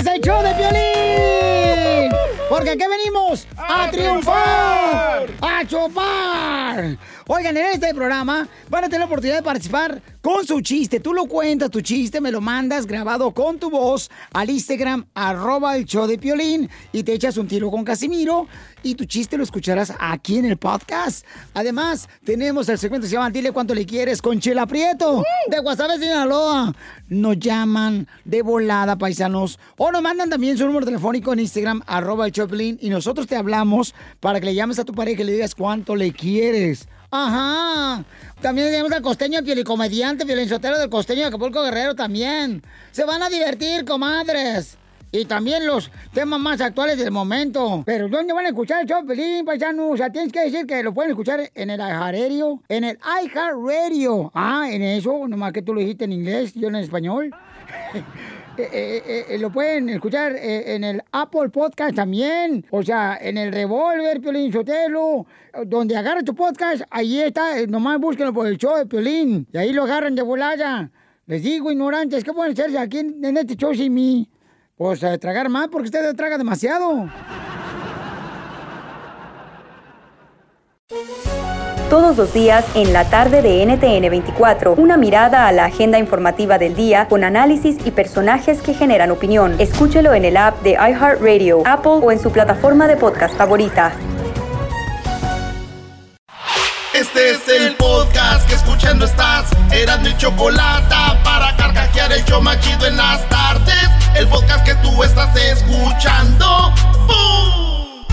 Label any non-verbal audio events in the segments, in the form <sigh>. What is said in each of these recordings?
es el show de Piolín. Porque aquí venimos a, triunfar, a chupar. Oigan, en este programa van a tener la oportunidad de participar con su chiste. Tú lo cuentas, tu chiste, me lo mandas grabado con tu voz al Instagram, arroba el show de Piolín, y te echas un tiro con Casimiro, y tu chiste lo escucharás aquí en el podcast. Además, tenemos el segmento que se llama Dile cuánto le quieres con Chela Prieto, de Guasave, Sinaloa. Nos llaman de volada, paisanos, o nos mandan también su número telefónico en Instagram, arroba el show de Piolín, y nosotros te hablamos para que le llames a tu pareja y le digas cuánto le quieres. Ajá. También tenemos al costeño comediante, violinsotero del costeño de Acapulco Guerrero también. Se van a divertir, comadres. Y también los temas más actuales del momento. Pero ¿dónde van a escuchar el show, Pelín, paisano? O sea, tienes que decir que lo pueden escuchar en el iHeartRadio. En el iHeartRadio. Ah, en eso, nomás que tú lo dijiste en inglés, yo en español. <laughs> Eh, eh, eh, lo pueden escuchar en el Apple Podcast también. O sea, en el Revolver, Piolín Sotelo. Donde agarra tu podcast, ahí está. Nomás búsquenlo por el show de Piolín. Y ahí lo agarran de volada. Les digo, ignorantes, ¿qué pueden hacerse aquí en, este show sin mí? Pues tragar más porque usted traga demasiado. Todos los días en la tarde de NTN 24. Una mirada a la agenda informativa del día con análisis y personajes que generan opinión. Escúchelo en el app de iHeartRadio, Apple o en su plataforma de podcast favorita. Este es el podcast que escuchando estás. Eran mi chocolate para carcajear el yo machido en las tardes. El podcast que tú estás escuchando. ¡Bum!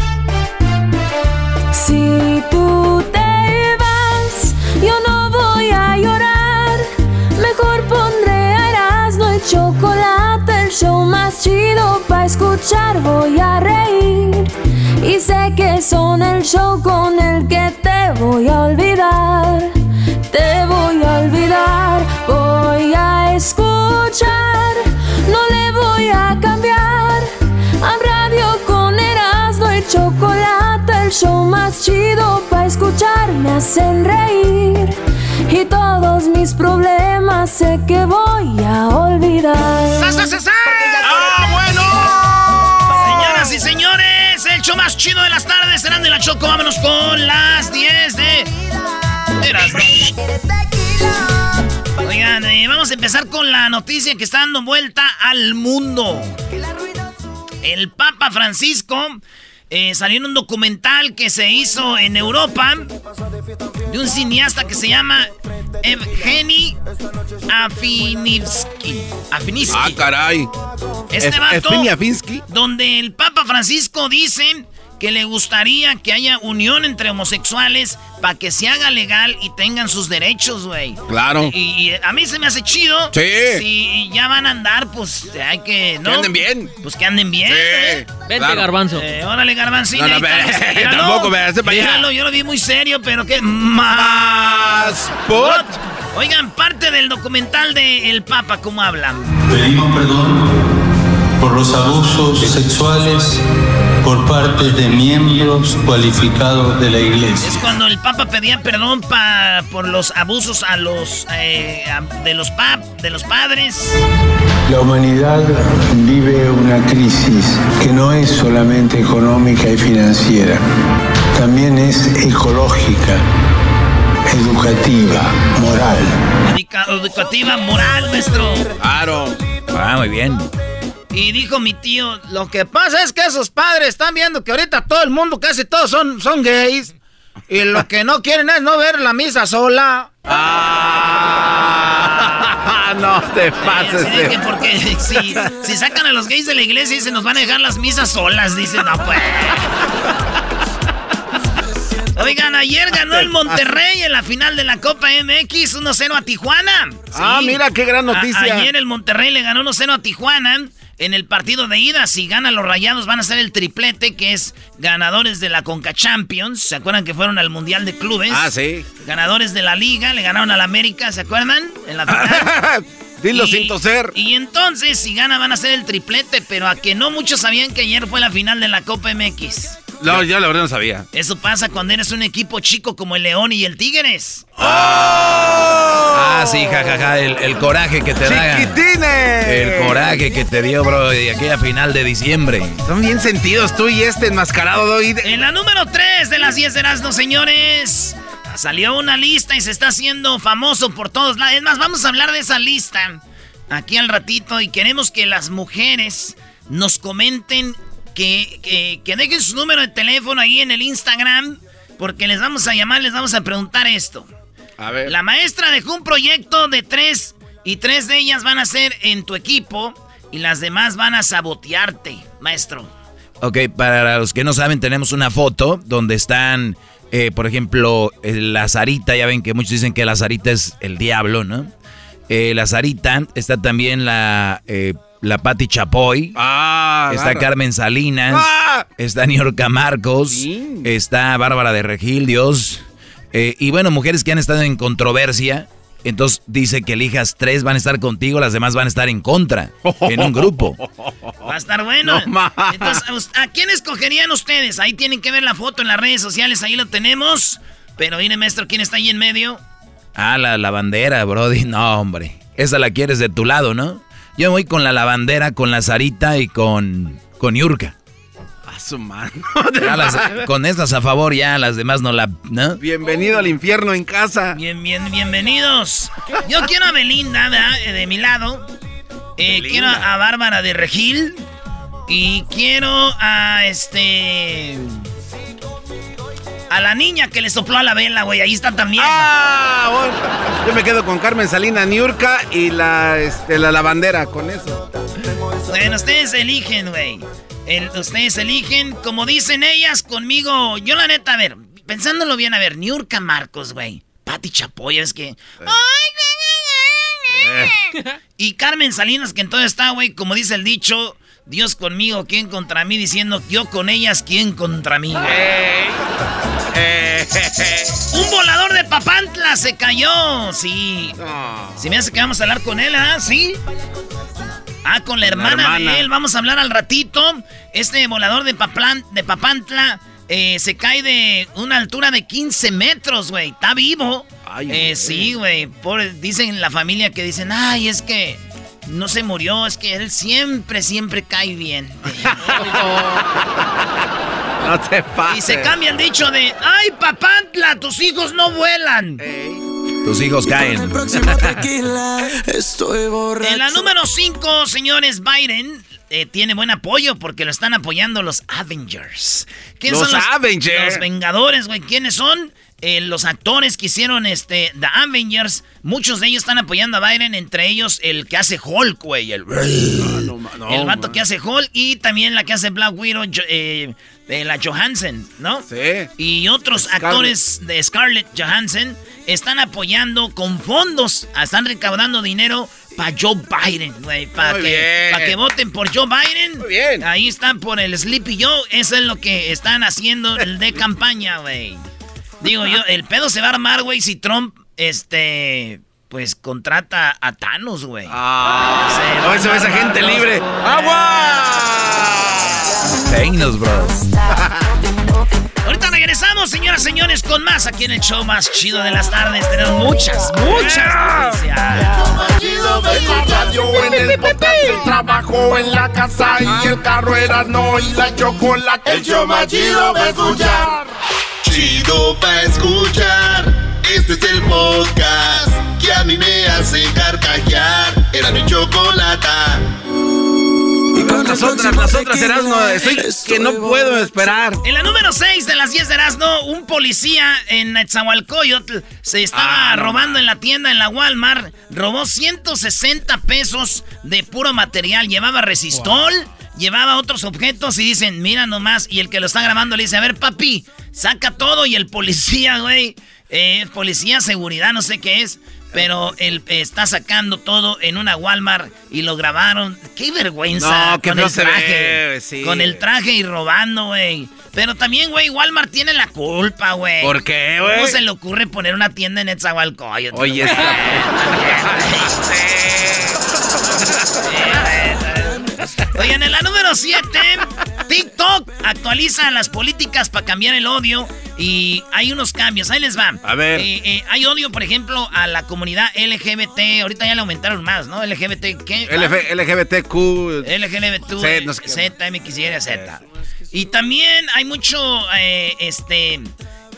Si tú te yo no voy a llorar. Mejor pondré a Erasmo el chocolate, el show más chido para escuchar. Voy a reír y sé que son el show con el que te voy a olvidar. Te voy a olvidar, voy a escuchar, no le voy a cambiar. Show más chido para escuchar me hacen reír y todos mis problemas sé que voy a olvidar. ¡Ah, bueno! Señoras y señores, el show más chido de las tardes serán de la Choco. Vámonos con las 10 de Oigan, eh, vamos a empezar con la noticia que está dando vuelta al mundo. El Papa Francisco eh, salió en un documental que se hizo en Europa de un cineasta que se llama Evgeny Afinivsky. Ah, caray. Este vato, donde el Papa Francisco dice que le gustaría que haya unión entre homosexuales para que se haga legal y tengan sus derechos, güey. Claro. Y, a mí se me hace chido. Sí. Si ya van a andar, pues hay que. ¿no? Que anden bien. Pues que anden bien. Sí. Vente, garbanzo. Eh, órale, garbanzín. No, no, <laughs> tampoco me hace para allá. Yo lo vi muy serio, pero que más. Pot. Oigan, parte del documental de El Papa, ¿cómo hablan? Pedimos perdón por los abusos sexuales por parte de miembros cualificados de la iglesia. Es cuando el Papa pedía perdón pa, por los abusos a los eh, de los pap, de los padres. La humanidad vive una crisis que no es solamente económica y financiera, también es ecológica, educativa, moral. educativa, moral, maestro. Claro. Ah, muy bien. Y dijo mi tío, lo que pasa es que esos padres están viendo que ahorita todo el mundo, casi todos son, son gays. Y lo que no quieren es no ver la misa sola. Ah, <laughs> no te pases. porque si, si, sacan a los gays de la iglesia y se nos van a dejar las misas solas, dicen, no pues. Oigan, ayer ganó el Monterrey en la final de la Copa MX 1-0 a Tijuana. Ah, mira qué gran noticia. ayer el Monterrey le ganó 1-0 a Tijuana en el partido de ida. Si ganan los rayados, van a ser el triplete, que es ganadores de la Conca Champions. ¿Se acuerdan que fueron al Mundial de Clubes? Ah, sí. Ganadores de la Liga, le ganaron al América, ¿se acuerdan? En la final. <laughs> Dilo sin toser. Y entonces, si gana, van a ser el triplete, pero a que no muchos sabían que ayer fue la final de la Copa MX. No, yo la verdad no sabía. Eso pasa cuando eres un equipo chico como el León y el Tigres. Ah, sí, jajaja, el, el coraje que te da. ¡Chiquitines! El coraje que te dio, bro, de aquella final de diciembre. Son bien sentidos tú y este enmascarado, doy. En la número 3 de las 10 de Erasmo, señores, salió una lista y se está haciendo famoso por todos lados. Es más, vamos a hablar de esa lista aquí al ratito y queremos que las mujeres nos comenten que, que, que dejen su número de teléfono ahí en el Instagram porque les vamos a llamar, les vamos a preguntar esto. A ver. La maestra dejó un proyecto de tres y tres de ellas van a ser en tu equipo y las demás van a sabotearte, maestro. Ok, para los que no saben, tenemos una foto donde están, eh, por ejemplo, eh, la Sarita. Ya ven que muchos dicen que la Sarita es el diablo, ¿no? Eh, la Sarita, está también la, eh, la Patti Chapoy. Ah, Está. Carmen Salinas. ¡Ah! Está Niorca Marcos. Sí. Está Bárbara de Regildios. eh, y bueno, mujeres que han estado en controversia. Entonces dice que elijas tres van a estar contigo, las demás van a estar en contra. En un grupo. Va a estar bueno. No. Entonces, ¿a quién escogerían ustedes? Ahí tienen que ver la foto en las redes sociales, ahí lo tenemos. Pero mire, maestro, ¿quién está ahí en medio? Ah, la lavandera, Brody. No, hombre. Esa la quieres de tu lado, ¿no? Yo voy con la lavandera, con la Sarita y con, con Yurka. A su mano. Las- con estas a favor, ya las demás no la. ¿no? Bienvenido al infierno en casa. Bien, bien, bienvenidos. Yo quiero a Belinda, ¿verdad? Eh, De mi lado. Eh, quiero a Bárbara de Regil. Y quiero a este. A la niña que le sopló a la vela, güey. Ahí está también. Ah, bueno. Yo me quedo con Carmen Salina Niurka y la, este, la lavandera, con eso. Bueno, ustedes eligen, güey. El- ustedes eligen, como dicen ellas, conmigo. Yo, la neta, a ver, pensándolo bien, a ver, Niurka Marcos, güey. Pati Chapoya, es que. Y Carmen Salinas, que entonces está, güey, como dice el dicho, Dios conmigo, ¿quién contra mí? Diciendo yo con ellas, ¿quién contra mí? Un volador de Papantla se cayó, sí. Si me hace que vamos a hablar con él, ¿ah? Sí. Ah, con la hermana, hermana. de él. Vamos a hablar al ratito. Este volador de, Paplan- de Papantla eh, se cae de una altura de 15 metros, güey. Está vivo. Ay, Eh, sí, güey. Dicen la familia que dicen, ay, es que no se murió, es que él siempre, siempre cae bien. <laughs> No te pases. y se cambia el dicho de, ay, Papantla, tus hijos no vuelan. Tus hijos caen. En la número 5, señores, Biden eh, tiene buen apoyo porque lo están apoyando los Avengers. ¿Quiénes Los son los Avengers. Los Vengadores, güey. ¿Quiénes son? Eh, los actores que hicieron este, The Avengers. Muchos de ellos están apoyando a Biden, entre ellos el que hace Hulk, güey. El, No, ma- no, el vato man. que hace Hulk y también la que hace Black Widow, eh, eh, la Johansson, ¿no? Sí. Y otros Scarlett. actores de Scarlett Johansson están apoyando con fondos, están recaudando dinero para Joe Biden, güey, para que, pa' que voten por Joe Biden. Muy bien. Ahí están por el Sleepy Joe, eso es lo que están haciendo el de campaña, güey. Digo yo, el pedo se va a armar, güey, si Trump, este, pues contrata a Thanos, güey. Ah, no, eso a es armar gente libre. ¡Agua! Peínos, bro. <laughs> Ahorita regresamos, señoras y señores, con más aquí en el show más chido de las tardes. Tenemos muchas, muchas el podcast, el trabajo en la casa y el carro era no y la chocolate. El show más chido va a escuchar. Chido pa' escuchar. Este es el podcast que a mí me hace carcajear. Era mi Las otras, las otras serán, no, estoy que no puedo esperar. En la número 6 de las 10 de Erasmo, un policía en Netzahualcoyotl se estaba Ah, no robando en la tienda, en la Walmart. Robó 160 pesos de puro material. Llevaba resistol, llevaba otros objetos y dicen, mira nomás. Y el que lo está grabando le dice, a ver, papi, saca todo. Y el policía, güey, eh, policía, seguridad, no sé qué es. Pero él eh, está sacando todo en una Walmart y lo grabaron. ¡Qué vergüenza! No, con el traje. ve, sí. Con el traje y robando, güey. Pero también, güey, Walmart tiene la culpa, güey. ¿Por qué, güey? ¿Cómo se le ocurre poner una tienda en Etzahualcoyotl? Oye, <laughs> güey? <laughs> Oigan, en la número 7, TikTok actualiza las políticas para cambiar el odio y hay unos cambios. Ahí les va. A ver. Eh, eh, hay odio, por ejemplo, a la comunidad LGBT. Ahorita ya le aumentaron más, ¿no? LGBT, ¿qué? LF, LGBTQ. LGBT, Z, no sé. Z, MXY, Z. Y también hay mucho, eh, este,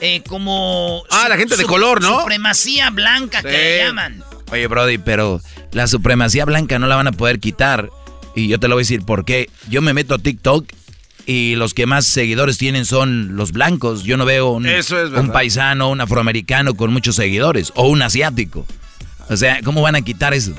eh, como... Ah, la gente de color, ¿no? Supremacía blanca que le llaman. Oye, Brody, pero la supremacía blanca no la van a poder quitar. Y yo te lo voy a decir por qué. Yo me meto a TikTok y los que más seguidores tienen son los blancos. Yo no veo un, Eso es un verdad. paisano, un afroamericano con muchos seguidores o un asiático. O sea, ¿cómo van a quitar eso?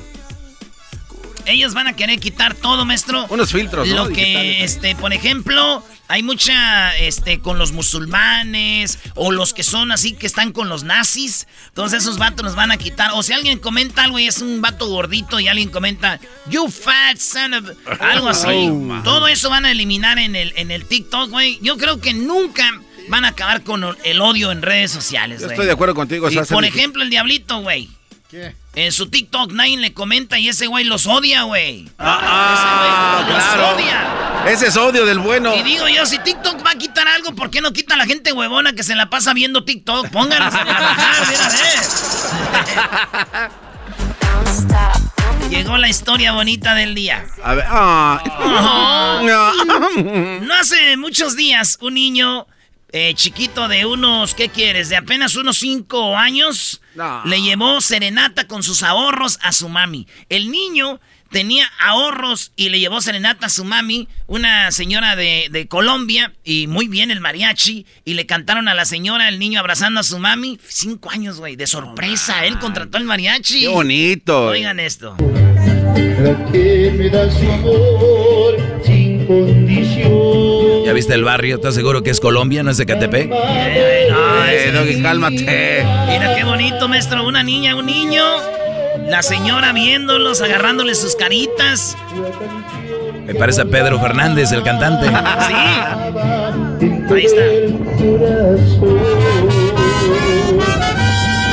Ellos van a querer quitar todo, maestro. Unos filtros, ¿no? Lo que, Digitales. este, por ejemplo, hay mucha, este, con los musulmanes o los que son así que están con los nazis. Entonces esos vatos nos van a quitar. O si alguien comenta algo y es un vato gordito y alguien comenta, you fat son of... Algo así. Oh, todo eso van a eliminar en el, en el TikTok, güey. Yo creo que nunca van a acabar con el odio en redes sociales, güey. estoy de acuerdo contigo. Y por ejemplo, el diablito, güey. ¿Qué? En su TikTok nadie le comenta y ese güey los odia, güey. Ah, Ese güey los claro. odia. Ese es odio del bueno. Y digo yo, si TikTok va a quitar algo, ¿por qué no quita a la gente huevona que se la pasa viendo TikTok? Pónganlos a trabajar, una vez. Llegó la historia bonita del día. A ver. ah. No hace muchos días, un niño eh, chiquito de unos, ¿qué quieres? De apenas unos 5 años, No. le llevó serenata con sus ahorros a su mami. El niño tenía ahorros y le llevó serenata a su mami, una señora de, de Colombia, y muy bien el mariachi, y le cantaron a la señora, el niño abrazando a su mami. Cinco años, güey, de sorpresa, él contrató el mariachi. Qué bonito. Oigan esto. que me da su amor sin condición. ¿Ya viste el barrio? ¿Estás seguro que es Colombia, no es Ecatepec? Eh, no, Doggy, cálmate. Mira qué bonito, maestro. Una niña, un niño. La señora viéndolos, agarrándole sus caritas. Me parece a Pedro Fernández, el cantante. Sí. Ahí está.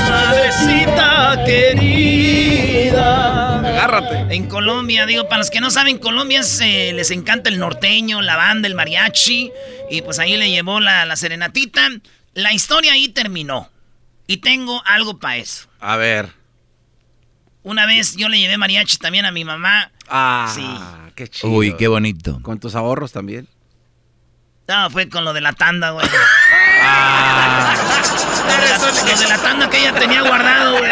Madrecita querida. Agárrate. En Colombia, digo, para los que no saben, Colombia es, eh, les encanta el norteño, la banda, el mariachi. Y pues ahí le llevó la, la serenatita. La historia ahí terminó. Y tengo algo para eso. A ver. Una vez yo le llevé mariachi también a mi mamá. Ah, Sí. qué chido. Uy, qué bonito. Con tus ahorros también. No, fue con lo de la tanda, güey. Ah. <laughs> Lo de la tanda que ella tenía guardado, güey.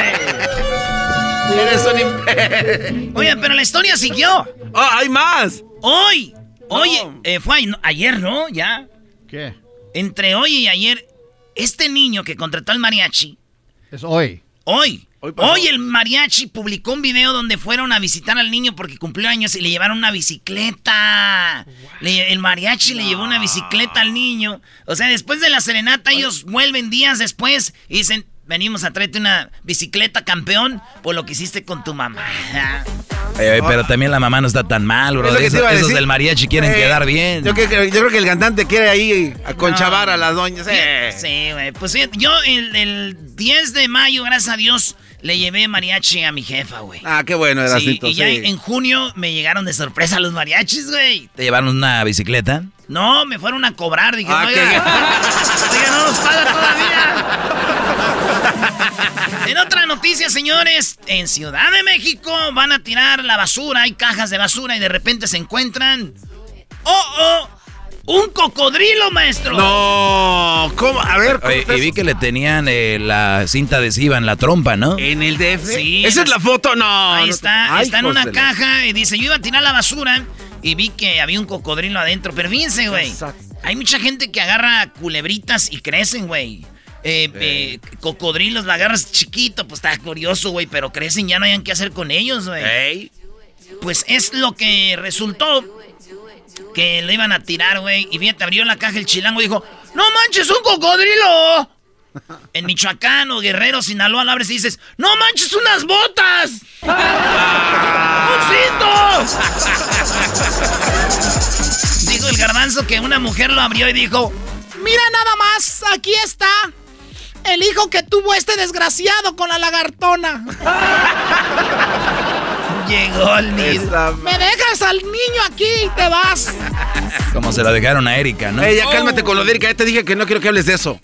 Eres un imperio. Oye, pero la historia siguió. ¡Oh, hay más! Hoy. Oye, No. eh, fue ayer, ¿no? Ya. ¿Qué? Entre hoy y ayer, este niño que contrató al mariachi, Es hoy. hoy, Hoy el mariachi publicó un video donde fueron a visitar al niño porque cumplió años y le llevaron una bicicleta. Le- el mariachi le llevó una bicicleta al niño. O sea, después de la serenata, ellos vuelven días después y dicen, venimos a traerte una bicicleta, campeón, por lo que hiciste con tu mamá. Eh, pero también la mamá no está tan mal, bro. Es te Esos, del mariachi quieren Eh, quedar bien. Yo, creo que el cantante quiere ahí aconchavar No. a las doñas. eh. Sí, güey. Pues yo el, el 10 de mayo, gracias a Dios, le llevé mariachi a mi jefa, güey. Ah, qué bueno, Sí, Erasito. y ya sí. en junio me llegaron de sorpresa los mariachis, güey. ¿Te llevaron una bicicleta? No, me fueron a cobrar. Dije, Ah, oiga, qué- <laughs> oiga, no nos otra noticia, señores, en Ciudad de México van a tirar la basura. Hay cajas de basura y de repente se encuentran. ¡Oh, oh! ¡Un cocodrilo, maestro! No, ¿cómo? A ver, ¿cómo Oye, y vi que le tenían eh, la cinta adhesiva en la trompa, ¿no? ¿En el DF? Sí, ¿Esa es las- la foto? No. Ahí no está, Ay, está en una caja y dice, yo iba a tirar la basura y vi que había un cocodrilo adentro. Pero fíjense, güey, Exacto. hay mucha gente que agarra culebritas y crecen, güey. Eh, eh, cocodrilos, la agarras chiquito, pues está curioso, güey, pero crecen, ya no hayan qué hacer con ellos, güey. Ey. Pues es lo que resultó que lo iban a tirar, güey. Y fíjate, abrió la caja el chilango y dijo, ¡No manches, un cocodrilo! En Michoacán o Guerrero, Sinaloa, lo abres y dices, ¡No manches, unas botas! ¡Un cinto! Dijo el garbanzo que una mujer lo abrió y dijo, Mira nada más, aquí está. El hijo que tuvo este desgraciado con la lagartona. <laughs> Llegó el niño. Me dejas al niño aquí y te vas. Como se lo dejaron a Erika, ¿no? Ey, ya cálmate con lo de Erika. Ya te dije que no quiero que hables de eso.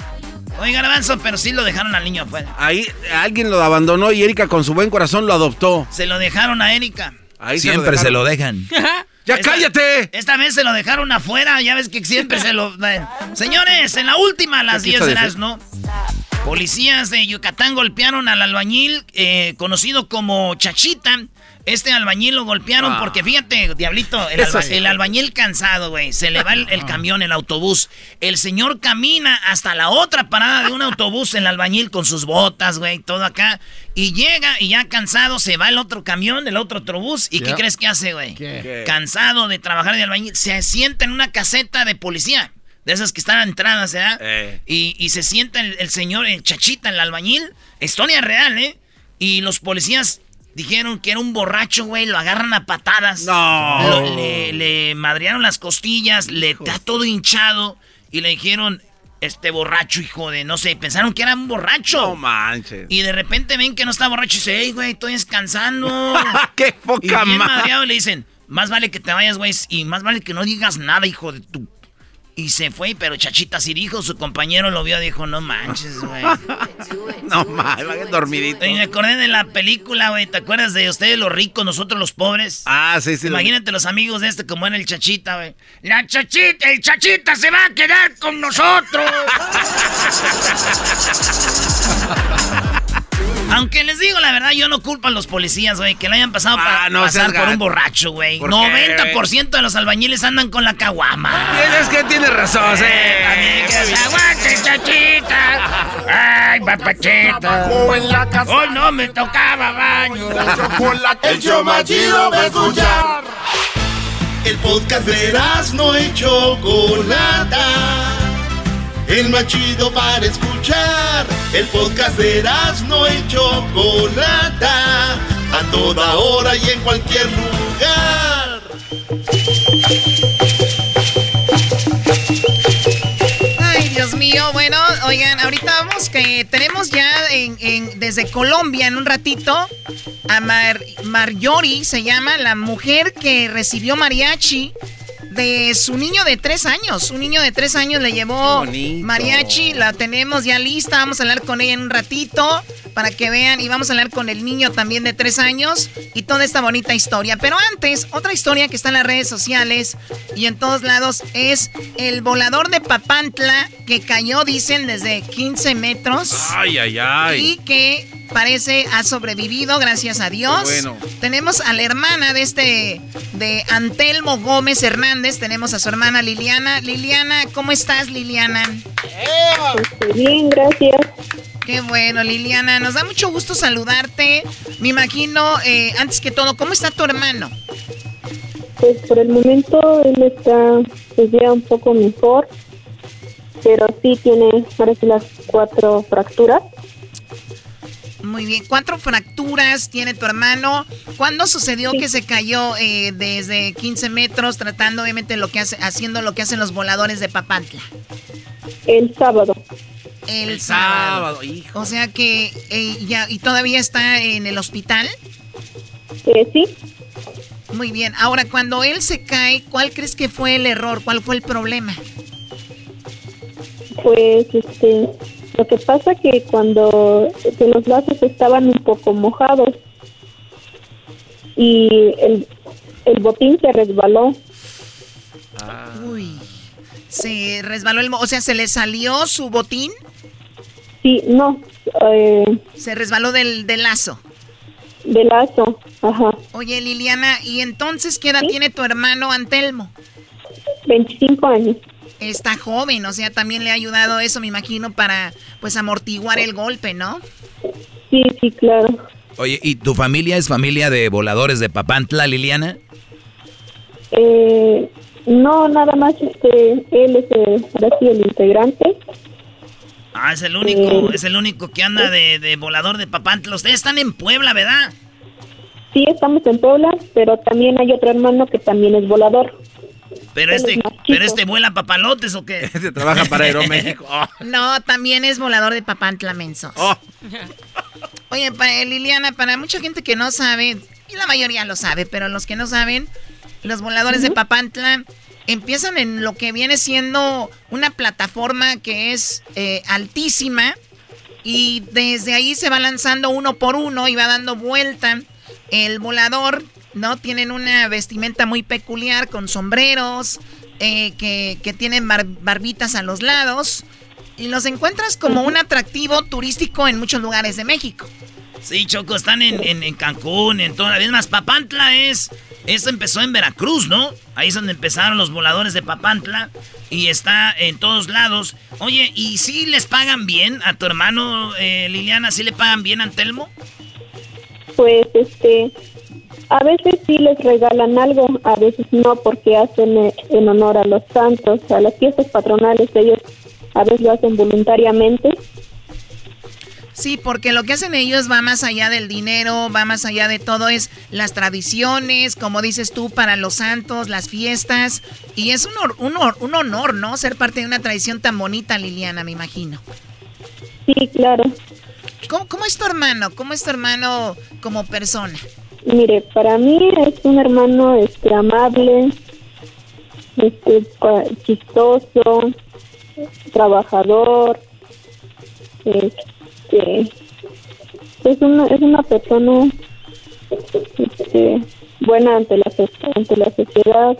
Oiga, Garbanzo, pero sí lo dejaron al niño afuera. Ahí alguien lo abandonó y Erika con su buen corazón lo adoptó. Se lo dejaron a Erika. Ahí Siempre se lo dejan. ¡Ya Esta- cállate! Esta vez se lo dejaron afuera, ya ves que siempre se lo... Señores, en la última, a las ¿Qué 10 quiso de las, ¿no? Policías de Yucatán golpearon al albañil eh, conocido como Chachita. Este albañil lo golpearon Ah. porque fíjate, diablito, el, alba- albañil cansado, güey. Se le va el, el camión, el autobús. El señor camina hasta la otra parada de un autobús, el albañil con sus botas, güey, todo acá. Y llega y ya cansado se va el otro camión, el otro autobús. ¿Y qué crees que hace, güey? Cansado de trabajar de albañil, se sienta en una caseta de policía. De esas que están a entradas, ¿verdad? Eh. Y, y se sienta el, el señor, el chachita, el albañil. Historia real, ¿eh? Y los policías dijeron que era un borracho, güey. Lo agarran a patadas. No. Lo- le, le madrearon las costillas, le está todo hinchado. Y le dijeron, este borracho, hijo de, no sé, pensaron que era un borracho. No manches. Y de repente ven que no está borracho y dice, hey, güey, estoy descansando. <laughs> ¡Qué y poca bien madre! madreado le dicen, más vale que te vayas, güey, y más vale que no digas nada, hijo de tu... Y se fue, pero Chachita sí dijo, su compañero lo vio, dijo, no manches, güey. <laughs> No mames, va dormidito. Y me acordé de la película, güey, ¿te acuerdas de ustedes los ricos, nosotros los pobres? Ah, sí, sí. lo- Imagínate los amigos de este como era el Chachita, güey. La Chachita, el Chachita se va a quedar con nosotros. <laughs> Aunque les digo la verdad, yo no culpo a los policías, güey, que le hayan pasado Ah, pa- no pasar por un borracho, güey. ¿Por qué, 90% de los albañiles andan con la caguama. Tienes que tienes razón, se aguante, Chachita. Ay, papachita. Hoy no me tocaba baño. El show más chido va a escuchar. El podcast de no y Chocolata. El más chido para escuchar. El podcast de no y Chocolata. A toda hora y en cualquier lugar. Ay, Dios mío. Bueno, oigan, ahorita vamos que tenemos ya desde Colombia en un ratito a Mar, Marjorie, se llama la mujer que recibió mariachi de su niño de tres años. Un niño de tres años le llevó mariachi, la tenemos ya lista, vamos a hablar con ella en un ratito para que vean y vamos a hablar con el niño también de tres años y toda esta bonita historia. Pero antes, otra historia que está en las redes sociales y en todos lados es el volador de Papantla que cayó, dicen, desde 15 metros Ay, ay, y ay. que parece ha sobrevivido, gracias a Dios. Bueno. Tenemos a la hermana de este, de Antelmo Gómez Hernández, tenemos a su hermana Liliana. Liliana, ¿cómo estás, Liliana? Bien, gracias. Qué bueno, Liliana, nos da mucho gusto saludarte. Me imagino, eh, antes que todo, ¿cómo está tu hermano? Pues por el momento él está pues ya un poco mejor, pero sí tiene sí las cuatro fracturas. Muy bien, cuatro fracturas tiene tu hermano. ¿Cuándo sucedió que se cayó eh, desde 15 metros tratando obviamente lo que hace, haciendo lo que hacen los voladores de Papantla? El sábado. El, sábado. hijo. O sea que eh, ya y todavía está en el hospital. Eh, sí, Muy bien. Ahora cuando él se cae, ¿cuál crees que fue el error? ¿Cuál fue el problema? pues este, lo que pasa que cuando que los lazos estaban un poco mojados y el, el botín se resbaló. Uy. Se resbaló el, o sea, se le salió su botín, Sí, no, eh, se resbaló del, del lazo. de lazo, ajá, Oye, Liliana, ¿y entonces qué edad ¿Sí? tiene tu hermano Antelmo? 25 años. Está joven, o sea, también le ha ayudado eso, me imagino, para pues amortiguar el golpe, ¿no? Sí, sí, claro. Oye, ¿y tu familia es familia de voladores de Papantla, Liliana? Eh, no, nada más este, él es eh, ahora sí el integrante. Ah, es el único, Eh. es el único que anda de, de volador de Papantla. Ustedes están en Puebla, ¿verdad? Sí, estamos en Puebla, pero también hay otro hermano que también es volador. Pero este, pero este vuela papalotes o qué? <laughs> Este trabaja para Aeroméxico. <laughs> Oh, No, también es volador de Papantla, mensos. oh. <laughs> Oye, eh, Liliana, para mucha gente que no sabe, y la mayoría lo sabe, pero los que no saben, los voladores de Papantla empiezan en lo que viene siendo una plataforma que es eh, altísima y desde ahí se va lanzando uno por uno y va dando vuelta el volador, ¿no? Tienen una vestimenta muy peculiar con sombreros, eh, que, que, tienen barbitas a los lados y los encuentras como un atractivo turístico en muchos lugares de México. Sí, Choco, están en, en, Cancún, en toda la vez más. Papantla es. Esto empezó en Veracruz, ¿no? Ahí es donde empezaron los voladores de Papantla. Y está en todos lados. Oye, ¿y si les pagan bien a tu hermano, eh, Liliana? ¿Sí le pagan bien a Antelmo? Pues, este. A veces sí les regalan algo, a veces no, porque hacen eh, en honor a los santos, a las fiestas patronales. Ellos a veces lo hacen voluntariamente Sí, porque lo que hacen ellos va más allá del dinero, va más allá de todo, es las tradiciones, como dices tú, para los santos, las fiestas. Y es un, un, un honor, ¿no? Ser parte de una tradición tan bonita, Liliana, me imagino. Sí, claro. ¿Cómo, cómo es tu hermano? ¿Cómo es tu hermano como persona? Mire, para mí es un hermano este, amable, este, chistoso, trabajador, este, es una, es una persona este, buena ante la, ante la sociedad.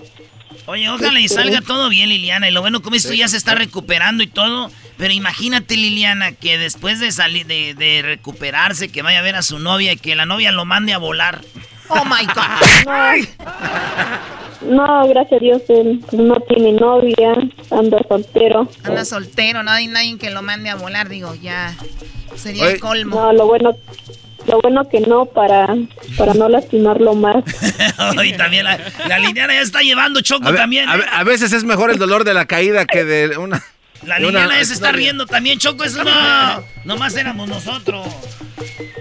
Oye, ojalá y salga este, todo bien, Liliana. Y lo bueno, como esto ya se está recuperando y todo. Pero imagínate, Liliana, que después de salir, de, de, recuperarse, que vaya a ver a su novia y que la novia lo mande a volar. Oh my God. <laughs> No, gracias a Dios, él no tiene novia, anda soltero. Anda soltero, no hay nadie que lo mande a volar, digo, ya. Sería el colmo. No, lo bueno, lo bueno que no, para, para no lastimarlo más. <laughs> y también la, la Liliana ya está llevando choco también. ¿eh? A, veces es mejor el dolor de la caída que de una... La Liliana ya se está riendo también, Choco, eso no, nomás éramos nosotros.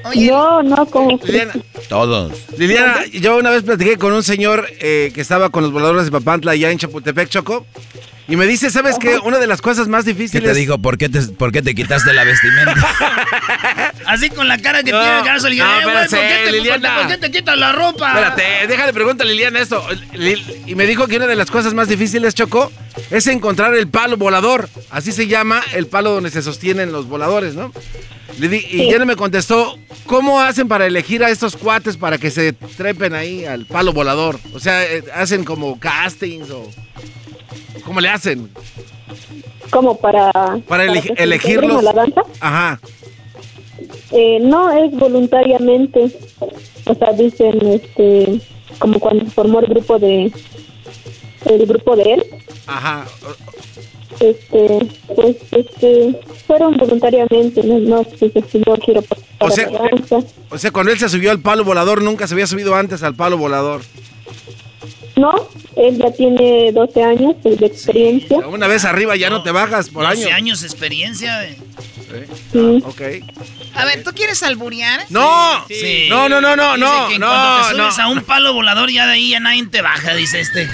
Oye, no, no, como... Liliana, Todos. Liliana, yo una vez platiqué con un señor eh, que estaba con los voladores de Papantla allá en Chapultepec, Choco. Y me dice, ¿sabes qué? Una de las cosas más difíciles... ¿Qué te dijo? ¿Por qué te, por qué te quitaste la vestimenta? <laughs> Así con la cara que tiene Garza le no, eh, ¿por, qué te, Liliana. ¿por qué te quitas la ropa? Espérate, déjale preguntar a Liliana esto. Y me dijo que una de las cosas más difíciles, Choco, es encontrar el palo volador. Así se llama el palo donde se sostienen los voladores, ¿no? Le di, y Jenna me contestó, ¿cómo hacen para elegir a estos cuates para que se trepen ahí al palo volador? O sea, eh, ¿hacen como castings o...? ¿Cómo le hacen? ¿Cómo para, para, elegirlos? la danza? Ajá. Eh, no, es voluntariamente. O sea, dicen, este, como cuando formó el grupo de, el grupo de él. Ajá. Este, pues, este, fueron voluntariamente, no, no pues, si yo quiero o sea, o sea, cuando él se subió al palo volador, nunca se había subido antes al palo volador. No, él ya tiene 12 años de experiencia. una vez arriba ya no, te bajas por años. 12 años de experiencia. Sí. Ah, ok. A ver, ¿tú quieres alburear? No, sí. no, no, no, no, no, que no. Cuando te subes a un palo volador ya de ahí ya nadie te baja, dice este.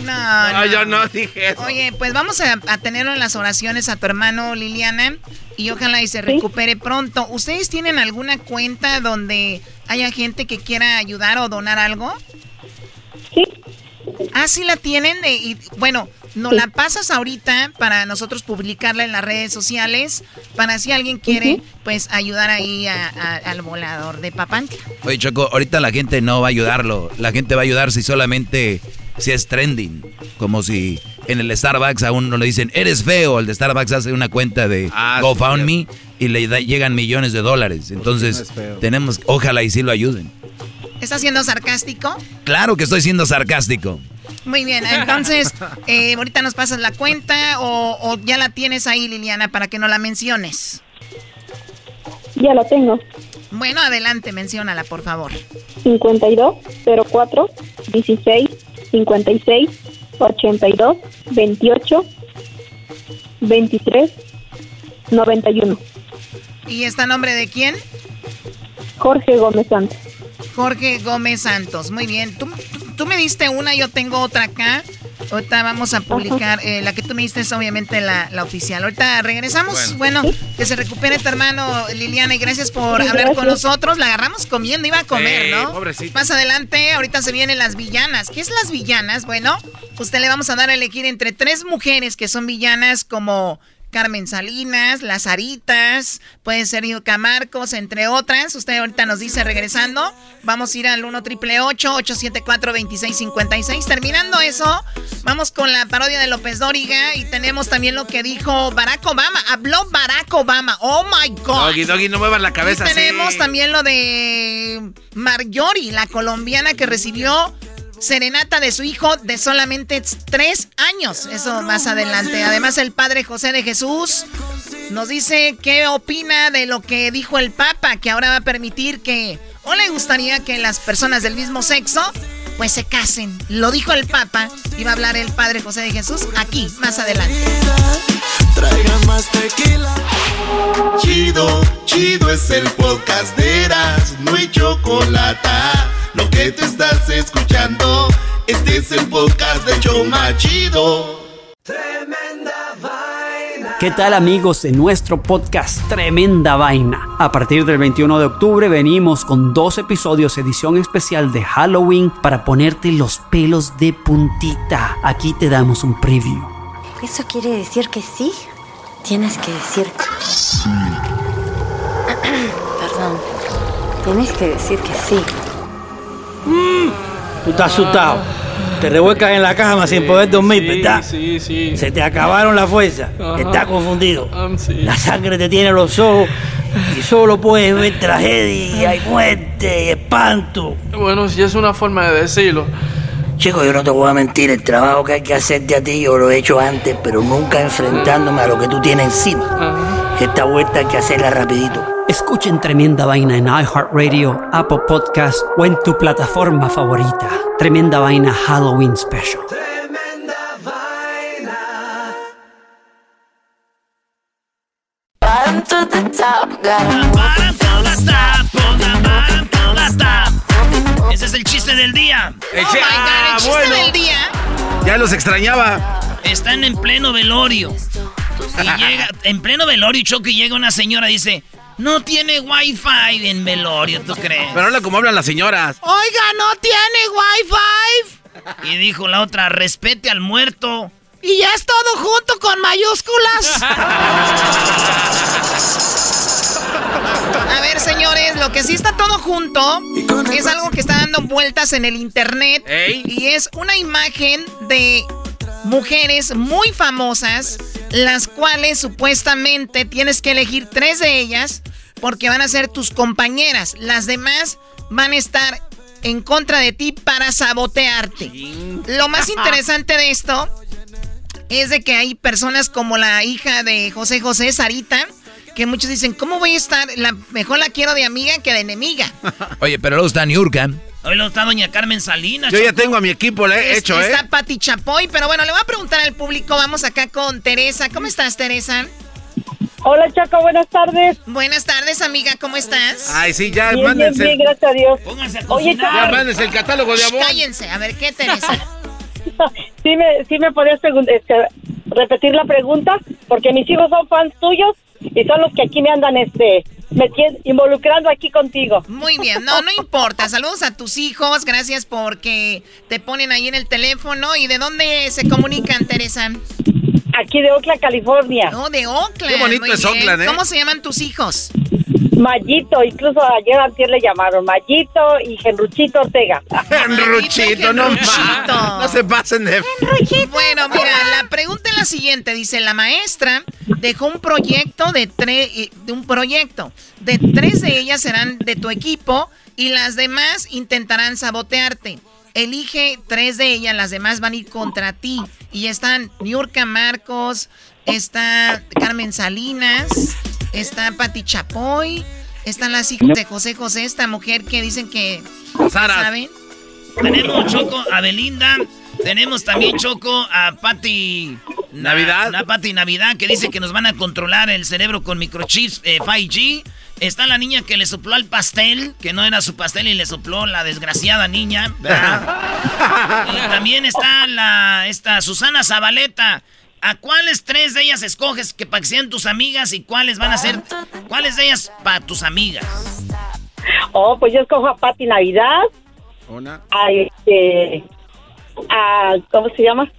No, no, yo no dije eso. Oye, pues vamos a, tenerlo en las oraciones a tu hermano Liliana y ojalá y se recupere pronto. ¿Ustedes tienen alguna cuenta donde haya gente que quiera ayudar o donar algo? Sí. Ah, sí la tienen. y, bueno, nos la pasas ahorita para nosotros publicarla en las redes sociales. Para si alguien quiere, pues ayudar ahí al volador de Papantla. Oye, Choco, ahorita la gente no va a ayudarlo. La gente va a ayudar si solamente si es trending. Como si en el Starbucks a uno le dicen, eres feo. El de Starbucks hace una cuenta de ah, GoFundMe y le llegan millones de dólares. Entonces, tenemos, ojalá y sí lo ayuden. ¿Estás siendo sarcástico? Claro que estoy siendo sarcástico. Muy bien, entonces, <laughs> eh, ahorita nos pasas la cuenta o, ya la tienes ahí, Liliana, para que no la menciones. Ya la tengo. Bueno, adelante, menciónala, por favor. 52 04 16 56 82 28 23 91. ¿Y está nombre de quién? Jorge Gómez Santos. Jorge Gómez Santos, muy bien. Tú, tú, me diste una, yo tengo otra acá. Ahorita vamos a publicar, eh, la que tú me diste es obviamente la, la oficial. Ahorita regresamos. Bueno. que se recupere tu hermano Liliana y gracias por hablar con nosotros. La agarramos comiendo, iba a comer, ¿no? Más adelante, ahorita se vienen las villanas. ¿Qué es las villanas? Bueno, usted le vamos a dar a elegir entre tres mujeres que son villanas como Carmen Salinas, Las Aritas, puede ser Ilka Marcos, entre otras. Usted ahorita nos dice regresando. Vamos a ir al 1 triple 874 2656. Terminando eso, vamos con la parodia de López Dóriga y tenemos también lo que dijo Barack Obama. Habló Barack Obama. Oh my God. Doggy, Doggy, no muevas la cabeza. Y tenemos también lo de Marjorie, la colombiana que recibió serenata de su hijo de solamente tres años. Eso más adelante. Además, el padre José de Jesús nos dice qué opina de lo que dijo el Papa, que ahora va a permitir que, o le gustaría que las personas del mismo sexo, pues se casen. Lo dijo el Papa y va a hablar el padre José de Jesús aquí, más adelante. Traigan más tequila. Chido, chido es el podcast de Eras, no hay chocolate lo que te estás escuchando, este es el podcast de Choma Chido. Tremenda vaina. ¿Qué tal amigos de nuestro podcast Tremenda Vaina? A partir del 21 de octubre venimos con dos episodios edición especial de Halloween para ponerte los pelos de puntita. Aquí te damos un preview. ¿Eso quiere decir que sí? Tienes que decir... Sí. <clears throat> Perdón. Tienes que decir que sí. Mm. Tú estás asustado. Te revuelcas en la cama sin poder dormir, ¿verdad? Sí, sí. Se te acabaron las fuerzas. Estás confundido. Ah, la sangre te tiene los ojos y solo puedes ver tragedia y muerte y espanto. Bueno, si es una forma de decirlo. Chico, yo no te voy a mentir, el trabajo que hay que hacerte a ti yo lo he hecho antes, pero nunca enfrentándome a lo que tú tienes encima. Esta vuelta hay que hacerla rapidito. Escuchen Tremenda Vaina en iHeartRadio, Apple Podcast o en tu plataforma favorita. Tremenda Vaina Halloween Special. Tremenda Vaina. Ese es el chiste del día. oh my God, el ah, chiste del día. Ya los extrañaba. Están en pleno velorio. Y llega, en pleno velorio, Choco, y llega una señora y dice, no tiene wifi en velorio, ¿tú crees? Pero habla como hablan las señoras. Oiga, no tiene wifi. Y dijo la otra, respete al muerto. Y ya es todo junto con mayúsculas. <laughs> A ver, señores, lo que sí está todo junto es algo que está dando vueltas en el internet. Y es una imagen de mujeres muy famosas, las cuales supuestamente tienes que elegir tres de ellas porque van a ser tus compañeras. Las demás van a estar en contra de ti para sabotearte. Lo más <laughs> interesante de esto es de que hay personas como la hija de José José, Sarita, que muchos dicen, ¿cómo voy a estar? La, mejor la quiero de amiga que de enemiga. Oye, pero luego está Niurka. Hoy lo está doña Carmen Salinas. Yo ya tengo a mi equipo, le he hecho, ¿eh? Está Pati Chapoy, pero bueno, le voy a preguntar al público. Vamos acá con Teresa. ¿Cómo estás, Teresa? Hola, Chaco, buenas tardes. Buenas tardes, amiga, ¿cómo estás? Ay, sí, ya bien, mándense. Bien, bien, gracias a Dios. Pónganse a Oye, Chaco. Ya mándense el catálogo de amor. Cállense, a ver, ¿qué, Teresa? <laughs> sí, me, sí me podías este, repetir la pregunta, porque mis hijos son fans tuyos y son los que aquí me andan este metiendo, involucrando aquí contigo. Muy bien, no, no importa. Saludos a tus hijos, gracias porque te ponen ahí en el teléfono. ¿Y de dónde se comunican, Teresa? Aquí de Oakland, California. No, de Oakland. Qué bonito Muy es bien. Oakland, ¿eh? ¿Cómo se llaman tus hijos? Mayito, incluso ayer antier le llamaron Mayito y Genruchito Ortega. Genruchito, no más. No se pasen de... Bueno, mira, la pregunta es la siguiente. Dice, la maestra dejó un proyecto de tres, de un proyecto. De tres de ellas serán de tu equipo y las demás intentarán sabotearte. Elige tres de ellas, las demás van a ir contra ti. Y están Niurka Marcos, está Carmen Salinas, está Pati Chapoy, están las hijas de José José, esta mujer que dicen que... Sara. ¿Saben? Tenemos Choco a Belinda. Tenemos también Choco a Patti Navidad. La Patti Navidad que dice que nos van a controlar el cerebro con microchips eh, 5G. Está la niña que le sopló al pastel, que no era su pastel y le sopló la desgraciada niña. <laughs> y también está la esta Susana Zabaleta. ¿A cuáles tres de ellas escoges que para que sean tus amigas y cuáles van a ser, cuáles de ellas para tus amigas? Oh, pues yo escojo a Pati Navidad. Una. A este. A, ¿Cómo se llama?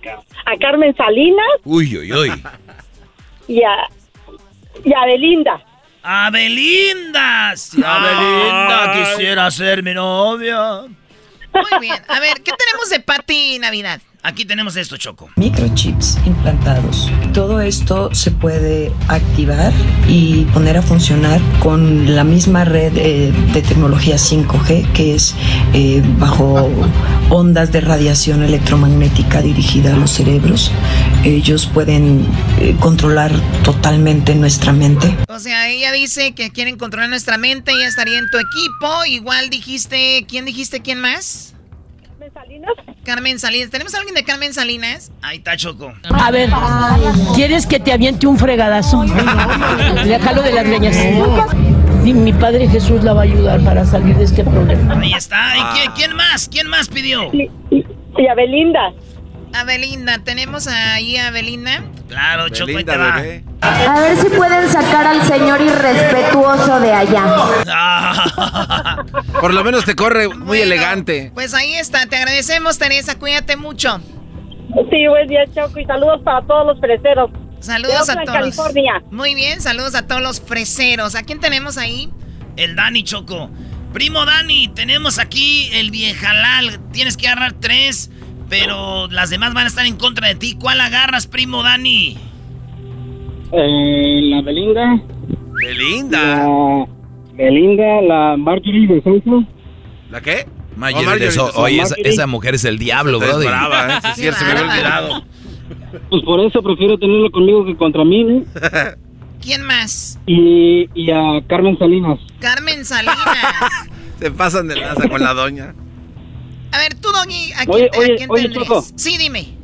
A Carmen Salinas Uy, uy, uy. y a. Y a Belinda. ¡A Belinda! Si a Belinda quisiera ser mi novia. Muy bien. A ver, ¿qué tenemos de Pati Navidad? Aquí tenemos esto, Choco. Microchips implantados. Todo esto se puede activar y poner a funcionar con la misma red eh, de tecnología 5G que es eh, bajo ondas de radiación electromagnética dirigida a los cerebros. Ellos pueden eh, controlar totalmente nuestra mente. O sea, ella dice que quieren controlar nuestra mente, ella estaría en tu equipo. Igual dijiste, ¿quién dijiste quién más? Carmen Salinas. Carmen Salinas. ¿Tenemos a alguien de Carmen Salinas? Ahí está Choco. A ver, ¿quieres que te aviente un fregadazo? Le jalo de las leñas. Y mi padre Jesús la va a ayudar para salir de este problema. Ahí está. ¿Y quién, quién más? ¿Quién más pidió? Y a Belinda. A Belinda. ¿Tenemos ahí a Belinda? Claro, Choco, ahí Belinda, te va. bebé. A ver si pueden sacar al señor irrespetuoso de allá. <laughs> Por lo menos te corre muy elegante. Pues ahí está. Te agradecemos, Teresa. Cuídate mucho. Sí, buen día, Choco. Y saludos para todos los freseros. Saludos De a todos. California. Muy bien, saludos a todos los freseros. ¿A quién tenemos ahí? El Dani Choco. Primo Dani, tenemos aquí el viejalal. Tienes que agarrar tres, pero las demás van a estar en contra de ti. ¿Cuál agarras, primo Dani? Eh, la Belinda. Belinda. La Belinda, la Marjorie de Sousa. ¿La qué? Marjorie Oh, Marjorie de So- de So- Oye, esa, mujer es el diablo, Esta es bro. brava, ¿eh? Sí, es cierto, se me había olvidado. <laughs> Pues por eso prefiero tenerlo conmigo que contra mí, ¿no? <laughs> ¿Quién más? Y, y a Carmen Salinas. Carmen Salinas. <laughs> Se pasan de lanza con la doña. A ver, tú, Doggy, ¿a quién, Oye, te- a oye, quién oye, tendrías? Choco. Sí, dime.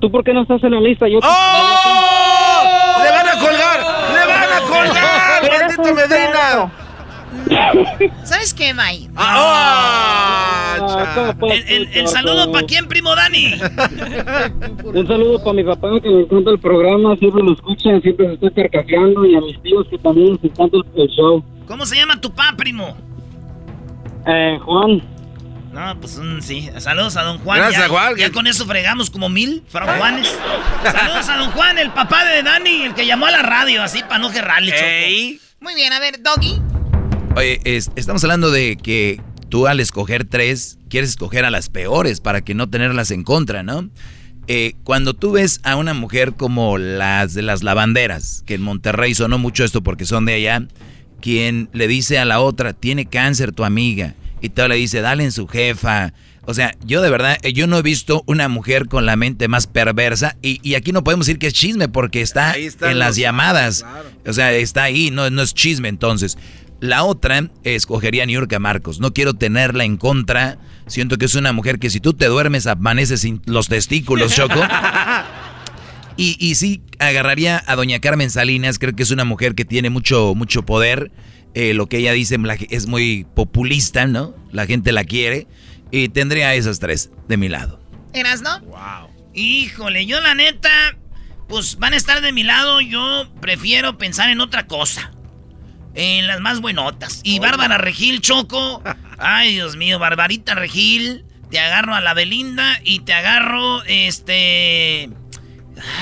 ¿Tú por qué no estás en la lista? Yo ¡Oh! ¡Le van a colgar! ¡Le van a colgar! ¡Maldito Medina! ¿Sabes qué, May? ¡Ah! ¿cómo puede El, el- saludo para quién, primo Dani. <laughs> Un saludo para mi papá que me encanta el programa, siempre lo escuchan, siempre se está carcajeando y a mis tíos que también les encanta el, show. ¿Cómo se llama tu pa, primo? Eh, Juan. No, pues mm, sí. Saludos a don Juan. Gracias, ya, Juan. Ya con eso fregamos como mil Juanes. <laughs> Saludos a don Juan, el papá de Dani, el que llamó a la radio, así para no gerrarle. Muy bien, a ver, Doggy. Oye, es- estamos hablando de que tú al escoger tres, quieres escoger a las peores para que no tenerlas en contra, ¿no? Eh, cuando tú ves a una mujer como las de las lavanderas, que en Monterrey sonó mucho esto porque son de allá, quien le dice a la otra, tiene cáncer tu amiga, y todo le dice, dale en su jefa. O sea, yo de verdad, eh, yo no he visto una mujer con la mente más perversa, y, y aquí no podemos decir que es chisme porque está en las llamadas. O sea, está ahí, no, no es chisme entonces. La otra escogería a Niurka Marcos. No quiero tenerla en contra. Siento que es una mujer que si tú te duermes amaneces sin los testículos, Choco. <laughs> Y, y sí, agarraría a doña Carmen Salinas. Creo que es una mujer que tiene mucho, mucho poder. Eh, lo que ella dice es muy populista, ¿no? La gente la quiere. Y tendría a esas tres de mi lado. ¿Eras, no? Wow. Híjole, yo la neta, pues van a estar de mi lado. Yo prefiero pensar en otra cosa. En las más buenotas. Y Bárbara Regil, Choco. Ay, Dios mío, Barbarita Regil. Te agarro a la Belinda y te agarro, este...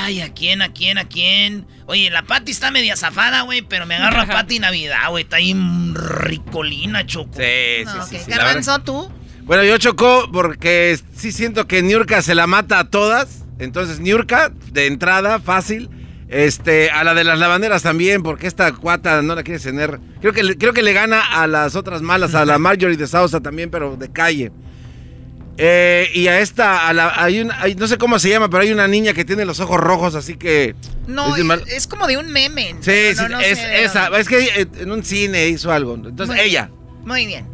Ay, ¿a quién, a quién, a quién? Oye, la Pati está media zafada, güey, pero me agarro a Pati Navidad, güey. Está ahí ricolina, Choco. Sí, sí, No, sí. sí. Garbanzo, tú. Bueno, yo chocó porque sí siento que Niurka se la mata a todas. Entonces, Niurka, de entrada, fácil. Este, a la de las lavanderas también, porque esta cuata no la quiere tener. Creo que, le- creo que le gana a las otras malas, a la <laughs> Marjorie de Sousa también, pero de calle. Eh, y a esta, a la, hay una, hay- no sé cómo se llama, pero hay una niña que tiene los ojos rojos, así que. No, es de mal- es como de un meme. Sí, No, sí, no es sé esa. dónde. Es que eh, en un cine hizo algo. Entonces, Muy- ella. Muy bien.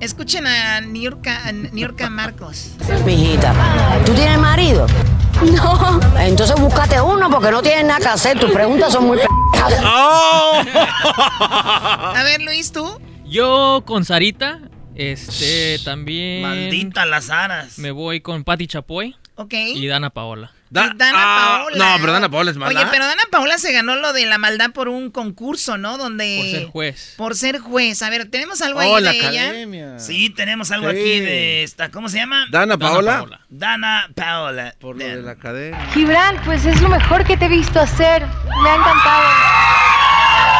Escuchen a Niurka, a Niurka Marcos. Mijita, ¿tú tienes marido? No. Entonces búscate uno porque no tienes nada que hacer. Tus preguntas son muy p***. <laughs> ¡Oh! A ver, Luis, ¿tú? Yo con Sarita, este, también... Maldita las aras. Me voy con Patti Chapoy. Ok. Y Dana Paola. Dana Ah, Paola. No, pero Dana Paola es mala. Oye, pero Dana Paola se ganó lo de la maldad por un concurso, ¿no? Donde... Por ser juez. Por ser juez. A ver, ¿tenemos algo Oh, ahí la de ella? academia. Sí, tenemos algo Sí. aquí de esta... ¿Cómo se llama? ¿Dana Paola? Dana Paola. Por lo de la academia. Gibran, pues es lo mejor que te he visto hacer. Me ha encantado.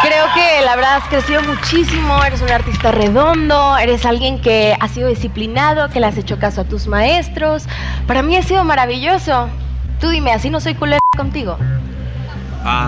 Creo que la verdad has crecido muchísimo, eres un artista redondo, eres alguien que ha sido disciplinado, que le has hecho caso a tus maestros. Para mí ha sido maravilloso. Tú dime, así no soy culera contigo.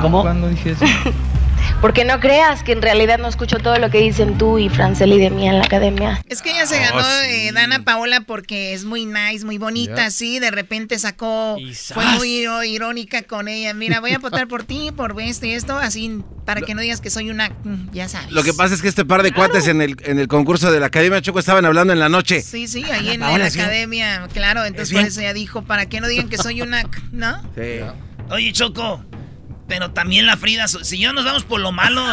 ¿Cómo? ¿Cuándo dije eso? <laughs> Porque no creas que en realidad no escucho todo lo que dicen tú y Franceli de mí en la academia. Es que ella se ganó Oh, sí. eh, Dana Paola porque es muy nice, muy bonita, Ya. sí. De repente sacó, fue muy irónica con ella. Mira, voy a votar por ti, por esto y esto, así, para que no digas que soy una, mm, ya sabes. Lo que pasa es que este par de cuates en el, en el concurso de la Academia Choco estaban hablando en la noche. Sí, sí, ahí en, Paola, la sí. academia, claro. Entonces por eso ella dijo, para que no digan que soy una, ¿no? Sí. Oye, Choco, pero también la Frida, So- si yo nos vamos por lo malo,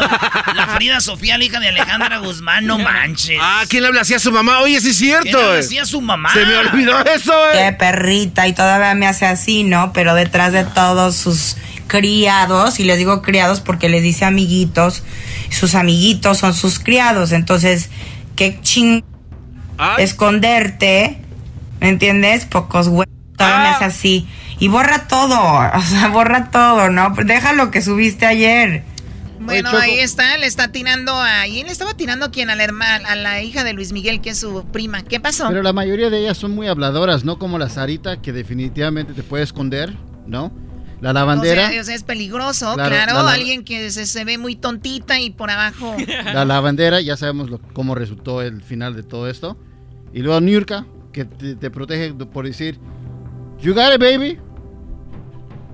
la Frida Sofía, la hija de Alejandra Guzmán, no manches. Ah, ¿quién le habla así a su mamá? Oye, sí es cierto. ¿Quién le habla eh. así a su mamá? Se me olvidó eso, eh. Qué perrita y todavía me hace así, ¿no? Pero detrás de todos sus criados, y les digo criados porque les dice amiguitos, sus amiguitos son sus criados, entonces, qué ching esconderte, ¿me entiendes? Pocos güey, todavía me hace así. Y borra todo, <laughs> o sea, borra todo, ¿no? Deja lo que subiste ayer. Bueno, ahí está, le está tirando a... ¿Y le estaba tirando a quién? A la, hermana, a la hija de Luis Miguel, que es su prima. ¿Qué pasó? Pero la mayoría de ellas son muy habladoras, no como la Sarita, que definitivamente te puede esconder, ¿no? La lavandera, O sea, o sea, es peligroso, Claro, claro. la- la- Alguien que se, se ve muy tontita y por abajo... <laughs> la lavandera, ya sabemos lo- cómo resultó el final de todo esto. Y luego Niurka, que te, te protege por decir, You got it, baby.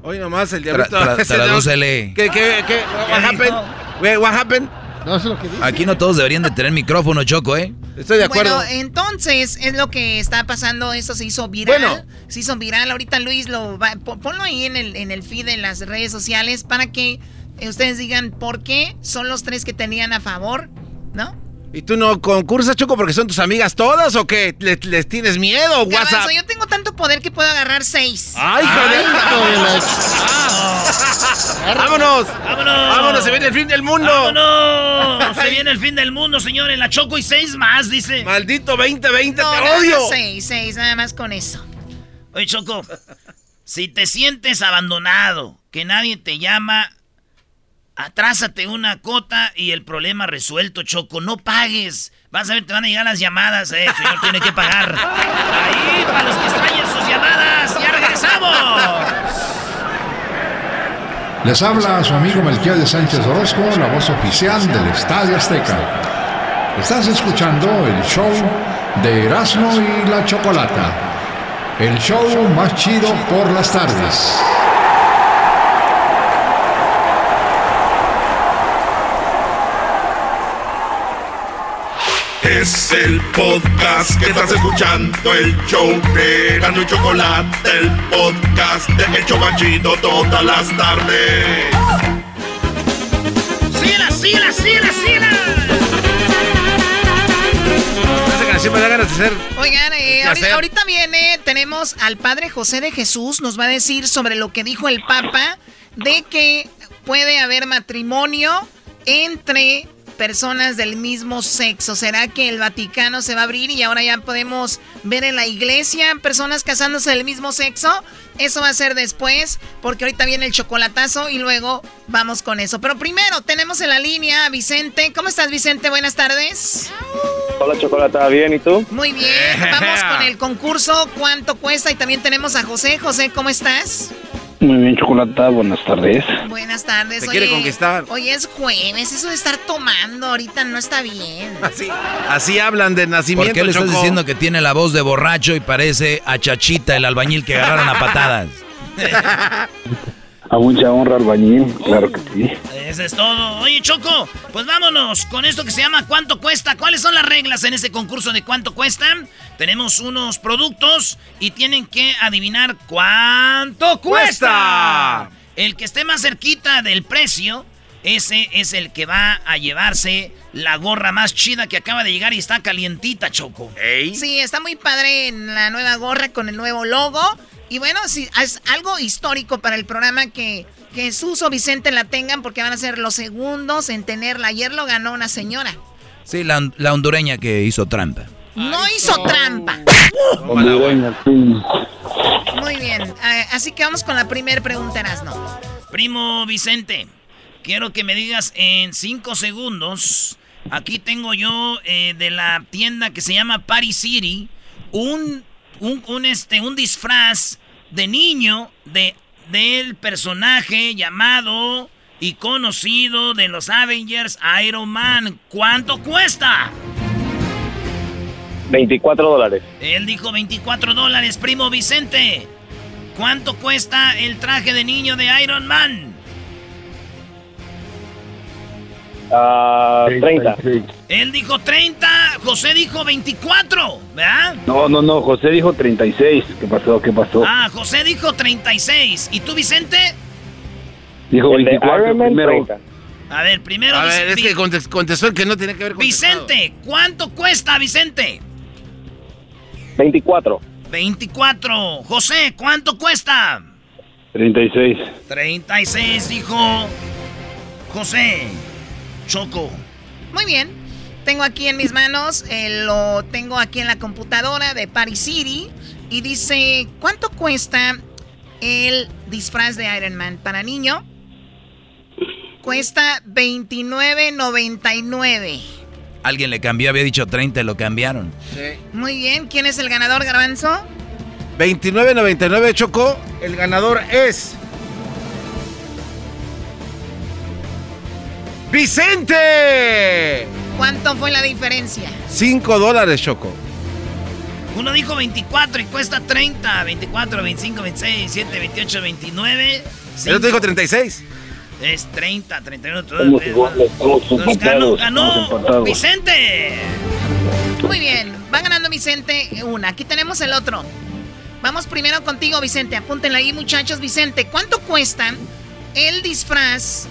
Hoy nomás el diablito. Tra- tra- <laughs> ese tradúcele. ¿Qué, qué, qué? What happened? What happened? No, eso es lo que dice. Aquí no todos deberían de tener micrófono, Choco, ¿eh? Estoy Bueno, entonces es lo que está pasando. Esto se hizo viral. Bueno. Se hizo viral. Ahorita Luis lo va. po- Ponlo ahí en el, en el feed de las redes sociales para que ustedes digan por qué son los tres que tenían a favor, ¿no? ¿Y tú no concursas, Choco, porque son tus amigas todas o qué? ¿Les, les tienes miedo WhatsApp? yo tengo tanto poder que puedo agarrar seis. ¡Ay, hijo de- <laughs> ¡Vámonos! ¡Vámonos! ¡Vámonos! ¡Se viene el fin del mundo! ¡Vámonos! Se viene el fin del mundo, señores. La Choco y seis más, dice. ¡Maldito 2020, No, te nada odio! Seis, seis, nada más con eso. Oye, Choco, si te sientes abandonado, que nadie te llama, atrásate una cota y el problema resuelto, Choco. No pagues. Vas a ver, te van a llegar las llamadas, eh. El señor tiene que pagar. Ahí, para los que extrañen sus llamadas. ¡Ya regresamos! Les habla su amigo Melquiel de Sánchez Orozco, la voz oficial del Estadio Azteca. Estás escuchando el show de Erasmo y la Chocolata. El show más chido por las tardes. Es el podcast que estás escuchando, el show de Gano y Chocolate, el podcast de El Chobachito todas las tardes. ¡Síguela, síguela, síguela, síguela! Esa canción me da ganas de hacer. Oigan, eh, ahorita viene, tenemos al Padre José de Jesús, nos va a decir sobre lo que dijo el Papa de que puede haber matrimonio entre personas del mismo sexo. ¿Será que el Vaticano se va a abrir y ahora ya podemos ver en la iglesia personas casándose del mismo sexo? Eso va a ser después, porque ahorita viene el chocolatazo y luego vamos con eso. Pero primero tenemos en la línea a Vicente. ¿Cómo estás, Vicente? Buenas tardes. Hola Chocolata, ¿bien? ¿Y tú? Muy bien, vamos con el concurso, cuánto cuesta y también tenemos a José. José, ¿cómo estás? Muy bien, Chocolata, buenas tardes. Buenas tardes. Te quiere conquistar. Hoy es jueves, eso de estar tomando ahorita no está bien. <laughs> Así, así hablan de nacimiento, ¿Por qué le estás diciendo que tiene la voz de borracho y parece a Chachita, el albañil que agarraron a patadas? <laughs> A mucha honra, albañil, claro que sí. Eso es todo. Oye, Choco, pues vámonos con esto que se llama ¿Cuánto cuesta? ¿Cuáles son las reglas en ese concurso de cuánto cuesta? Tenemos unos productos y tienen que adivinar cuánto cuesta. ¡Cuesta! El que esté más cerquita del precio ese es el que va a llevarse la gorra más chida que acaba de llegar y está calientita, Choco. Sí, está muy padre la nueva gorra con el nuevo logo. Y bueno, sí, es algo histórico para el programa que Jesús o Vicente la tengan porque van a ser los segundos en tenerla. Ayer lo ganó una señora. Sí, la, hondureña que hizo trampa. No hizo trampa. Muy bien, ah, así que vamos con la primera pregunta, Erasno. Primo Vicente, quiero que me digas en cinco segundos. Aquí tengo yo eh, de la tienda que se llama Paris City un, un, este, un disfraz de niño de, del personaje llamado y conocido de los Avengers Iron Man. ¿Cuánto cuesta? 24 dólares. Él dijo 24 dólares, primo Vicente. ¿Cuánto cuesta el traje de niño de Iron Man? Ah, 30. Él dijo 30, José dijo 24, ¿verdad? No, no, no, José dijo 36. ¿Qué pasó? ¿Qué pasó? Ah, José dijo 36. ¿Y tú, Vicente? Dijo 24 primero. A ver, primero... A ver, es que contestó el que no tiene que ver con... Vicente, ¿cuánto cuesta, Vicente? 24. 24. José, ¿cuánto cuesta? 36. 36, dijo José. Choco. Muy bien. Tengo aquí en mis manos, eh, lo tengo aquí en la computadora de Paris City. Y dice, ¿cuánto cuesta el disfraz de Iron Man para niño? Cuesta 29.99. Alguien le cambió, había dicho 30, lo cambiaron. Sí. Muy bien, ¿quién es el ganador, Garbanzo? 29.99 Choco. El ganador es. ¡Vicente! ¿Cuánto fue la diferencia? 5 dólares, Choco. Uno dijo 24 y cuesta 30. 24, 25, 26, 27, 28, 29. El otro dijo 36. Es 30, 31, 32. Ganó, ganó Vicente. Muy bien, va ganando Vicente una. Aquí tenemos el otro. Vamos primero contigo, Vicente. Apúntenle ahí, muchachos. Vicente, ¿cuánto cuesta el disfraz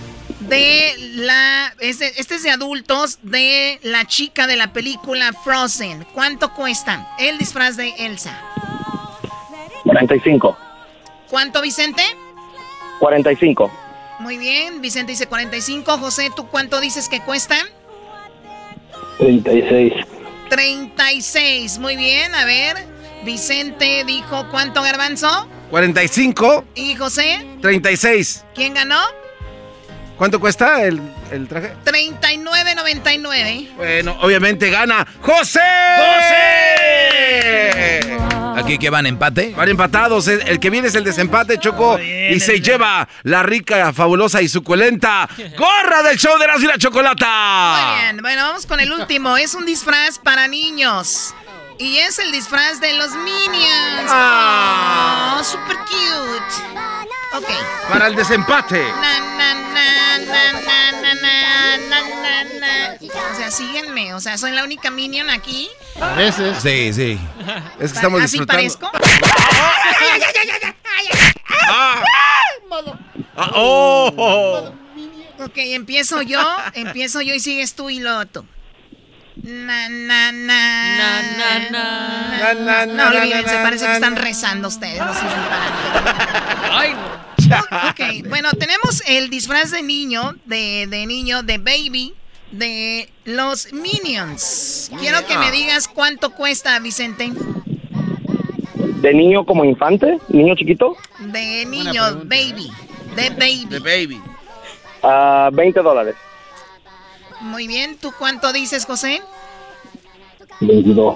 de la. Este, este, es de adultos, de la chica de la película Frozen? ¿Cuánto cuesta el disfraz de Elsa? 45. ¿Cuánto, Vicente? 45. Muy bien, Vicente dice 45. José, ¿tú cuánto dices que cuestan? 36. 36, muy bien, a ver. Vicente dijo, ¿cuánto garbanzo? 45. ¿Y José? 36. ¿Quién ganó? ¿Cuánto cuesta el, el traje? 39.99. Bueno, obviamente gana José. ¡José! ¿Aquí que van empate? Van empatados. El que viene es el desempate, Choco. y se lleva la rica, fabulosa y suculenta gorra del show de la Chocolata. Muy bien. Bueno, vamos con el último. Es un disfraz para niños. Y es el disfraz de los Minions. Ah. Oh, super cute. Ok. Para el desempate. o sea, síguenme. O sea, soy la única Minion aquí. A veces. Sí, sí. Es que estamos ¿Así disfrutando. parezco? Ah. Ah, oh. Ok, empiezo yo, empiezo yo y sigues tú y lo tú. Na, na, na. Na, na, na. Na, na, No, olvídense, parece na, que están rezando ustedes. No. Ay, <laughs> Ok, bueno, tenemos el disfraz de niño, de, de niño, de baby, de los Minions. Quiero que me digas cuánto cuesta, Vicente. ¿De niño como infante? ¿Niño chiquito? De niño, baby. De baby. The baby. Ah, 20 dólares. Muy bien, ¿tú cuánto dices, José? 22.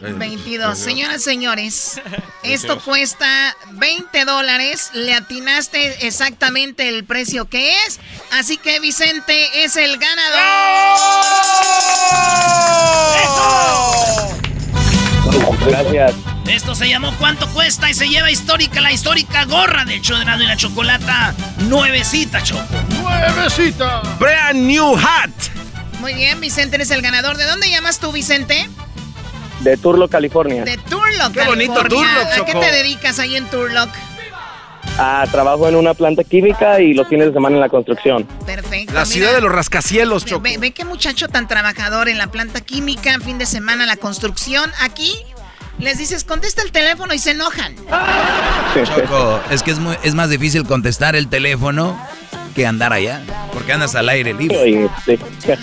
22. Señoras, señores, esto cuesta 20 dólares. Le atinaste exactamente el precio que es. Así que Vicente es el ganador. Gracias. Esto se llamó ¿Cuánto cuesta? Y se lleva histórica, la histórica gorra del show de y la Chocolata. Nuevecita, Choco. Nuevecita. Brand new hat. Muy bien, Vicente eres el ganador. ¿De dónde llamas tú, Vicente? De Turlo, California. De Turlock, Qué bonito California. Turlock, ¿A qué te dedicas ahí en Turlock? Ah, trabajo en una planta química y los fines de semana en la construcción. Perfecto. La ciudad de los rascacielos, Choco. Ve, ve, qué muchacho tan trabajador en la planta química, fin de semana la construcción. Aquí les dices, contesta el teléfono y se enojan. Choco, es que es, muy, es más difícil contestar el teléfono que andar allá, porque andas al aire libre.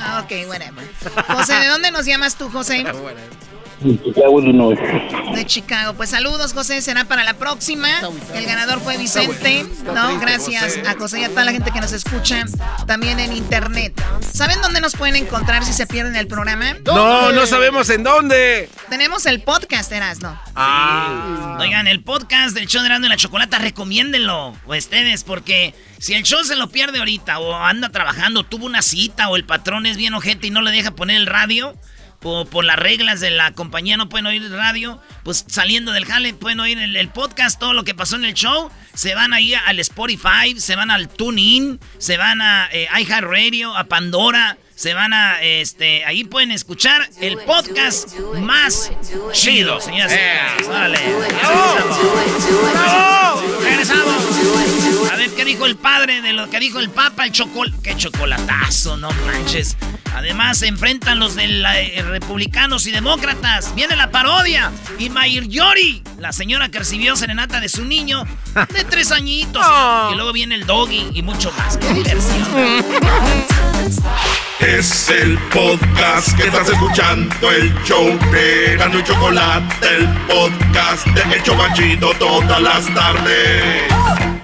Ah, ok, whatever. José, ¿de dónde nos llamas tú, José? <laughs> De Chicago, Illinois. De Chicago. Pues saludos, José. Será para la próxima. El ganador fue Vicente. No, gracias a José y a toda la gente que nos escucha también en internet. ¿Saben dónde nos pueden encontrar si se pierden el programa? No, no sabemos en dónde. Tenemos el podcast, Erasno. Ah. Oigan, el podcast del show de Erasno y la Chocolata, recomiéndenlo ustedes, porque si el show se lo pierde ahorita, o anda trabajando, tuvo una cita, o el patrón es bien ojete y no le deja poner el radio por las reglas de la compañía no pueden oír radio, pues saliendo del jale pueden oír el, podcast, todo lo que pasó en el show. Se van ahí al Spotify, se van al TuneIn, se van a eh, iHeartRadio, a Pandora, se van a, este, ahí pueden escuchar el podcast más chido, señoras y señores. Regresamos. A ver qué dijo el padre de lo que dijo el papa, el chocolate. Qué chocolatazo, no manches. Además, se enfrentan los de la, eh, republicanos y demócratas. Viene la parodia. Y Mayir Yori, la señora que recibió serenata de su niño de tres añitos. Oh. <laughs> Y luego viene el doggy y mucho más. ¡Qué <laughs> diversión! Es el podcast que estás escuchando, el show de Gano y Chocolate, el podcast de El Chobachito todas las tardes. Bueno,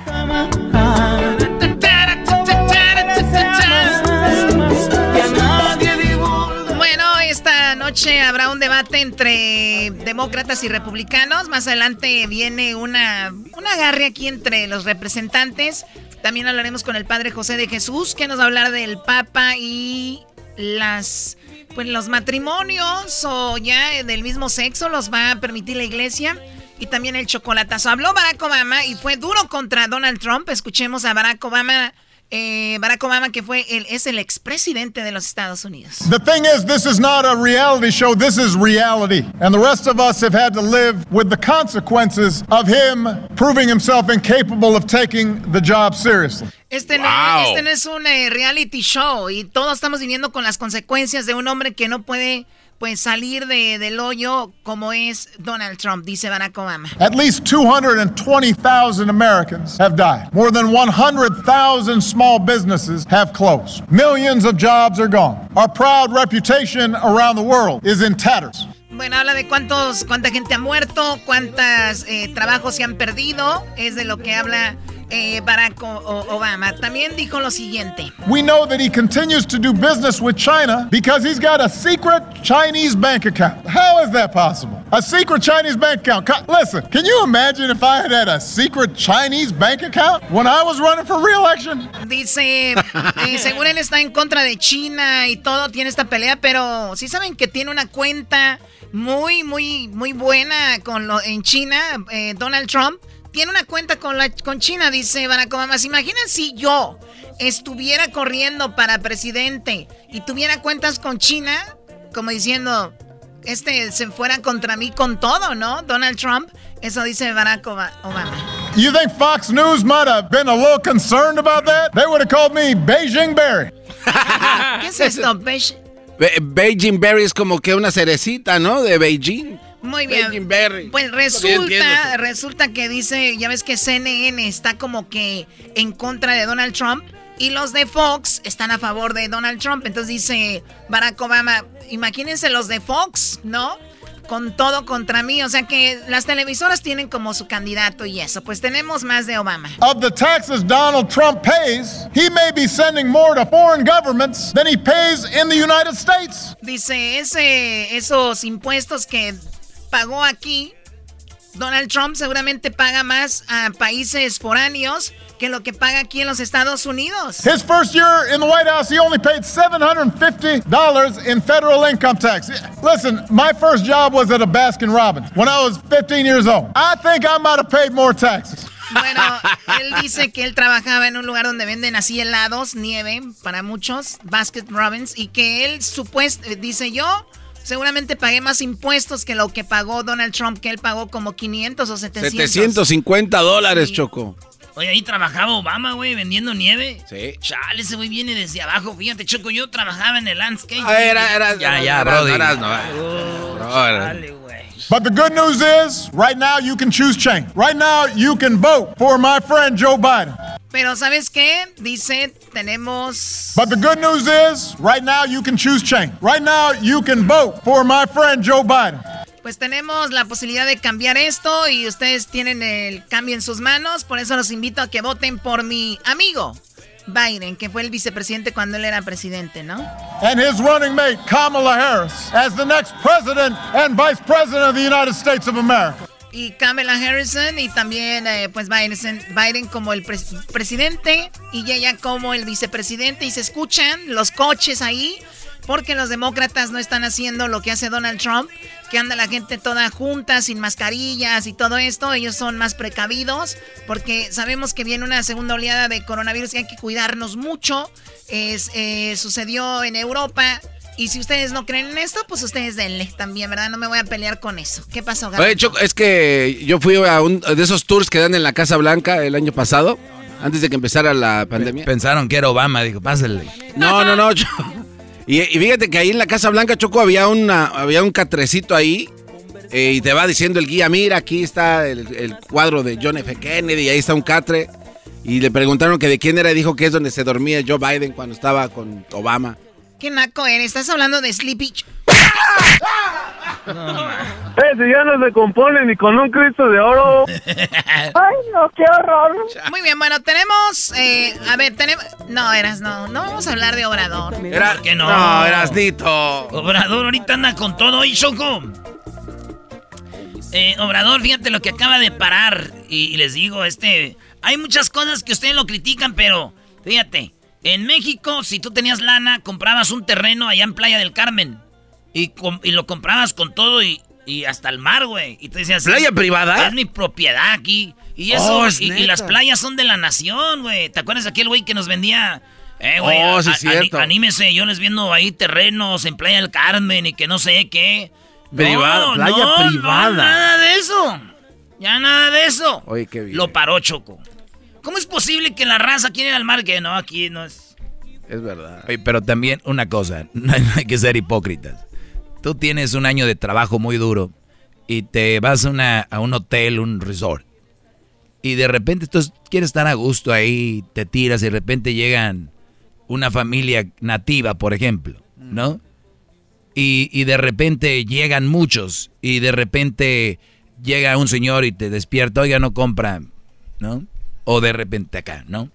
noche habrá un debate entre demócratas y republicanos. Más adelante viene una, un agarre aquí entre los representantes. También hablaremos con el padre José de Jesús, que nos va a hablar del Papa y las pues los matrimonios o ya del mismo sexo los va a permitir la iglesia. Y también el chocolatazo. Habló Barack Obama y fue duro contra Donald Trump. Escuchemos a Barack Obama. Eh, Barack Obama, que fue el, es el expresidente de los Estados Unidos. The thing is, this is not a reality show. This is reality. And the rest of us have had to live with the consequences of him proving himself incapable of taking the job seriously. Este, no, este no es un eh, reality show y todos estamos viviendo con las consecuencias de un hombre que no puede pues salir de, del hoyo como es Donald Trump, dice Barack Obama. At least 220,000 Americans have died. More than 100,000 small businesses have closed. Millions of jobs are gone. Our proud reputation around the world is in tatters. Bueno, habla de cuántos, cuánta gente ha muerto, cuántos eh, trabajos se han perdido, es de lo que habla eh, Barack Obama. También dijo lo siguiente. We know that he continues to do business with China because he's got a secret Chinese bank account. How is that possible? A secret Chinese bank account. Listen, can you imagine if I had had a secret Chinese bank account when I was running for re-election? Dice, eh, según él está en contra de China y todo, tiene esta pelea, pero si saben que tiene una cuenta muy, muy, muy buena con lo, en China, eh, Donald Trump tiene una cuenta con, la, con China, dice Barack Obama. ¿Se imaginan si yo estuviera corriendo para presidente y tuviera cuentas con China? Como diciendo, este se fuera contra mí con todo, ¿no? Donald Trump. Eso dice Barack Obama. You think Fox News might have been a little concerned about that? They would have called me Beijing Berry. ¿Qué es esto? Beijing. <laughs> Be Beijing Berry es como que una cerecita, ¿no? De Beijing. Muy bien. Pues resulta, resulta que dice, ya ves que CNN está como que en contra de Donald Trump y los de Fox están a favor de Donald Trump. Entonces dice Barack Obama, imagínense los de Fox, ¿no? Con todo contra mí, o sea que las televisoras tienen como su candidato y eso. Pues tenemos más de Obama. Of the taxes Donald Trump pays, he may be sending more to foreign governments than he pays in the United States. Dice, ese, esos impuestos que pagó aquí, Donald Trump seguramente paga más a países foráneos que lo que paga aquí en los Estados Unidos. His first year in the White House, he only paid $750 in federal income tax. Listen, my first job was at a Baskin Robbins when I was 15 years old. I think I might have paid more taxes. Bueno, <laughs> él dice que él trabajaba en un lugar donde venden así helados, nieve para muchos, Basket Robbins, y que él supuesto, dice yo, Seguramente pagué más impuestos que lo que pagó Donald Trump, que él pagó como 500 o 700. 750 dólares, sí. Choco. Oye, ahí trabajaba Obama, güey, vendiendo nieve. Sí. Chale, ese güey viene desde abajo. Fíjate, Choco, yo trabajaba en el landscape. Ah, era, era, Ya, era- ya, Brody. no, Bro, chale, güey. But the good news is, right now you can choose change. Right now you can vote for my friend Joe Biden. Pero ¿sabes qué? Dice, tenemos... But the good news is, right now you can choose change. Right now you can vote for my friend Joe Biden. Pues tenemos la posibilidad de cambiar esto y ustedes tienen el cambio en sus manos. Por eso los invito a que voten por mi amigo Biden, que fue el vicepresidente cuando él era presidente, ¿no? And his running mate, Kamala Harris, as the next president and vice president of the United States of America. Y Kamala Harrison y también eh, pues Biden, Biden como el pres- presidente y ella como el vicepresidente. Y se escuchan los coches ahí porque los demócratas no están haciendo lo que hace Donald Trump, que anda la gente toda junta, sin mascarillas y todo esto. Ellos son más precavidos porque sabemos que viene una segunda oleada de coronavirus y hay que cuidarnos mucho. Es, eh, sucedió en Europa. Y si ustedes no creen en esto, pues ustedes denle también, ¿verdad? No me voy a pelear con eso. ¿Qué pasó, Gabriel? Oye, Choco, es que yo fui a un de esos tours que dan en la Casa Blanca el año pasado, antes de que empezara la pandemia. Pensaron que era Obama, dijo, pásale. No, no, no. Y, y fíjate que ahí en la Casa Blanca, Choco, había, una, había un catrecito ahí. eh, y te va diciendo el guía, mira, aquí está el, el cuadro de John F. Kennedy, y ahí está un catre. Y le preguntaron que de quién era y dijo que es donde se dormía Joe Biden cuando estaba con Obama. ¿Qué naco eres? ¿Estás hablando de Sleepy? Ese ya no se compone ni con un Cristo de oro. <laughs> Ay, no, qué horror. Muy bien, bueno, tenemos. eh, a ver, tenemos. No, eras, no. No vamos a hablar de Obrador. Era, ¿Por qué no? No, Erasnito. Obrador ahorita anda con todo y Choco. Eh, Obrador, fíjate lo que acaba de parar. Y, y les digo, este. Hay muchas cosas que ustedes lo critican, pero fíjate. En México, si tú tenías lana, comprabas un terreno allá en Playa del Carmen. Y, lo comprabas con todo y, y hasta el mar, güey. Y tú decías. ¿Playa privada? Es mi propiedad aquí. Y eso, Oh, es y, las playas son de la nación, güey. ¿Te acuerdas de aquel güey que nos vendía? Eh, güey, Oh, sí, a- es cierto. ani- anímese, yo les viendo ahí terrenos en Playa del Carmen y que no sé qué. Privada, No, playa no, no, privada. nada de eso. Ya nada de eso. Oye, qué bien. Lo paró Choco. ¿Cómo es posible que la raza quiera ir al mar? Que no, aquí no es. Es verdad. Oye, pero también una cosa, <laughs> no hay, no hay que ser hipócritas. Tú tienes un año de trabajo muy duro y te vas a, una- a un hotel, un resort. Y de repente tú quieres estar a gusto ahí, te tiras y de repente llegan una familia nativa, por ejemplo, ¿no? Y, y de repente llegan muchos y de repente llega un señor y te despierta, oiga, no compra, ¿no? O de repente acá, ¿no?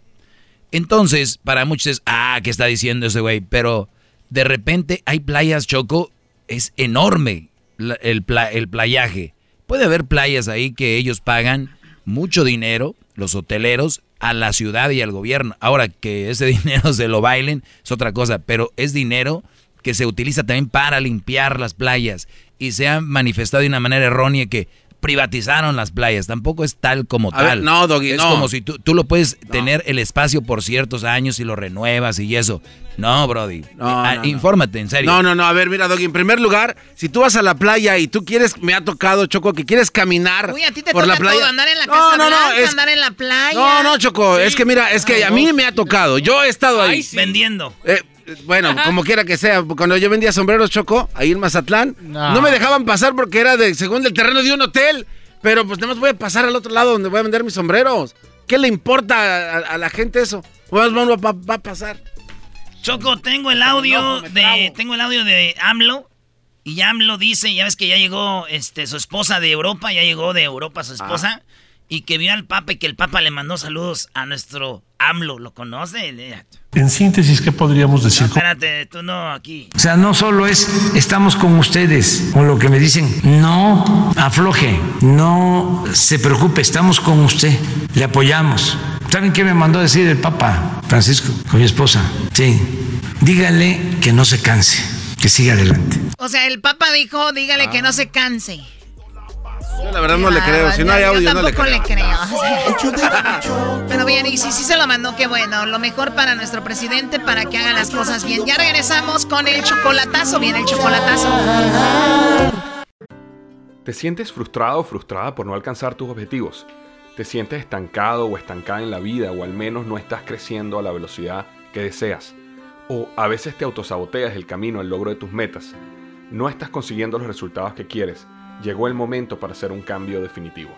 Entonces, para muchos es, ah, ¿qué está diciendo ese güey? Pero de repente hay playas, Choco, es enorme el, pla- el playaje. Puede haber playas ahí que ellos pagan mucho dinero, los hoteleros, a la ciudad y al gobierno. Ahora que ese <laughs> dinero se lo bailen es otra cosa, pero es dinero que se utiliza también para limpiar las playas y se ha manifestado de una manera errónea que privatizaron las playas. Tampoco es tal como A ver, tal. no, Doggy, es no. como si tú, tú lo puedes tener el espacio por ciertos años y lo renuevas y eso. No, Brody. No, Ah, no, no. infórmate, en serio. No, no, no, a ver, mira, Doggy, en primer lugar, si tú vas a la playa y tú quieres, me ha tocado, Choco, que quieres caminar Uy, a ti te por toca la playa. todo, andar en la No, Casa no, no, Blanca, es- andar en la playa. No, no, Choco, es que mira, es que a mí me ha tocado, yo he estado ahí. Vendiendo. Eh, bueno, como quiera que sea, cuando yo vendía sombreros, Choco, ahí en Mazatlán, no. No. me dejaban pasar porque era de según el terreno de un hotel, pero pues nada más voy a pasar al otro lado donde voy a vender mis sombreros. ¿Qué le importa a, a la gente eso? Pues va, va- va a pasar. Choco, tengo el audio No, de tengo el audio de AMLO y AMLO dice, ya ves que ya llegó este su esposa de Europa, ya llegó de Europa su esposa y que vio al Papa y que el Papa le mandó saludos a nuestro AMLO, ¿lo conoce? En síntesis, ¿qué podríamos No, decir? espérate, tú no aquí. O sea, no solo es estamos con ustedes, con lo que me dicen, no afloje, no se preocupe, estamos con usted, le apoyamos. ¿Saben qué me mandó a decir el Papa Francisco con mi esposa? Sí, dígale que no se canse, que siga adelante. O sea, el Papa dijo, dígale Ah. que no se canse. Yo la verdad no le creo, si no hay Yo audio no le tampoco creo. le creo. <laughs> Pero bien, y si sí se lo mandó, qué bueno. Lo mejor para nuestro presidente, para que haga las cosas bien. Ya regresamos con el chocolatazo. Viene el chocolatazo. ¿Te sientes frustrado o frustrada por no alcanzar tus objetivos? te sientes estancado o estancada en la vida o al menos no estás creciendo a la velocidad que deseas. O a veces te autosaboteas el camino al logro de tus metas. No estás consiguiendo los resultados que quieres. Llegó el momento para hacer un cambio definitivo.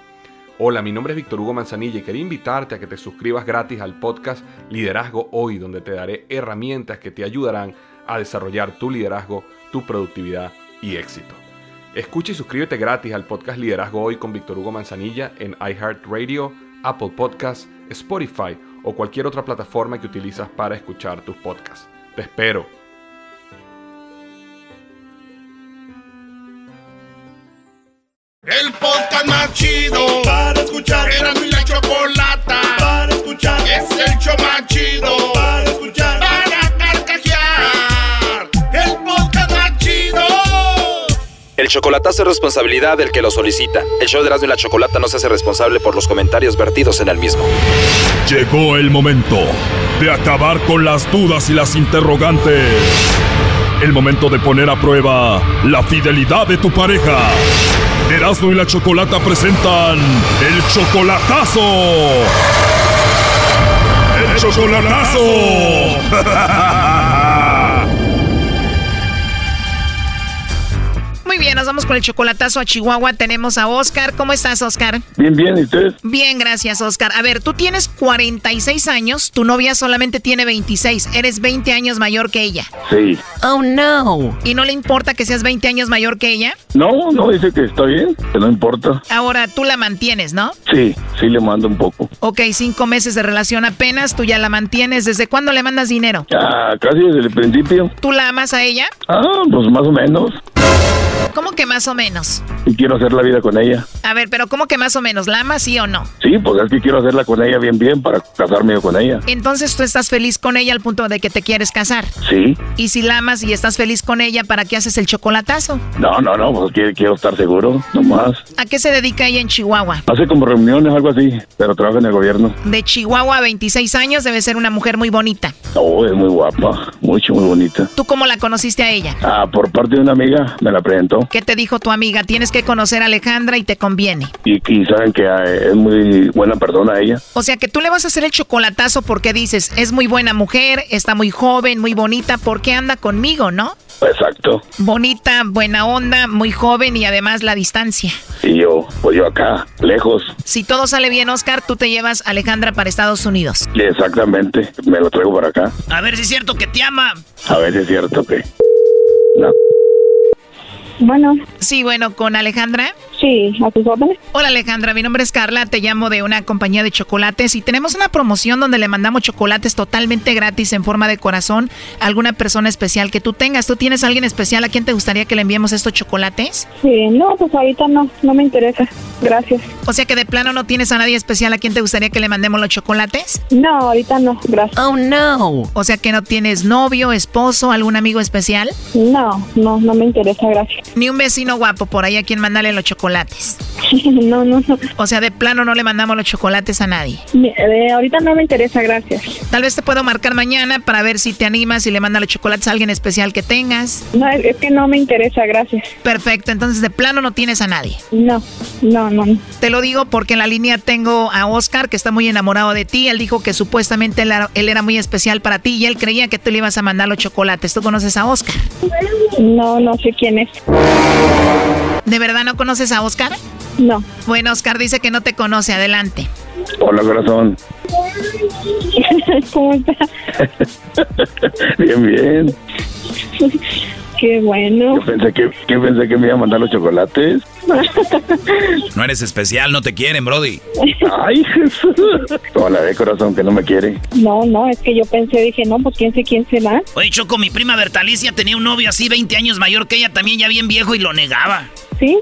Hola, mi nombre es Víctor Hugo Manzanilla y quería invitarte a que te suscribas gratis al podcast Liderazgo Hoy, donde te daré herramientas que te ayudarán a desarrollar tu liderazgo, tu productividad y éxito. Escucha y suscríbete gratis al podcast Liderazgo Hoy con Víctor Hugo Manzanilla en iHeartRadio, Apple Podcasts, Spotify o cualquier otra plataforma que utilizas para escuchar tus podcasts. Te espero. El podcast más chido para escuchar. Era mi la chocolata para escuchar. Es el show más chido para escuchar. Para carcajear. El podcast más chido. El chocolatazo es responsabilidad del que lo solicita. El show de Erasmo y la Chocolata no se hace responsable por los comentarios vertidos en el mismo. Llegó el momento de acabar con las dudas y las interrogantes. El momento de poner a prueba la fidelidad de tu pareja. Erasmo y la Chocolata presentan el chocolatazo. El chocolatazo. Muy bien, nos vamos con el chocolatazo a Chihuahua. Tenemos a Oscar. ¿Cómo estás, Oscar? Bien, bien, ¿y usted? Bien, gracias, Oscar. A ver, tú tienes 46 años, tu novia solamente tiene 26. Eres 20 años mayor que ella. Sí. Oh, no. ¿Y no le importa que seas 20 años mayor que ella? No, no, dice que está bien, que no importa. Ahora, tú la mantienes, ¿no? Sí, sí le mando un poco. Ok, cinco meses de relación apenas, tú ya la mantienes. ¿Desde cuándo le mandas dinero? Ah, casi desde el principio. ¿Tú la amas a ella? Ah, pues más o menos. ¿Cómo que más o menos? Y quiero hacer la vida con ella. A ver, pero ¿cómo que más o menos? ¿La amas sí o no? Sí, pues es que quiero hacerla con ella bien, bien para casarme con ella. Entonces tú estás feliz con ella al punto de que te quieres casar. Sí. Y si la amas y estás feliz con ella, ¿para qué haces el chocolatazo? No, no, no, pues quiero, quiero estar seguro, nomás. ¿A qué se dedica ella en Chihuahua? Hace como reuniones, algo así, pero trabaja en el gobierno. De Chihuahua a 26 años debe ser una mujer muy bonita. Oh, es muy guapa, mucho, muy bonita. ¿Tú cómo la conociste a ella? Ah, por parte de una amiga, me la ¿Qué te dijo tu amiga? Tienes que conocer a Alejandra y te conviene. Y, y saben que eh, es muy buena persona ella. O sea que tú le vas a hacer el chocolatazo porque dices, es muy buena mujer, está muy joven, muy bonita, ¿por qué anda conmigo, no? Exacto. Bonita, buena onda, muy joven y además la distancia. Y yo, pues yo acá, lejos. Si todo sale bien, Oscar, tú te llevas a Alejandra para Estados Unidos. Exactamente, me lo traigo para acá. A ver si es cierto que te ama. A ver si es cierto que... No. Bueno. Sí, bueno, ¿con Alejandra? Sí, a tus órdenes. Hola Alejandra, mi nombre es Carla, te llamo de una compañía de chocolates y tenemos una promoción donde le mandamos chocolates totalmente gratis en forma de corazón a alguna persona especial que tú tengas. ¿Tú tienes a alguien especial a quien te gustaría que le enviemos estos chocolates? Sí, no, pues ahorita no, no me interesa. Gracias. O sea que de plano no tienes a nadie especial a quien te gustaría que le mandemos los chocolates? No, ahorita no, gracias. Oh, no. O sea que no tienes novio, esposo, algún amigo especial? No, no, no me interesa, gracias. Ni un vecino guapo por ahí a quien mandarle los chocolates. <laughs> no, no, no. O sea, de plano no le mandamos los chocolates a nadie. Eh, ahorita no me interesa, gracias. Tal vez te puedo marcar mañana para ver si te animas y le mandas los chocolates a alguien especial que tengas. No, es que no me interesa, gracias. Perfecto, entonces de plano no tienes a nadie. No, no, no. Te lo digo porque en la línea tengo a Oscar que está muy enamorado de ti. Él dijo que supuestamente él era, él era muy especial para ti y él creía que tú le ibas a mandar los chocolates. ¿Tú conoces a Oscar? No, no sé quién es. ¿De verdad no conoces a Oscar? No. Bueno, Oscar dice que no te conoce. Adelante. Hola, corazón. <laughs> ¿Cómo estás? <laughs> bien, bien. <laughs> Qué bueno. Yo pensé que, que pensé que me iba a mandar los chocolates. <laughs> No eres especial, no te quieren, Brody. Ay, Jesús. Hola, de corazón que no me quiere. No, no, es que yo pensé, dije, no, pues quién sé quién será. Oye, Choco, mi prima Bertalicia tenía un novio así 20 años mayor que ella, también ya bien viejo y lo negaba. ¿Sí?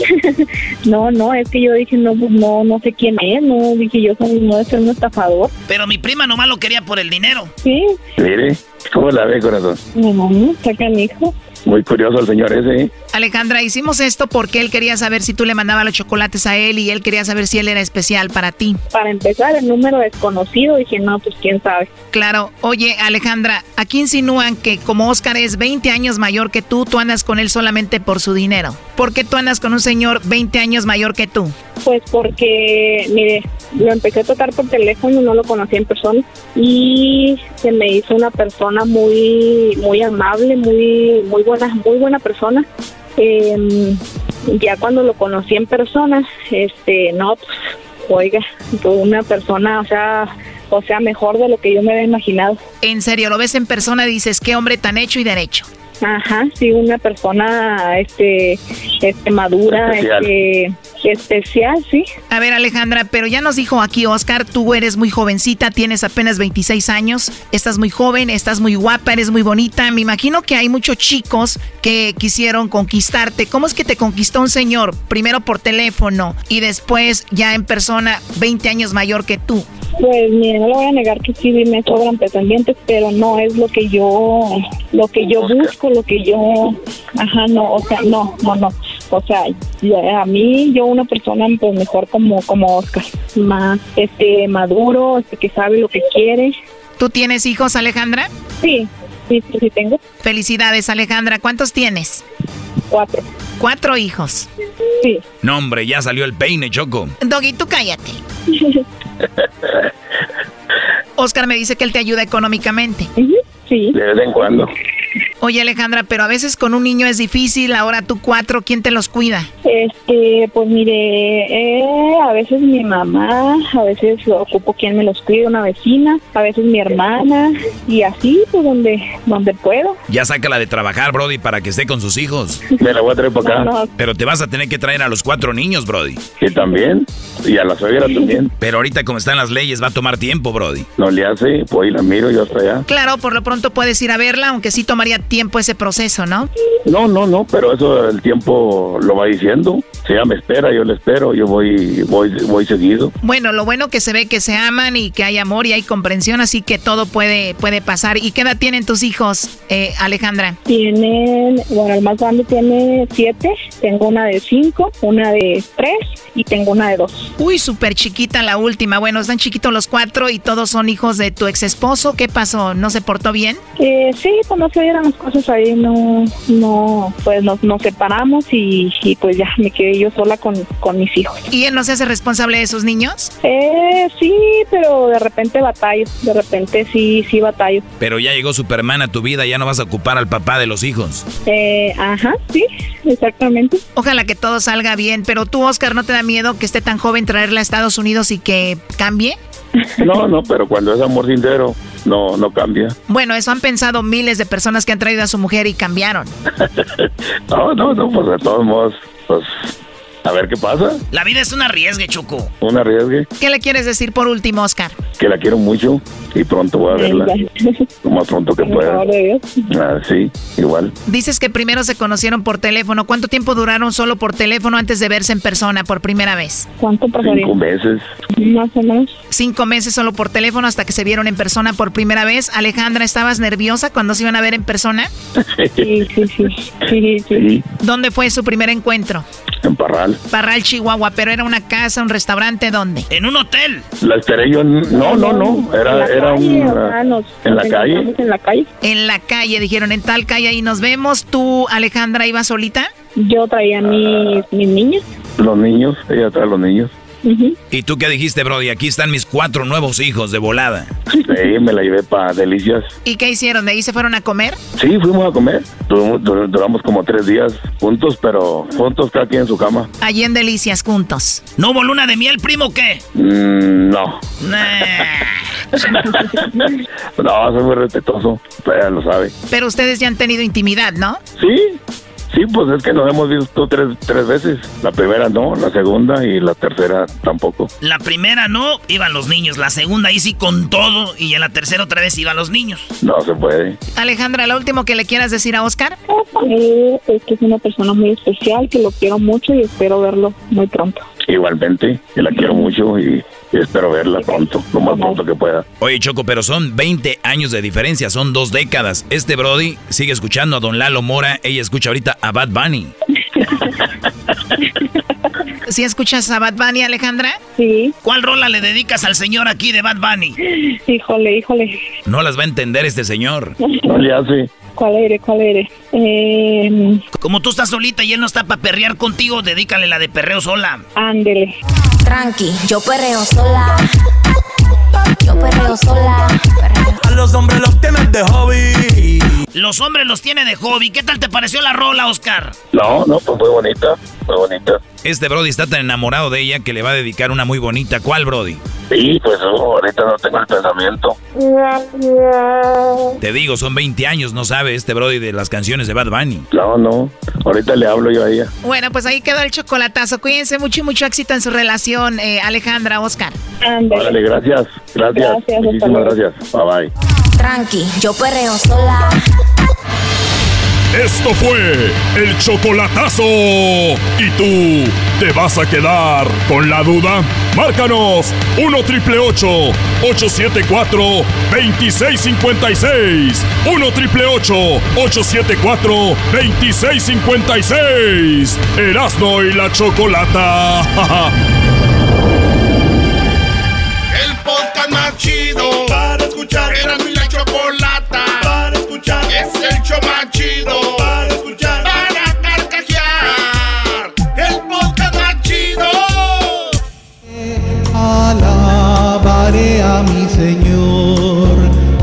<laughs> no, no, es que yo dije, no, pues no, no sé quién es, no, dije yo, no debe ser un estafador. Pero mi prima nomás lo quería por el dinero. Sí. Mire, ¿cómo la ve, corazón? No, sacan hijo. Muy curioso el señor ese. ¿eh? Alejandra, hicimos esto porque él quería saber si tú le mandabas los chocolates a él y él quería saber si él era especial para ti. Para empezar, el número desconocido, dije, no, pues quién sabe. Claro. Oye, Alejandra, aquí insinúan que como Oscar es 20 años mayor que tú, tú andas con él solamente por su dinero. ¿Por qué tú andas con un señor 20 años mayor que tú? Pues porque, mire, lo empecé a tratar por teléfono, no lo conocía en persona y se me hizo una persona muy, muy amable, muy, muy buena, muy buena persona. Em, ya cuando lo conocí en persona, este, no, pues, oiga, una persona, o sea, o sea, mejor de lo que yo me había imaginado. En serio, lo ves en persona y dices, qué hombre tan hecho y derecho. Ajá, sí, una persona este, este madura, especial. este especial, sí. A ver, Alejandra, pero ya nos dijo aquí Oscar, tú eres muy jovencita, tienes apenas 26 años, estás muy joven, estás muy guapa, eres muy bonita. Me imagino que hay muchos chicos que quisieron conquistarte. ¿Cómo es que te conquistó un señor? Primero por teléfono y después ya en persona, 20 años mayor que tú. Pues mire, no le voy a negar que sí me sobran pretendientes, pero no es lo que yo, lo que yo busco, lo que yo, ajá, no, o sea, no, no, no, o sea, a mí yo una persona pues mejor como, como Oscar, más, este, maduro, este, que sabe lo que quiere. ¿Tú tienes hijos, Alejandra? Sí, sí, sí, sí tengo. Felicidades, Alejandra. ¿Cuántos tienes? Cuatro. Cuatro hijos. Sí. No, hombre, ya salió el peine, Choco. Doggy, tú cállate. <laughs> Oscar me dice que él te ayuda económicamente. Sí. De vez en cuando. Oye Alejandra, pero a veces con un niño es difícil, ahora tú cuatro, ¿quién te los cuida? Este, pues mire, eh, a veces mi mamá, a veces ocupo quien me los cuida, una vecina, a veces mi hermana, y así, pues donde, donde puedo. Ya sácala de trabajar, Brody, para que esté con sus hijos. Me la voy a traer para acá. Pero te vas a tener que traer a los cuatro niños, Brody. Y también, y a la suegra también. Pero ahorita como están las leyes va a tomar tiempo, Brody. No le hace, pues ahí la miro yo hasta allá. Claro, por lo pronto puedes ir a verla, aunque sí tomaría tiempo ese proceso, ¿no? No, no, no, pero eso el tiempo lo va diciendo. Si ella me espera, yo le espero, yo voy, voy, voy seguido. Bueno, lo bueno que se ve que se aman y que hay amor y hay comprensión, así que todo puede, puede pasar. ¿Y qué edad tienen tus hijos, eh, Alejandra? Tienen, bueno, el más grande tiene siete, tengo una de cinco, una de tres y tengo una de dos. Uy, súper chiquita la última. Bueno, están chiquitos los cuatro y todos son hijos de tu ex esposo. ¿Qué pasó? ¿No se portó bien? Eh, sí, pues no se dieron las cosas ahí, no, no, pues nos, nos separamos y, y, pues ya me quedé yo sola con, con, mis hijos. ¿Y él no se hace responsable de sus niños? Eh, sí, pero de repente batallo, de repente sí, sí batallo. Pero ya llegó Superman a tu vida, ya no vas a ocupar al papá de los hijos. Eh, ajá, sí, exactamente. Ojalá que todo salga bien, pero tú, Oscar, ¿no te da miedo que esté tan joven traerla a Estados Unidos y que cambie? No, no, pero cuando es amor sincero, no, no cambia. Bueno, eso han pensado miles de personas que han traído a su mujer y cambiaron. <laughs> no, no, no, pues de todos modos, pues a ver qué pasa. La vida es un arriesgue, Choco. Un arriesgue. ¿Qué le quieres decir por último, Oscar? Que la quiero mucho y pronto voy a verla. Lo más pronto que pueda. Ah, sí, igual. Dices que primero se conocieron por teléfono. ¿Cuánto tiempo duraron solo por teléfono antes de verse en persona por primera vez? ¿Cuánto pasaría? Cinco meses. Más o menos. Cinco meses solo por teléfono hasta que se vieron en persona por primera vez. Alejandra, ¿estabas nerviosa cuando se iban a ver en persona? Sí, sí, sí. sí, sí. ¿Dónde fue su primer encuentro? En Parral. Parral, Chihuahua, pero era una casa, un restaurante, ¿dónde? En un hotel. La esperé yo, en... no, no, no, era, era un... en la calle. En la calle. En la calle, dijeron, en tal calle ahí nos vemos. ¿Tú, Alejandra, ibas solita? Yo traía mis, mis niños. Los niños, ella trae los niños. Uh -huh. ¿Y tú qué dijiste, Brody? Aquí están mis cuatro nuevos hijos de volada. Sí, me la llevé para Delicias. ¿Y qué hicieron? ¿De ahí se fueron a comer? Sí, fuimos a comer. Duramos, duramos como tres días juntos, pero juntos cada quien en su cama. Allí en Delicias, juntos. ¿No hubo luna de miel, primo, o qué? Mm, no. <laughs> no, soy muy respetuoso. Ella lo sabe. Pero ustedes ya han tenido intimidad, ¿no? Sí. Sí, pues es que nos hemos visto tres, tres veces. La primera no, la segunda y la tercera tampoco. La primera no, iban los niños. La segunda ahí sí con todo. Y en la tercera otra vez iban los niños. No se puede. Alejandra, lo último que le quieras decir a Oscar. Eh, es que es una persona muy especial, que lo quiero mucho y espero verlo muy pronto. Igualmente, que la quiero mucho y, y espero verla pronto, lo más pronto que pueda. Oye, Choco, pero son 20 años de diferencia, son dos décadas. Este Brody sigue escuchando a Don Lalo Mora, ella escucha ahorita a Bad Bunny. ¿Sí escuchas a Bad Bunny, Alejandra? Sí. ¿Cuál rola le dedicas al señor aquí de Bad Bunny? Híjole, híjole. No las va a entender este señor. No le hace. ¿Cuál eres? ¿Cuál eres? Eh, Como tú estás solita y él no está para perrear contigo, dedícale la de perreo sola. ándele. Tranqui, yo perreo sola. Yo perreo sola. A los hombres los tienes de hobby. Los hombres los tiene de hobby. ¿Qué tal te pareció la rola, Oscar? No, no, pues muy bonita, muy bonita. Este Brody está tan enamorado de ella que le va a dedicar una muy bonita. ¿Cuál, Brody? Sí, pues oh, ahorita no tengo el pensamiento. Te digo, son 20 años, no sabe este Brody de las canciones de Bad Bunny. No, no, ahorita le hablo yo a ella. Bueno, pues ahí quedó el chocolatazo. Cuídense mucho y mucho éxito en su relación, eh, Alejandra, Oscar. Vale, gracias, gracias, Gracias, muchísimas gracias. Bye bye. Tranqui, yo perreo sola. Esto fue el chocolatazo. ¿Y tú te vas a quedar con la duda? Márcanos 1 triple 874 2656. 1 triple 874 2656. Erasno y la chocolata. <laughs> El podcast más chido para escuchar. Era A mi Señor,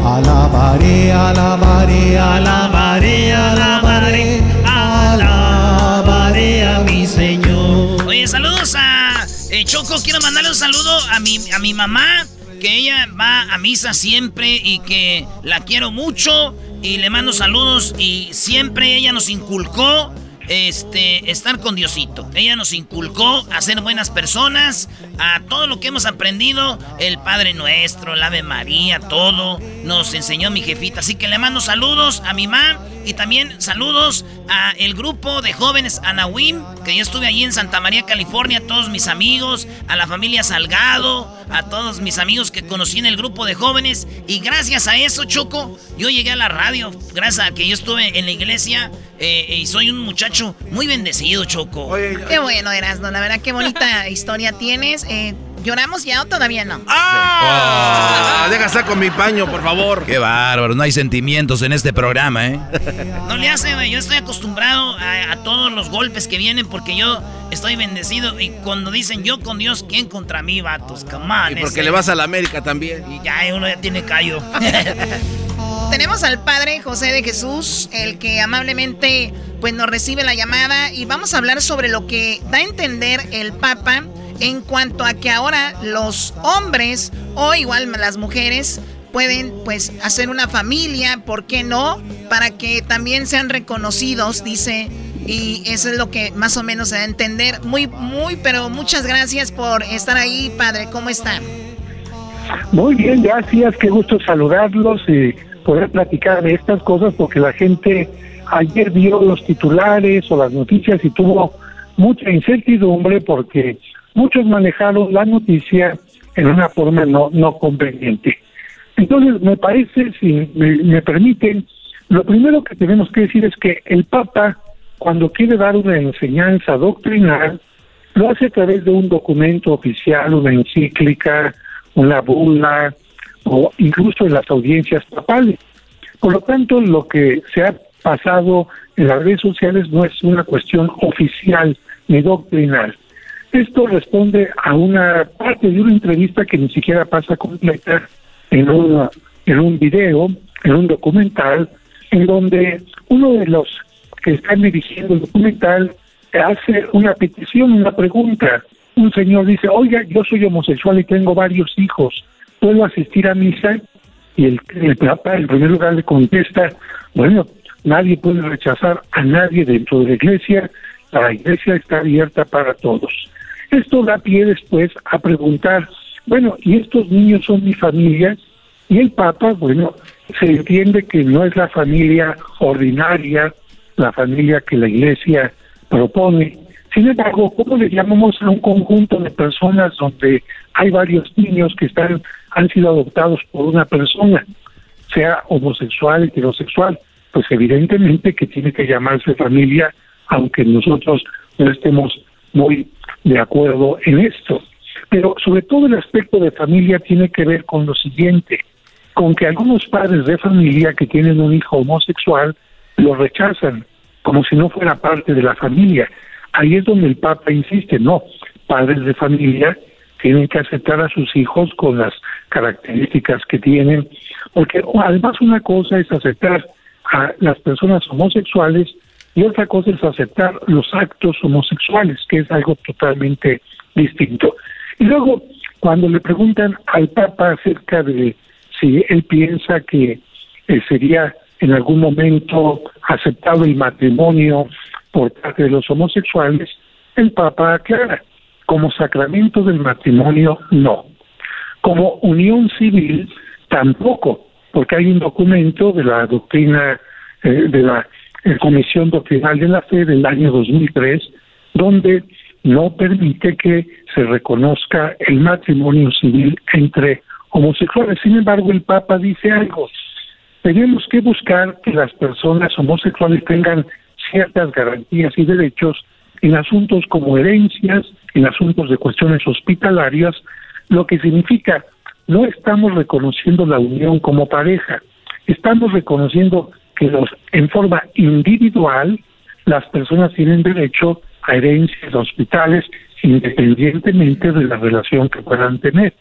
alabaré, alabaré, alabaré, alabaré, alabaré a mi Señor. Oye, saludos a eh, Choco. Quiero mandarle un saludo a mi, a mi mamá, que ella va a misa siempre y que la quiero mucho. Y le mando saludos y siempre ella nos inculcó este, estar con Diosito. Ella nos inculcó a ser buenas personas, a todo lo que hemos aprendido, el Padre Nuestro, el Ave María, todo, nos enseñó mi jefita. Así que le mando saludos a mi mamá y también saludos a el grupo de jóvenes Anawim, que yo estuve allí en Santa María, California, a todos mis amigos, a la familia Salgado, a todos mis amigos que conocí en el grupo de jóvenes. Y gracias a eso, Choco, yo llegué a la radio, gracias a que yo estuve en la iglesia eh, y soy un muchacho muy bendecido, Choco. Qué bueno, Erasno. La verdad, qué bonita <laughs> historia tienes. Eh, ¿Lloramos ya o todavía no? Ah, deja estar con mi paño, por favor. Qué bárbaro, no hay sentimientos en este programa, ¿eh? No le hace, güey. Yo estoy acostumbrado a, a todos los golpes que vienen porque yo estoy bendecido. Y cuando dicen yo con Dios, ¿quién contra mí, vatos? Y porque ese- le vas a la América también. Y ya uno ya tiene callo. <laughs> Tenemos al Padre José de Jesús, el que amablemente pues nos recibe la llamada y vamos a hablar sobre lo que da a entender el Papa en cuanto a que ahora los hombres o igual las mujeres pueden pues hacer una familia, ¿por qué no? Para que también sean reconocidos, dice, y eso es lo que más o menos se da a entender. Muy, muy, pero muchas gracias por estar ahí, Padre, ¿cómo está? Muy bien, gracias, qué gusto saludarlos y poder platicar de estas cosas porque la gente ayer vio los titulares o las noticias y tuvo mucha incertidumbre porque muchos manejaron la noticia en una forma no, no conveniente. Entonces, me parece, si me, me permiten, lo primero que tenemos que decir es que el Papa, cuando quiere dar una enseñanza doctrinal, lo hace a través de un documento oficial, una encíclica, una bula o incluso en las audiencias papales. Por lo tanto, lo que se ha pasado en las redes sociales no es una cuestión oficial ni doctrinal. Esto responde a una parte de una entrevista que ni siquiera pasa completa en, una, en un video, en un documental, en donde uno de los que están dirigiendo el documental hace una petición, una pregunta. Un señor dice, oiga, yo soy homosexual y tengo varios hijos, ¿puedo asistir a misa? Y el, el Papa en primer lugar le contesta, bueno, nadie puede rechazar a nadie dentro de la iglesia, la iglesia está abierta para todos. Esto da pie después a preguntar, bueno, ¿y estos niños son mi familia? Y el Papa, bueno, se entiende que no es la familia ordinaria, la familia que la iglesia propone. Sin embargo, ¿cómo le llamamos a un conjunto de personas donde hay varios niños que están han sido adoptados por una persona, sea homosexual, heterosexual? Pues evidentemente que tiene que llamarse familia, aunque nosotros no estemos muy de acuerdo en esto. Pero sobre todo el aspecto de familia tiene que ver con lo siguiente, con que algunos padres de familia que tienen un hijo homosexual lo rechazan como si no fuera parte de la familia. Ahí es donde el Papa insiste, no, padres de familia tienen que aceptar a sus hijos con las características que tienen, porque además una cosa es aceptar a las personas homosexuales y otra cosa es aceptar los actos homosexuales, que es algo totalmente distinto. Y luego, cuando le preguntan al Papa acerca de si él piensa que eh, sería en algún momento aceptado el matrimonio por parte de los homosexuales, el Papa aclara, como sacramento del matrimonio, no. Como unión civil, tampoco, porque hay un documento de la doctrina, eh, de la eh, Comisión Doctrinal de la Fe del año 2003, donde no permite que se reconozca el matrimonio civil entre homosexuales. Sin embargo, el Papa dice algo. Tenemos que buscar que las personas homosexuales tengan ciertas garantías y derechos en asuntos como herencias, en asuntos de cuestiones hospitalarias, lo que significa no estamos reconociendo la unión como pareja, estamos reconociendo que los, en forma individual las personas tienen derecho a herencias, a hospitales, independientemente de la relación que puedan tener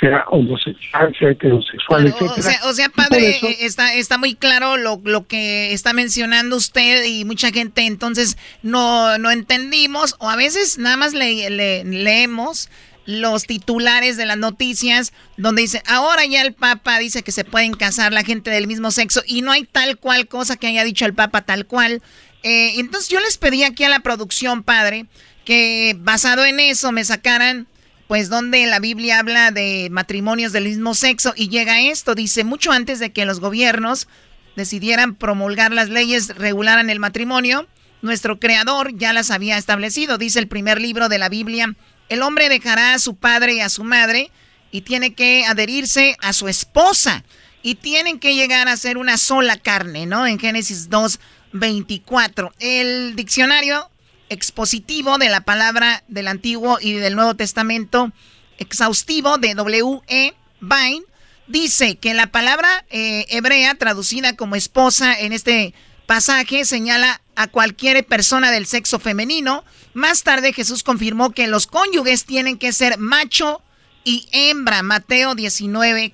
sea homosexual, sea heterosexual, etcétera. O sea, padre, está, está muy claro lo, lo que está mencionando usted y mucha gente entonces no, no entendimos o a veces nada más le, leemos los titulares de las noticias donde dice, ahora ya el Papa dice que se pueden casar la gente del mismo sexo y no hay tal cual cosa que haya dicho el Papa tal cual. Eh, entonces yo les pedí aquí a la producción, padre, que basado en eso me sacaran pues donde la Biblia habla de matrimonios del mismo sexo y llega esto, dice, mucho antes de que los gobiernos decidieran promulgar las leyes, regularan el matrimonio, nuestro creador ya las había establecido, dice el primer libro de la Biblia, el hombre dejará a su padre y a su madre y tiene que adherirse a su esposa y tienen que llegar a ser una sola carne, ¿no? En Génesis 2, 24. El diccionario expositivo de la palabra del Antiguo y del Nuevo Testamento, exhaustivo de W.E. Vine, dice que la palabra eh, hebrea traducida como esposa en este pasaje señala a cualquier persona del sexo femenino. Más tarde Jesús confirmó que los cónyuges tienen que ser macho y hembra. Mateo 19.4.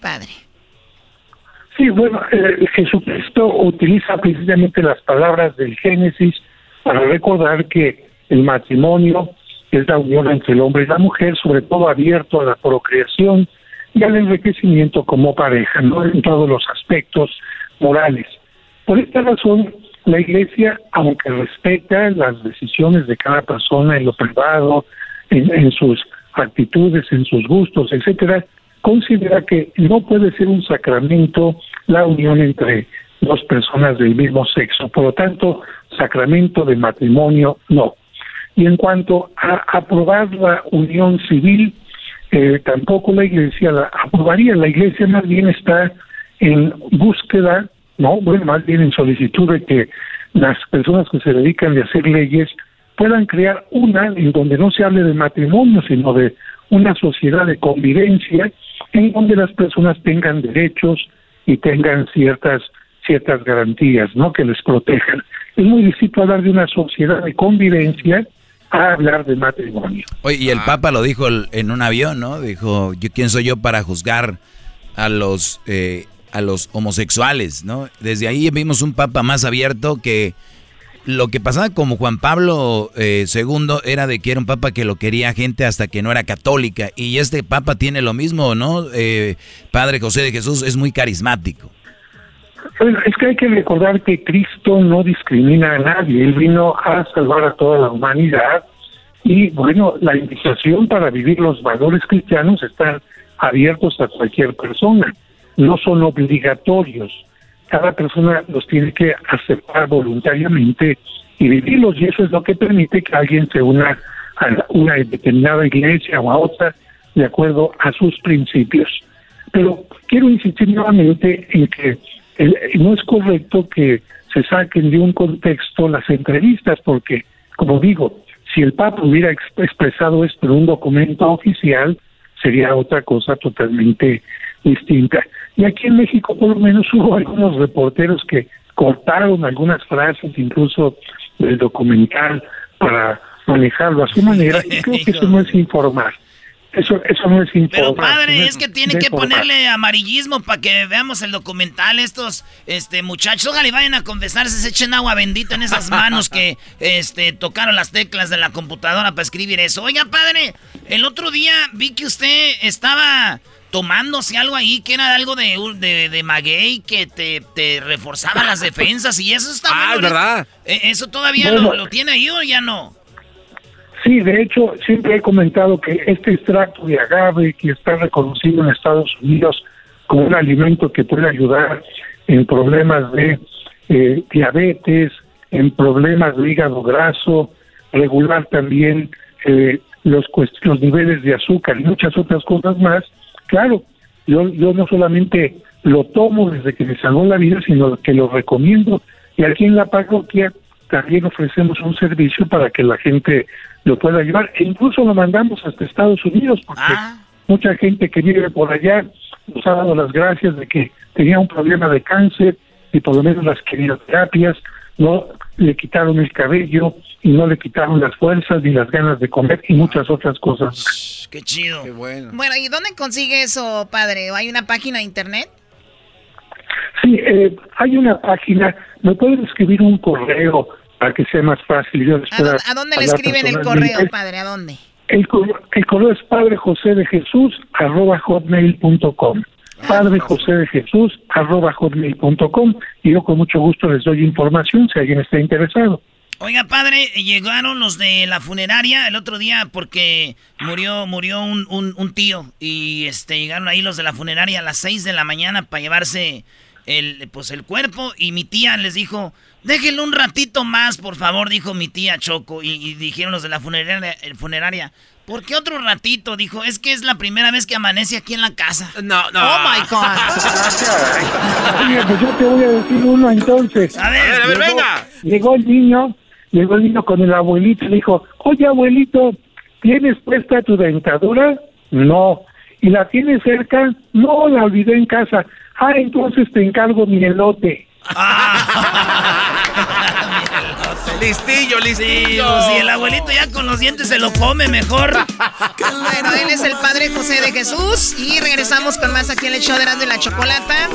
Padre. Sí, bueno, eh, Jesucristo utiliza precisamente las palabras del Génesis para recordar que el matrimonio es la unión entre el hombre y la mujer, sobre todo abierto a la procreación y al enriquecimiento como pareja, no en todos los aspectos morales. Por esta razón, la Iglesia, aunque respeta las decisiones de cada persona en lo privado, en, sus actitudes, en sus gustos, etcétera, considera que no puede ser un sacramento la unión entre dos personas del mismo sexo. Por lo tanto, sacramento de matrimonio no. Y en cuanto a aprobar la unión civil, eh, tampoco la Iglesia la aprobaría. La Iglesia más bien está en búsqueda, no, bueno, más bien en solicitud de que las personas que se dedican a hacer leyes puedan crear una en donde no se hable de matrimonio, sino de una sociedad de convivencia en donde las personas tengan derechos y tengan ciertas ciertas garantías, ¿no? Que les protejan. Es muy distinto hablar de una sociedad de convivencia a hablar de matrimonio. Oye, y el Papa lo dijo en un avión, ¿no? Dijo, ¿yo quién soy yo para juzgar a los eh, a los homosexuales, ¿no? Desde ahí vimos un Papa más abierto que lo que pasaba como Juan Pablo II eh, era de que era un papa que lo quería gente hasta que no era católica. Y este papa tiene lo mismo, ¿no? Eh, Padre José de Jesús es muy carismático es que hay que recordar que Cristo no discrimina a nadie, Él vino a salvar a toda la humanidad y bueno, la invitación para vivir los valores cristianos están abiertos a cualquier persona, no son obligatorios, cada persona los tiene que aceptar voluntariamente y vivirlos y eso es lo que permite que alguien se una a una determinada iglesia o a otra de acuerdo a sus principios. Pero quiero insistir nuevamente en que no es correcto que se saquen de un contexto las entrevistas, porque, como digo, si el Papa hubiera expresado esto en un documento oficial, sería otra cosa totalmente distinta. Y aquí en México, por lo menos, <laughs> hubo algunos reporteros que cortaron algunas frases incluso del documental para manejarlo a su manera. Y creo que eso no es informar. Eso, eso no es informar. Pero padre, es que tiene que ponerle amarillismo para que veamos el documental. Estos este, muchachos, ojalá y vayan a confesarse, se echen agua bendita en esas manos que <laughs> este, tocaron las teclas de la computadora para escribir eso. Oiga, padre, el otro día vi que usted estaba tomándose algo ahí que era algo de, de, de maguey que te, te, reforzaba las defensas y eso está Ah, es verdad. ¿E, ¿Eso todavía lo, lo, tiene ahí o ya no? Sí, de hecho, siempre he comentado que este extracto de agave que está reconocido en Estados Unidos como un alimento que puede ayudar en problemas de eh, diabetes, en problemas de hígado graso, regular también eh, los, los niveles de azúcar y muchas otras cosas más, claro, yo, yo no solamente lo tomo desde que me salvó la vida, sino que lo recomiendo. Y aquí en la parroquia también ofrecemos un servicio para que la gente lo pueda llevar. E incluso lo mandamos hasta Estados Unidos, porque Ah. mucha gente que vive por allá nos ha dado las gracias de que tenía un problema de cáncer y por lo menos las quimioterapias no le quitaron el cabello y no le quitaron las fuerzas ni las ganas de comer y muchas otras cosas. Qué chido. Qué bueno. Bueno, ¿y dónde consigue eso, padre? ¿Hay una página de internet? Sí, eh, hay una página, me pueden escribir un correo para que sea más fácil. Yo les ¿A, dónde, a dónde le escriben el correo, padre? ¿A dónde? El, cor- el correo es padre José de Jesús arroba hotmail.com. Padre José de Jesús arroba hotmail.com y yo con mucho gusto les doy información si alguien está interesado. Oiga, padre, llegaron los de la funeraria el otro día porque murió murió un, tío y este llegaron ahí los de la funeraria a las 6 de la mañana para llevarse el pues el cuerpo y mi tía les dijo, "Déjenlo un ratito más, por favor", dijo mi tía Choco y, dijeron los de la funeraria, funeraria ¿Por qué otro ratito? Dijo, es que es la primera vez que amanece aquí en la casa. No, no. Oh my God. Oye, pues yo te voy a decir uno entonces. A ver, A ver, Llegó- venga. Llegó el niño, llegó el niño con el abuelito y le dijo, oye abuelito, ¿tienes puesta tu dentadura? No. ¿Y la tienes cerca? No, la olvidé en casa. Ah, entonces te encargo mi elote. Listillo, Sí, listillo. pues, si el abuelito ya con los dientes se lo come mejor. <laughs> Bueno, él es el padre José de Jesús. Y regresamos con más aquí en el show de Erasmo de la Chocolata.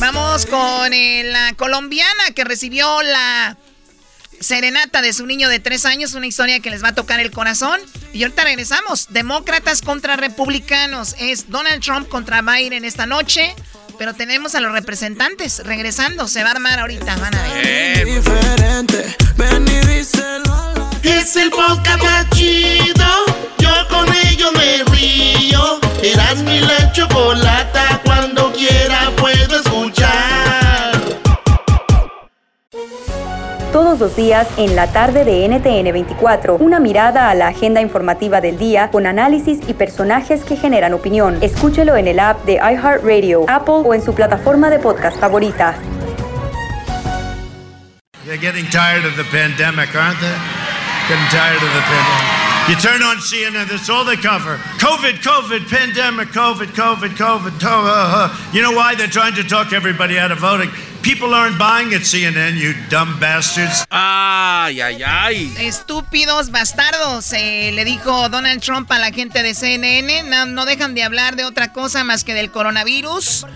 Vamos con eh, la colombiana que recibió la serenata de su niño de tres años. Una historia que les va a tocar el corazón. Y ahorita regresamos. Demócratas contra republicanos. Es Donald Trump contra Biden esta noche. Pero tenemos a los representantes regresando. Se va a armar ahorita. Van a ver. diferente. Ven y díselo Es el podcast más chido. Yo con ello me río. Eras mi la chocolata. Todos los días en la tarde de NTN 24, una mirada a la agenda informativa del día con análisis y personajes que generan opinión. Escúchelo en el app de iHeartRadio, Apple o en su plataforma de podcast favorita. They're getting tired of the pandemic, aren't they? Getting tired of the pandemic. You turn on CNN, that's all they cover. COVID, COVID, pandemic, COVID, COVID, COVID. You know why? They're trying to talk everybody out of voting. People aren't buying at CNN, you dumb bastards. Ay, ay, ay. Estúpidos bastardos, eh, le dijo Donald Trump a la gente de CNN. No, no dejan de hablar de otra cosa más que del coronavirus.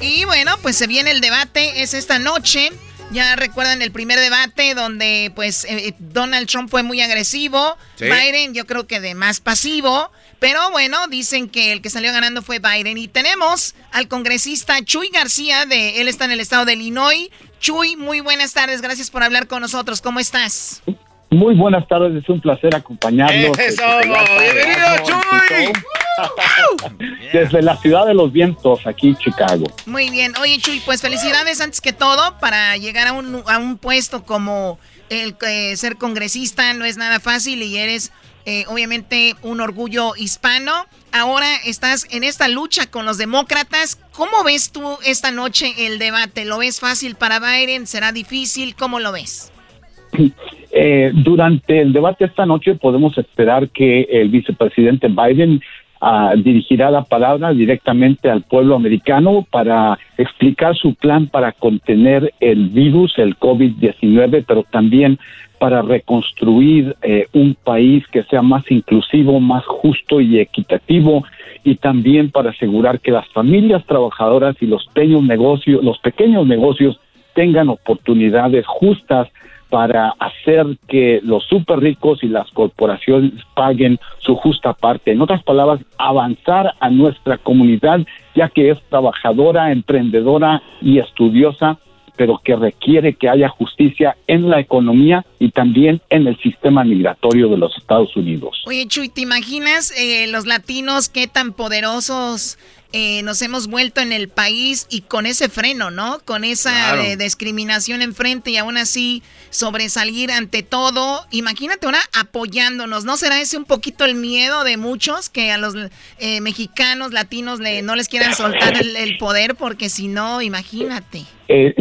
Y bueno, pues se viene el debate, es esta noche. Ya recuerdan el primer debate donde pues eh, Donald Trump fue muy agresivo. Sí. Biden yo creo que de más pasivo. Pero bueno, dicen que el que salió ganando fue Biden. Y tenemos al congresista Chuy García, de él está en el estado de Illinois. Chuy, muy buenas tardes, gracias por hablar con nosotros. ¿Cómo estás? Muy buenas tardes, es un placer acompañarlos. La- ¡Bienvenido, Chuy! Desde la ciudad de los vientos, aquí en Chicago. Muy bien. Oye, Chuy, pues felicidades antes que todo para llegar a un, a un puesto como el eh, ser congresista. No es nada fácil y eres eh, obviamente un orgullo hispano. Ahora estás en esta lucha con los demócratas. ¿Cómo ves tú esta noche el debate? ¿Lo ves fácil para Biden? ¿Será difícil? ¿Cómo lo ves? <laughs> Eh, durante el debate esta noche podemos esperar que el vicepresidente Biden dirigirá la palabra directamente al pueblo americano para explicar su plan para contener el virus, el COVID-19, pero también para reconstruir eh, un país que sea más inclusivo, más justo y equitativo y también para asegurar que las familias trabajadoras y los pequeños negocios, los pequeños negocios tengan oportunidades justas para hacer que los super ricos y las corporaciones paguen su justa parte. En otras palabras, avanzar a nuestra comunidad, ya que es trabajadora, emprendedora y estudiosa, pero que requiere que haya justicia en la economía y también en el sistema migratorio de los Estados Unidos. Oye, Chuy, ¿te imaginas eh, los latinos qué tan poderosos eh, nos hemos vuelto en el país y con ese freno, ¿no? Con esa eh, discriminación enfrente y aún así sobresalir ante todo. Imagínate ahora apoyándonos, ¿no será ese un poquito el miedo de muchos que a los eh, mexicanos, latinos, le, no les quieran soltar el, poder? Porque si no, imagínate.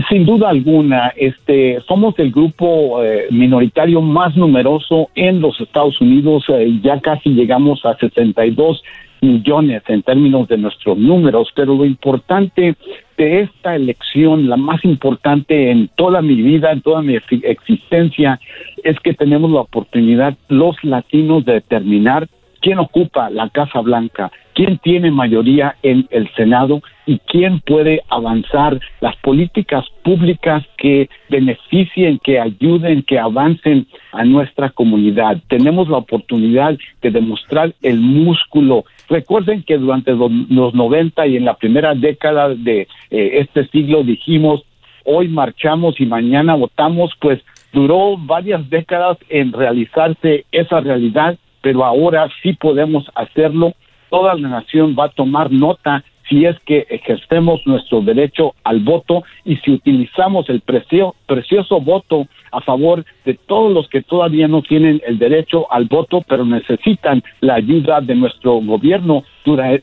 sin duda alguna, este, somos el grupo minoritario más numeroso en los Estados Unidos. ya casi llegamos a 62 millones en términos de nuestros números, pero lo importante de esta elección, la más importante en toda mi vida, en toda mi existencia, es que tenemos la oportunidad los latinos de determinar quién ocupa la Casa Blanca, quién tiene mayoría en el Senado y quién puede avanzar las políticas públicas que beneficien, que ayuden, que avancen a nuestra comunidad. Tenemos la oportunidad de demostrar el músculo. Recuerden que durante los 90 y en la primera década de eh, este siglo dijimos, hoy marchamos y mañana votamos, pues duró varias décadas en realizarse esa realidad pero ahora sí podemos hacerlo. Toda la nación va a tomar nota si es que ejercemos nuestro derecho al voto y si utilizamos el precioso voto a favor de todos los que todavía no tienen el derecho al voto, pero necesitan la ayuda de nuestro gobierno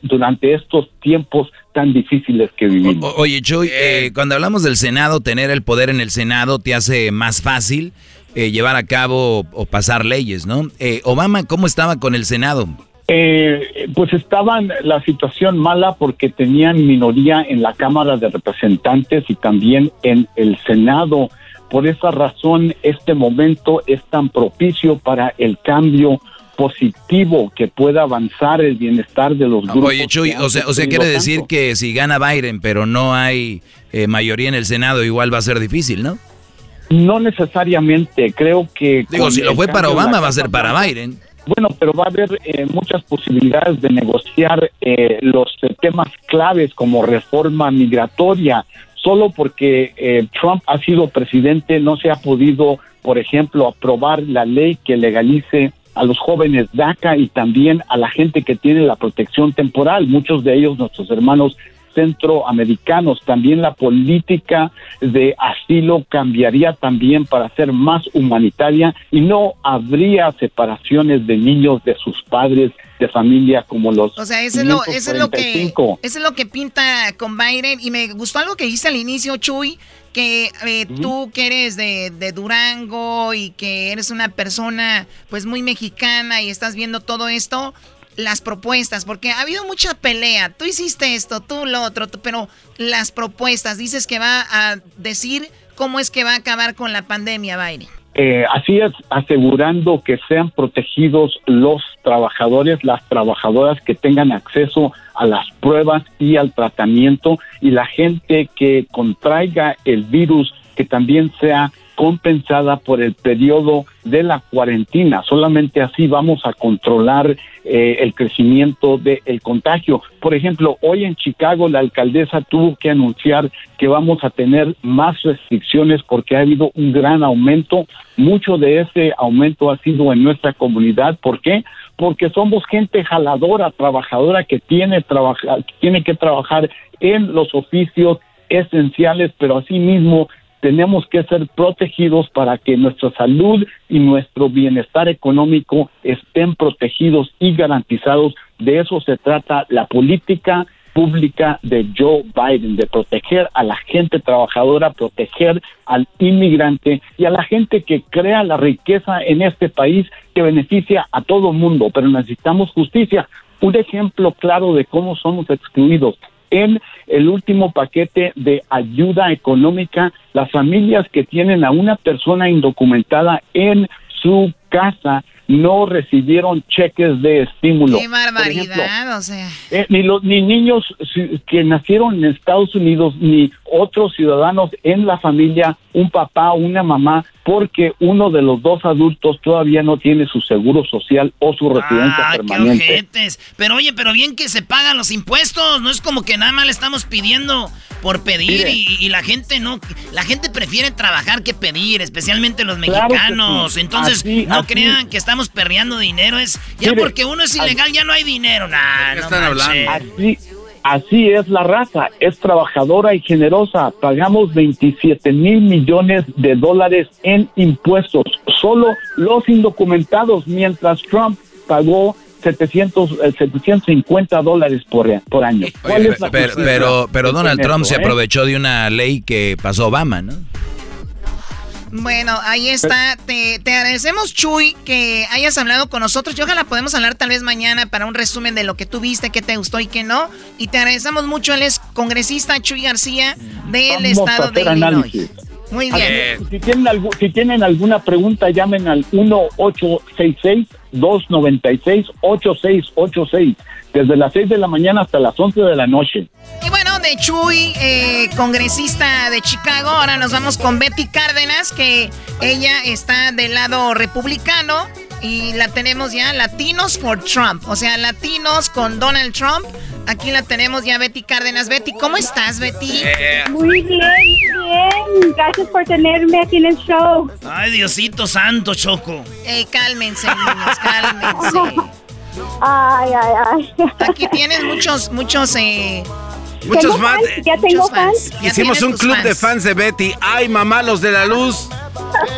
durante estos tiempos tan difíciles que vivimos. oye, Chuy, eh, cuando hablamos del Senado, tener el poder en el Senado te hace más fácil eh, llevar a cabo o pasar leyes, ¿no? Eh, Obama, ¿cómo estaba con el Senado? Eh, pues estaban la situación mala porque tenían minoría en la Cámara de Representantes y también en el Senado. Por esa razón, este momento es tan propicio para el cambio positivo que pueda avanzar el bienestar de los grupos. Oye, Chuy, o sea, o sea quiere decir que si gana Biden, pero no hay mayoría en el Senado, igual va a ser difícil, ¿no? No necesariamente, creo que... Digo, si lo fue para Obama, va a ser para Biden. Bueno, pero va a haber eh, muchas posibilidades de negociar eh, los eh, temas claves como reforma migratoria. Solo porque Trump ha sido presidente no se ha podido, por ejemplo, aprobar la ley que legalice a los jóvenes DACA y también a la gente que tiene la protección temporal. Muchos de ellos, nuestros hermanos centroamericanos. También la política de asilo cambiaría también para ser más humanitaria y no habría separaciones de niños de sus padres de familia como los O sea, eso es lo, eso es lo que eso es lo que pinta con Biden. Y me gustó algo que dice al inicio Chuy que eh, tú que eres de, de, Durango y que eres una persona pues muy mexicana y estás viendo todo esto, las propuestas, porque ha habido mucha pelea. Tú hiciste esto, tú lo otro, pero las propuestas, dices que va a decir cómo es que va a acabar con la pandemia, Biden. Eh, así es, asegurando que sean protegidos los trabajadores, las trabajadoras que tengan acceso a las pruebas y al tratamiento y la gente que contraiga el virus que también sea compensada por el periodo de la cuarentena. Solamente así vamos a controlar eh, el crecimiento del contagio. Por ejemplo, hoy en Chicago la alcaldesa tuvo que anunciar que vamos a tener más restricciones porque ha habido un gran aumento. Mucho de ese aumento ha sido en nuestra comunidad. ¿Por qué? Porque somos gente jaladora, trabajadora que tiene, tiene que trabajar en los oficios esenciales, pero asimismo tenemos que ser protegidos para que nuestra salud y nuestro bienestar económico estén protegidos y garantizados. De eso se trata la política pública de Joe Biden, de proteger a la gente trabajadora, proteger al inmigrante y a la gente que crea la riqueza en este país que beneficia a todo mundo, pero necesitamos justicia. un ejemplo claro de cómo somos excluidos. En el último paquete de ayuda económica, las familias que tienen a una persona indocumentada en su casa no recibieron cheques de estímulo. Qué barbaridad, o sea. Eh, ni los ni niños que nacieron en Estados Unidos ni otros ciudadanos en la familia, un papá, una mamá, porque uno de los dos adultos todavía no tiene su seguro social o su residencia ah, permanente. Qué ojetes. Pero oye, pero bien que se pagan los impuestos, no es como que nada más le estamos pidiendo por pedir y, la gente no, la gente prefiere trabajar que pedir, especialmente los mexicanos. Entonces, no crean que estamos perreando dinero, es ya porque uno es ilegal ya no hay dinero. Nah, no están hablando? Así, así es la raza, es trabajadora y generosa. Pagamos 27 mil millones de dólares en impuestos, solo los indocumentados, mientras Trump pagó 700, 750 eh, dólares por, por año. pero, pero, Donald Trump se eh? aprovechó de una ley que pasó Obama, ¿no? Bueno, ahí está. Te, te, agradecemos, Chuy, que hayas hablado con nosotros. Y ojalá podemos hablar tal vez mañana para un resumen de lo que tú viste, qué te gustó y qué no. Y te agradecemos mucho. Él es congresista Chuy García del estado de Illinois. Muy bien. Si tienen, si tienen alguna pregunta, llamen al 1-866-296-8686. Desde las 6 de la mañana hasta las 11 de la noche. Y bueno, de Chuy, eh, congresista de Chicago, ahora nos vamos con Betty Cárdenas, que ella está del lado republicano. Y la tenemos ya, Latinos for Trump. O sea, Latinos con Donald Trump. Aquí la tenemos ya Betty Cárdenas. Betty, ¿cómo estás, Betty? Muy bien, bien. Gracias por tenerme aquí en el show. Ay, Diosito santo, Choco. Ey, cálmense, niños, cálmense. <laughs> Ay, ay, ay. Aquí tienes muchos, muchos, eh... Muchos fans. Ya tengo fans. Hicimos un club de fans de Betty. Ay, mamá, los de la luz.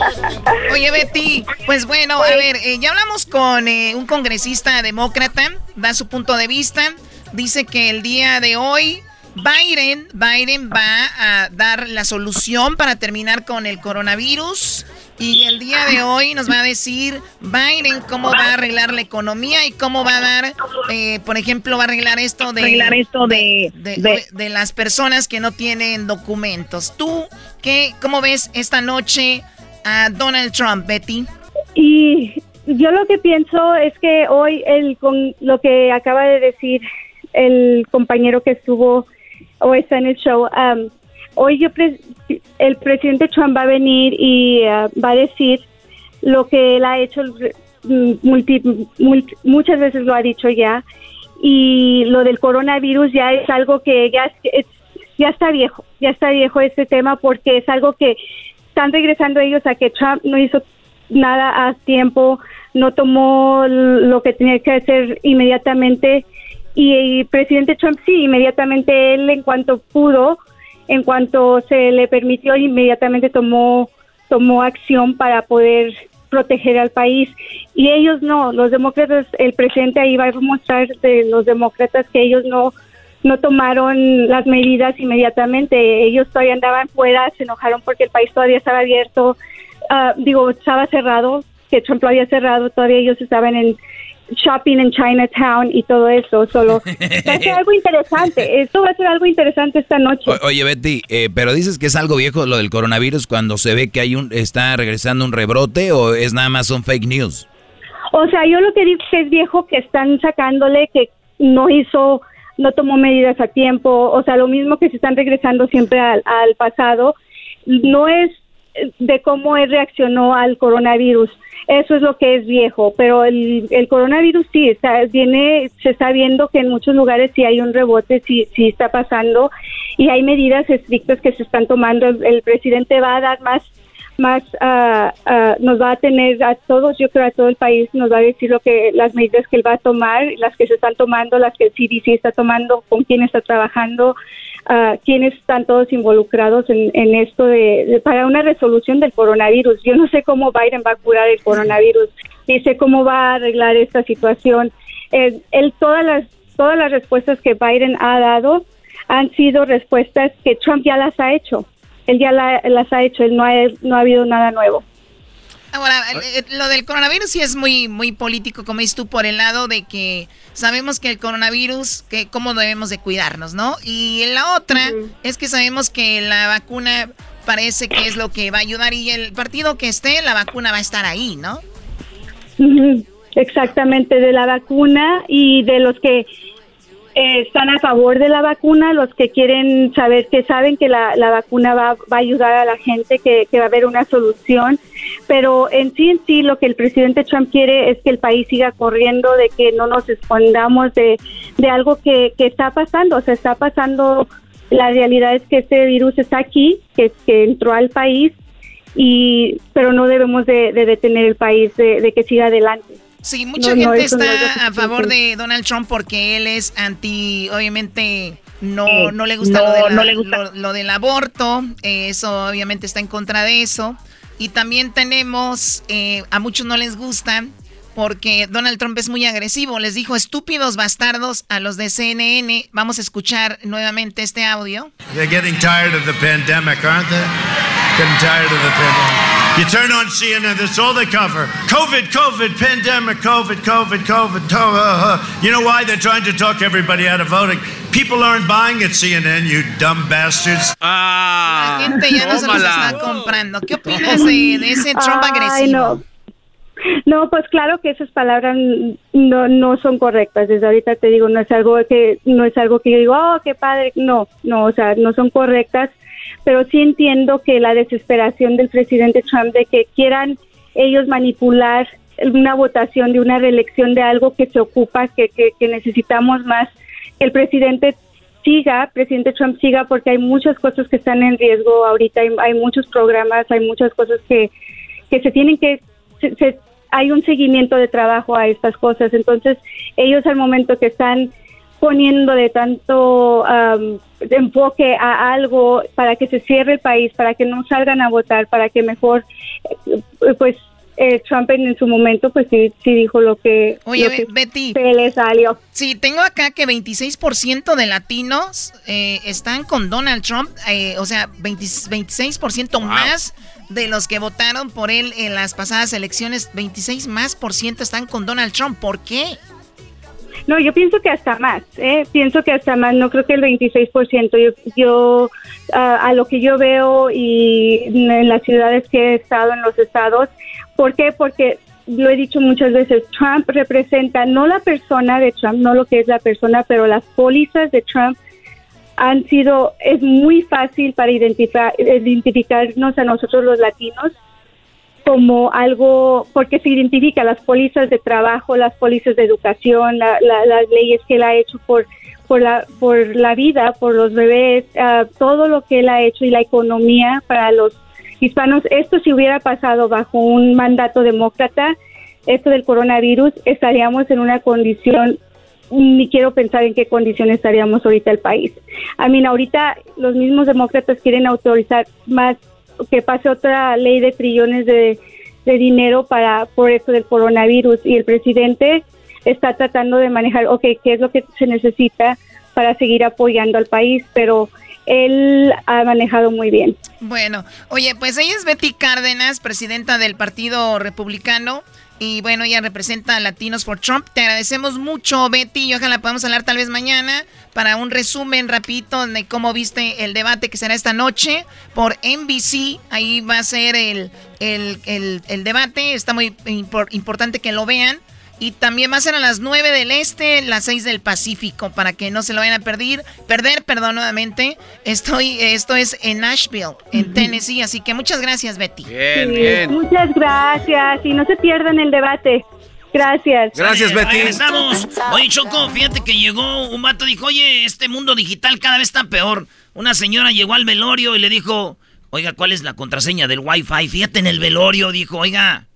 <laughs> Oye, Betty, pues bueno, a ver, eh, ya hablamos con eh, un congresista demócrata, da su punto de vista dice que el día de hoy Biden, Biden va a dar la solución para terminar con el coronavirus. Y el día de hoy nos va a decir Biden cómo va a arreglar la economía y cómo va a dar, eh, por ejemplo, va a arreglar esto de, arreglar esto de, de, las personas que no tienen documentos. ¿Tú qué, cómo ves esta noche a Donald Trump, Betty? Y yo lo que pienso es que hoy el, con lo que acaba de decir el compañero que estuvo o está en el show, um, hoy yo el presidente Trump va a venir y uh, va a decir lo que él ha hecho mm, muchas veces lo ha dicho ya y lo del coronavirus ya es algo que ya ya está viejo ya está viejo este tema porque es algo que están regresando ellos a que Trump no hizo nada a tiempo no tomó lo que tenía que hacer inmediatamente y el presidente Trump sí, inmediatamente él en cuanto pudo, en cuanto se le permitió, inmediatamente tomó, tomó acción para poder proteger al país. Y ellos no, los demócratas, el presidente ahí va a mostrar de los demócratas que ellos no, no tomaron las medidas inmediatamente. Ellos todavía andaban fuera, se enojaron porque el país todavía estaba abierto, ah, digo, estaba cerrado, que Trump lo había cerrado, todavía ellos estaban en shopping en Chinatown y todo eso. Solo va a ser algo interesante. Esto va a ser algo interesante esta noche. oye, Betty, eh, pero dices que es algo viejo lo del coronavirus cuando se ve que hay un está regresando un rebrote o es nada más un fake news. O sea, yo lo que digo es que es viejo que están sacándole que no hizo, no tomó medidas a tiempo. O sea, lo mismo que se están regresando siempre al, al pasado. No es de cómo él reaccionó al coronavirus eso es lo que es viejo, pero el, el coronavirus sí, viene, se está viendo que en muchos lugares sí hay un rebote, sí, sí está pasando y hay medidas estrictas que se están tomando. El, presidente va a dar más más uh, uh, nos va a tener a todos, yo creo a todo el país, nos va a decir lo que las medidas que él va a tomar, las que se están tomando, las que el CDC está tomando, con quién está trabajando, uh, quiénes están todos involucrados en, en esto de, para una resolución del coronavirus. Yo no sé cómo Biden va a curar el coronavirus, ni sé cómo va a arreglar esta situación. Eh, todas las todas las respuestas que Biden ha dado han sido respuestas que Trump ya las ha hecho. Él ya las ha hecho, él no ha, no ha habido nada nuevo. Ahora, eh, lo del coronavirus sí es muy, muy político, como dices tú, por el lado de que sabemos que el coronavirus, que cómo debemos de cuidarnos, ¿no? Y la otra es que sabemos que la vacuna parece que es lo que va a ayudar y el partido que esté, la vacuna va a estar ahí, ¿no? Exactamente, de la vacuna y de los que están a favor de la vacuna, los que quieren saber, que saben que la, vacuna va, va, a ayudar a la gente, que, va a haber una solución, pero en sí, en sí, lo que el presidente Trump quiere es que el país siga corriendo, de que no nos escondamos de, de algo que, que está pasando, o sea, está pasando, la realidad es que este virus está aquí, que, que entró al país, y pero no debemos de, detener el país, de que siga adelante. Sí, mucha gente está a favor de Donald Trump porque él es anti, obviamente no, no le gusta, lo, del aborto, eso obviamente está en contra de eso. Y también tenemos, eh, a muchos no les gusta porque Donald Trump es muy agresivo, les dijo estúpidos bastardos a los de CNN. Vamos a escuchar nuevamente este audio. They're getting tired of the pandemic, aren't they? Getting tired of the pandemic. You turn on CNN, that's all they cover. COVID, COVID, pandemic, COVID, COVID, COVID. Uh, <laughs> uh. You know why? They're trying to talk everybody out of voting. People aren't buying at CNN, you dumb bastards. Ah, La gente ya no se los está comprando. ¿Qué opinas de, de ese Trump Ay, agresivo? No. No, pues claro que esas palabras no, no son correctas. Desde ahorita te digo, no es algo que no es algo que yo digo, oh, qué padre. No, no, o sea, no son correctas pero sí entiendo que la desesperación del presidente Trump de que quieran ellos manipular una votación de una reelección de algo que se ocupa, que, que, necesitamos más, que el presidente siga, presidente Trump siga, porque hay muchas cosas que están en riesgo ahorita, hay, muchos programas, hay muchas cosas que, que se tienen que, hay un seguimiento de trabajo a estas cosas, entonces ellos al momento que están poniendo de tanto enfoque a algo para que se cierre el país, para que no salgan a votar, para que mejor, eh, pues eh, Trump en, su momento pues sí, sí dijo lo que, Oye, Betty, se le salió. Sí, tengo acá que 26% de latinos eh, están con Donald Trump, o sea, 26% más de los que votaron por él en las pasadas elecciones, 26 más por ciento están con Donald Trump. ¿Por qué? No, yo pienso que hasta más, ¿eh? pienso que hasta más, no creo que el 26%. Yo, yo a lo que yo veo y en las ciudades que he estado, en los estados, ¿por qué? Porque lo he dicho muchas veces, Trump representa no la persona de Trump, no lo que es la persona, pero las pólizas de Trump han sido, es muy fácil para identificar, identificarnos a nosotros los latinos como algo, porque se identifica las pólizas de trabajo, las pólizas de educación, las leyes que él ha hecho por, por, la, por la vida, por los bebés, ah, todo lo que él ha hecho y la economía para los hispanos. Esto si hubiera pasado bajo un mandato demócrata, esto del coronavirus, estaríamos en una condición ni quiero pensar en qué condición estaríamos ahorita el país. A mí, ahorita los mismos demócratas quieren autorizar más que pase otra ley de trillones de, dinero para por eso del coronavirus y el presidente está tratando de manejar, ok, qué es lo que se necesita para seguir apoyando al país, pero él ha manejado muy bien. Bueno, oye, pues ella es Betty Cárdenas, presidenta del Partido Republicano. Y bueno, ella representa a Latinos for Trump. Te agradecemos mucho, Betty. Y ojalá podamos hablar tal vez mañana para un resumen rapidito de cómo viste el debate que será esta noche por NBC. Ahí va a ser el, el, debate. Está muy importante que lo vean. Y también va a ser a las 9 del Este, las 6 del Pacífico, para que no se lo vayan a perder. Perder, perdón, nuevamente. Estoy, esto es en Nashville, en Tennessee. Así que muchas gracias, Betty. Bien, bien. Muchas gracias. Y no se pierdan el debate. Gracias. Gracias, Betty. Regresamos. Oye, Choco, fíjate que llegó un vato y dijo, oye, este mundo digital cada vez está peor. Una señora llegó al velorio y le dijo, oiga, ¿cuál es la contraseña del Wi-Fi? Fíjate en el velorio, dijo, oiga,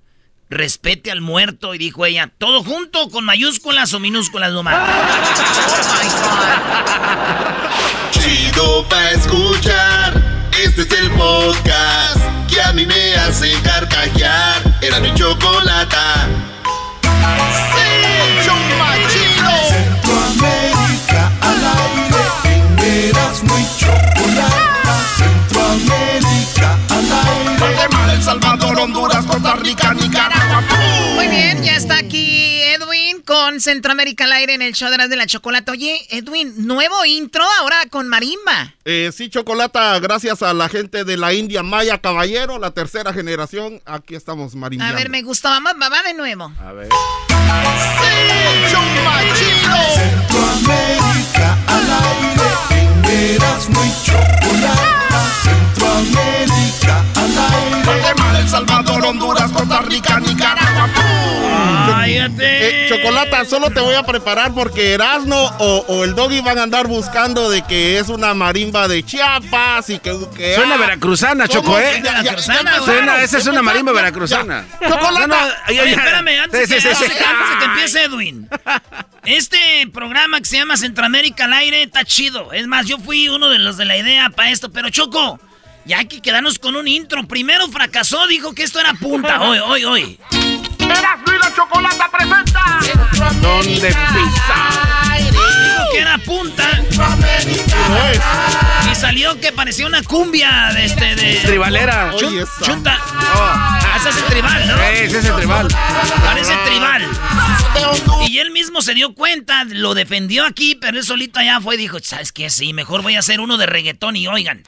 respete al muerto. Y dijo ella, ¿todo junto con mayúsculas o minúsculas nomás? <laughs> oh my God. Chido pa' escuchar. Este es el podcast que a mí me hace carcajear. Era mi chocolate. Sí. Centroamérica al aire. Eras muy chocolate. Salvador, Honduras, Costa Rica, Nicaragua. Muy bien, ya está aquí Edwin con Centroamérica al aire en el show de las de la chocolate. Oye, Edwin, nuevo intro ahora con Marimba. Eh, sí, Chocolata, gracias a la gente de la India Maya Caballero, la tercera generación. Aquí estamos, Marimba. A ver, me gustó. Vamos, va de nuevo. A ver. ¡Sí! Centroamérica al aire en Erasmo y Chocolata. Centroamérica al aire. Guatemala, El Salvador, Honduras, Costa Rica, Nicaragua. ¡Cállate! Eh, Chocolata, solo te voy a preparar porque Erasno o, o el Doggy van a andar buscando de que es una marimba de Chiapas y que... que Suena ah, veracruzana. Choco, ¿eh? Ya, ya, ya empezaron, Suena, esa es una marimba veracruzana. ya. Chocolata. No, no, ay, Oye, ay, espérame, antes, sí, que, sí, sí, antes sí. que- antes de que empiece Edwin. Este programa que se llama Centroamérica al aire está chido. Es más, yo fui uno de los de la idea para esto, pero Choco, ya hay que quedarnos con un intro. Primero fracasó, dijo que esto era punta. <laughs> Hoy, hoy, hoy. La Chocolata presenta. ¿Dónde pisa? Que era punta. Y salió que parecía una cumbia de este de. Tribalera. Chun- Oye, esa. chunta. Ese es el tribal, ¿no? Ese es el tribal. Parece tribal. Y él mismo se dio cuenta, lo defendió aquí, pero él solito allá fue y dijo, ¿sabes qué? Sí, mejor voy a hacer uno de reggaetón y oigan.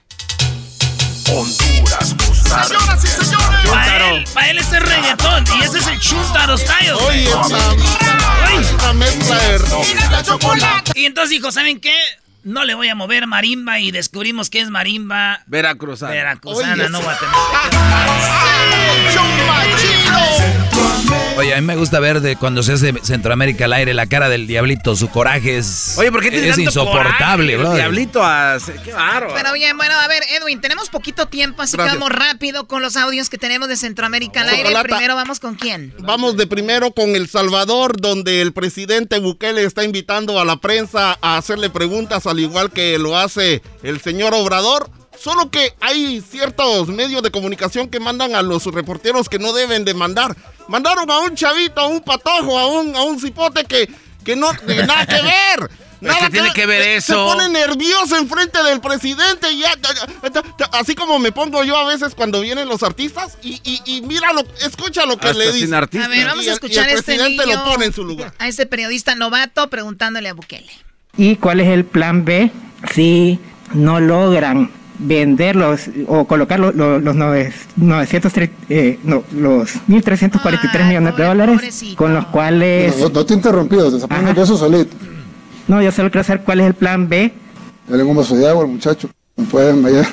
Honduras. Señoras y señores. Para él, pa' él ese es reggaetón y ese es el chuntaro style. Oye, una mezcla de... Y entonces dijo, ¿saben qué? No le voy a mover marimba y descubrimos que es marimba Veracruzana. veracruzana, Oye, no esa- <laughs> Oye, a mí me gusta ver de cuando se hace Centroamérica al aire la cara del diablito, su coraje es, Oye, ¿por qué tiene es tanto insoportable, bro. el Diablito a... Qué bárbaro. Pero bien, bueno, a ver, Edwin, tenemos poquito tiempo, así Gracias. que vamos rápido con los audios que tenemos de Centroamérica al aire. Chocolata. Primero vamos con quién. Vamos de primero con El Salvador, donde el presidente Bukele está invitando a la prensa a hacerle preguntas, al igual que lo hace el señor Obrador. Solo que hay ciertos medios de comunicación que mandan a los reporteros que no deben de mandar. Mandaron a un chavito, a un patojo, a un, a un cipote que, que no tiene <laughs> nada que ver. Nada ¿Qué tiene que ver Se eso? pone nervioso enfrente del presidente y ya, ya, ya, ya, así como me pongo yo a veces cuando vienen los artistas y, y, y míralo, escucha lo que Hasta le sin dice. artista. A ver, vamos Y a el- y escuchar el a este presidente niño, lo pone en su lugar. a este periodista novato preguntándole a Bukele. ¿Y cuál es el plan B si no logran venderlos o colocar lo- lo- los nove- 903, eh, no, los 1.343 millones de dólares con los cuales... No, no te he interrumpido, te está poniendo nervioso solito. No, yo solo quiero saber cuál es el plan B. Dale un vaso de agua al muchacho. No pueden vaya.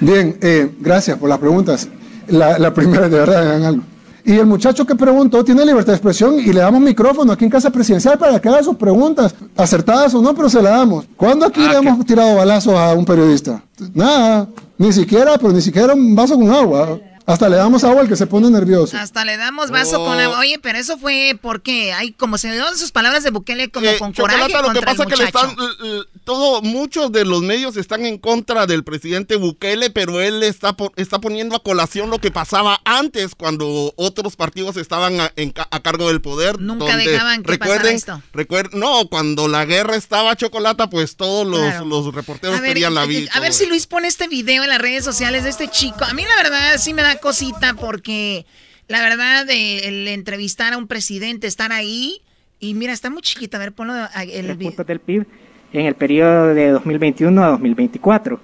Bien, eh, gracias por las preguntas. La, la primera, de verdad, hagan algo. Y el muchacho que preguntó tiene libertad de expresión y le damos micrófono aquí en Casa Presidencial para que haga sus preguntas, acertadas o no, pero se la damos. ¿Cuándo aquí le hemos tirado balazos a un periodista? Nada, ni siquiera, pero ni siquiera un vaso con agua. Hasta le damos agua al que se pone nervioso. Hasta le damos vaso Oh. con agua. Oye, pero eso fue porque hay como se dio sus palabras de Bukele como Eh, con coraje Chocolata, lo que contra el pasa es que le están, todo, muchos de los medios están en contra del presidente Bukele, pero él está, está poniendo a colación lo que pasaba antes cuando otros partidos estaban a, en ca- a cargo del poder. Nunca donde, dejaban que pasara recuerden, esto. recuer- no, cuando la guerra estaba Chocolata, pues todos los, Claro. los reporteros A ver, querían la eh, vida. a ver si Luis pone este video en las redes sociales de este chico. A mí la verdad sí me da cosita porque la verdad eh, el entrevistar a un presidente, estar ahí y mira, está muy chiquito. A ver, ponlo a- el puntos del PIB en el periodo de 2021 a 2024.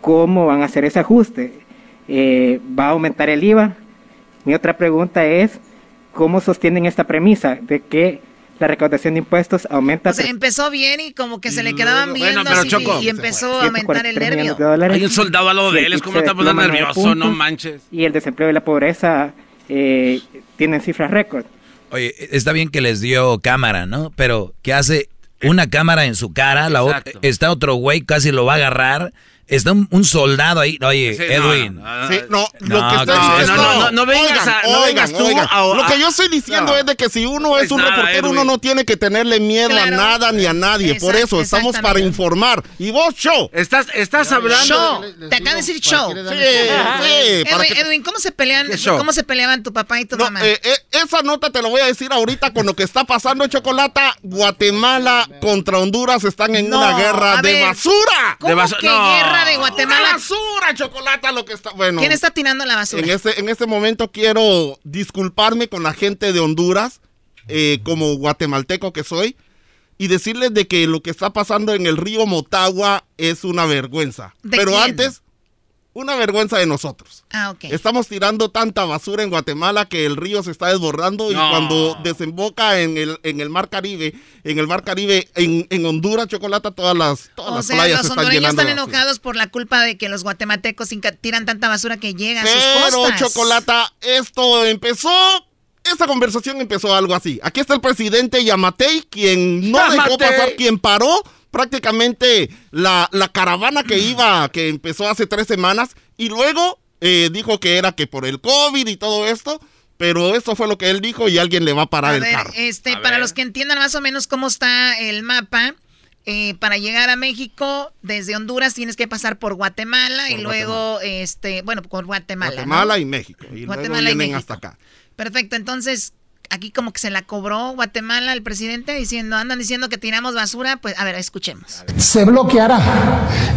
¿Cómo van a hacer ese ajuste? Eh, ¿Va a aumentar el IVA? Mi otra pregunta es, ¿cómo sostienen esta premisa de que la recaudación de impuestos aumenta? O sea, empezó bien y como que se le quedaban Bueno, viendo pero así, Choco. y empezó a aumentar el 143 nervio. Hay un soldado al lado de él, es como está poniendo nervioso, no puntos, manches. Y el desempleo y la pobreza eh, tienen cifras récord. Oye, está bien que les dio cámara, ¿no? Pero ¿qué hace una cámara en su cara? La otra, está otro güey, casi lo va a agarrar. Está un, un soldado ahí. Oye, Sí, no, Edwin. no, Sí, no, lo No, que está no, diciendo. no, no, no vengas Oigan, a- no oigan, vengas tú oigan. a- Lo que a- yo estoy diciendo no. es de que si uno es Es un nada, reportero, Edwin. uno no tiene que tenerle miedo a Claro. nada ni a nadie. Por Exact- eso estamos para informar. Y vos, show. Estás, estás hablando... Show. Les- les Te acaba de decir show. Sí, sí. Edwin, que- Edwin, ¿cómo se pelean? ¿Cómo se peleaban tu papá y tu No, mamá? eh, eh, esa nota te lo voy a decir ahorita con lo que está pasando, Chocolata. Guatemala contra Honduras están en No, una guerra a de basura. ¿Cómo de basu- de Una Guatemala? basura, Chocolata, lo que está. Bueno, ¿Quién está tirando la basura? en este, en este momento quiero disculparme con la gente de Honduras. eh, como guatemalteco que soy, y decirles de que lo que está pasando en el río Motagua es una vergüenza. ¿De Pero quién? antes, una vergüenza de nosotros. Ah, ok. Estamos tirando tanta basura en Guatemala que el río se está desbordando y No. cuando desemboca en el, en el mar Caribe, en el mar Caribe, en, en Honduras, Chocolata, todas las, todas O las sea, playas los se están hondureños llenando. están enojados por la culpa de que los guatemaltecos tiran tanta basura que llega a sus Pero, costas. Chocolata, esto empezó. Esta conversación empezó algo así. Aquí está el presidente Yamatei, quien no dejó Yamatei. pasar, quien paró prácticamente la, la caravana que iba, que empezó hace tres semanas, y luego eh, dijo que era que por el COVID y todo esto, pero esto fue lo que él dijo y alguien le va a parar A el ver, carro. este, para los que entiendan más o menos cómo está el mapa, eh, para llegar a México desde Honduras tienes que pasar por Guatemala y luego, este, bueno, por Guatemala. ¿no? Guatemala y México. Y Guatemala y luego vienen México. hasta acá. Perfecto, entonces aquí como que se la cobró Guatemala el presidente diciendo, andan diciendo que tiramos basura, pues a ver, escuchemos. se bloqueará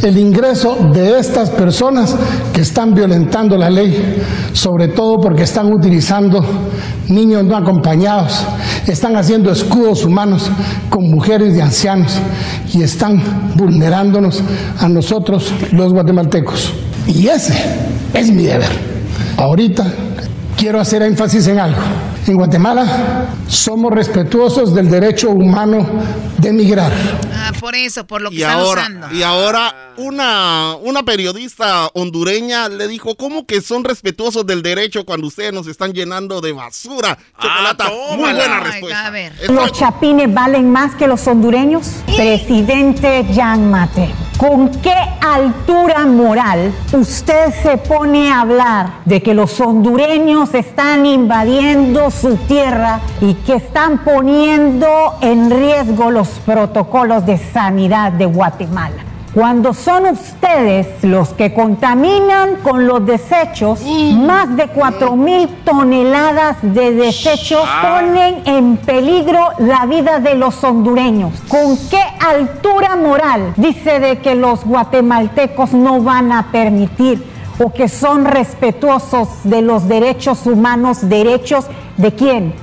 el ingreso de estas personas que están violentando la ley, sobre todo porque están utilizando niños no acompañados, están haciendo escudos humanos con mujeres y ancianos y están vulnerándonos a nosotros los guatemaltecos. Y ese es mi deber. Ahorita quiero hacer énfasis en algo. En Guatemala somos respetuosos del derecho humano de emigrar. Ah, por eso, por lo que Y están ahora, usando. y ahora una, una periodista hondureña le dijo, ¿cómo que son respetuosos del derecho cuando ustedes nos están llenando de basura? Chocolata, muy buena respuesta. ¿Los chapines valen más que los hondureños? Presidente Jan Mate, ¿con qué altura moral usted se pone a hablar de que los hondureños están invadiendo su tierra y que están poniendo en riesgo los protocolos de sanidad de Guatemala? Cuando son ustedes los que contaminan con los desechos, más de 4 mil toneladas de desechos ponen en peligro la vida de los hondureños. ¿Con qué altura moral dice de que los guatemaltecos no van a permitir o que son respetuosos de los derechos humanos, derechos de quién?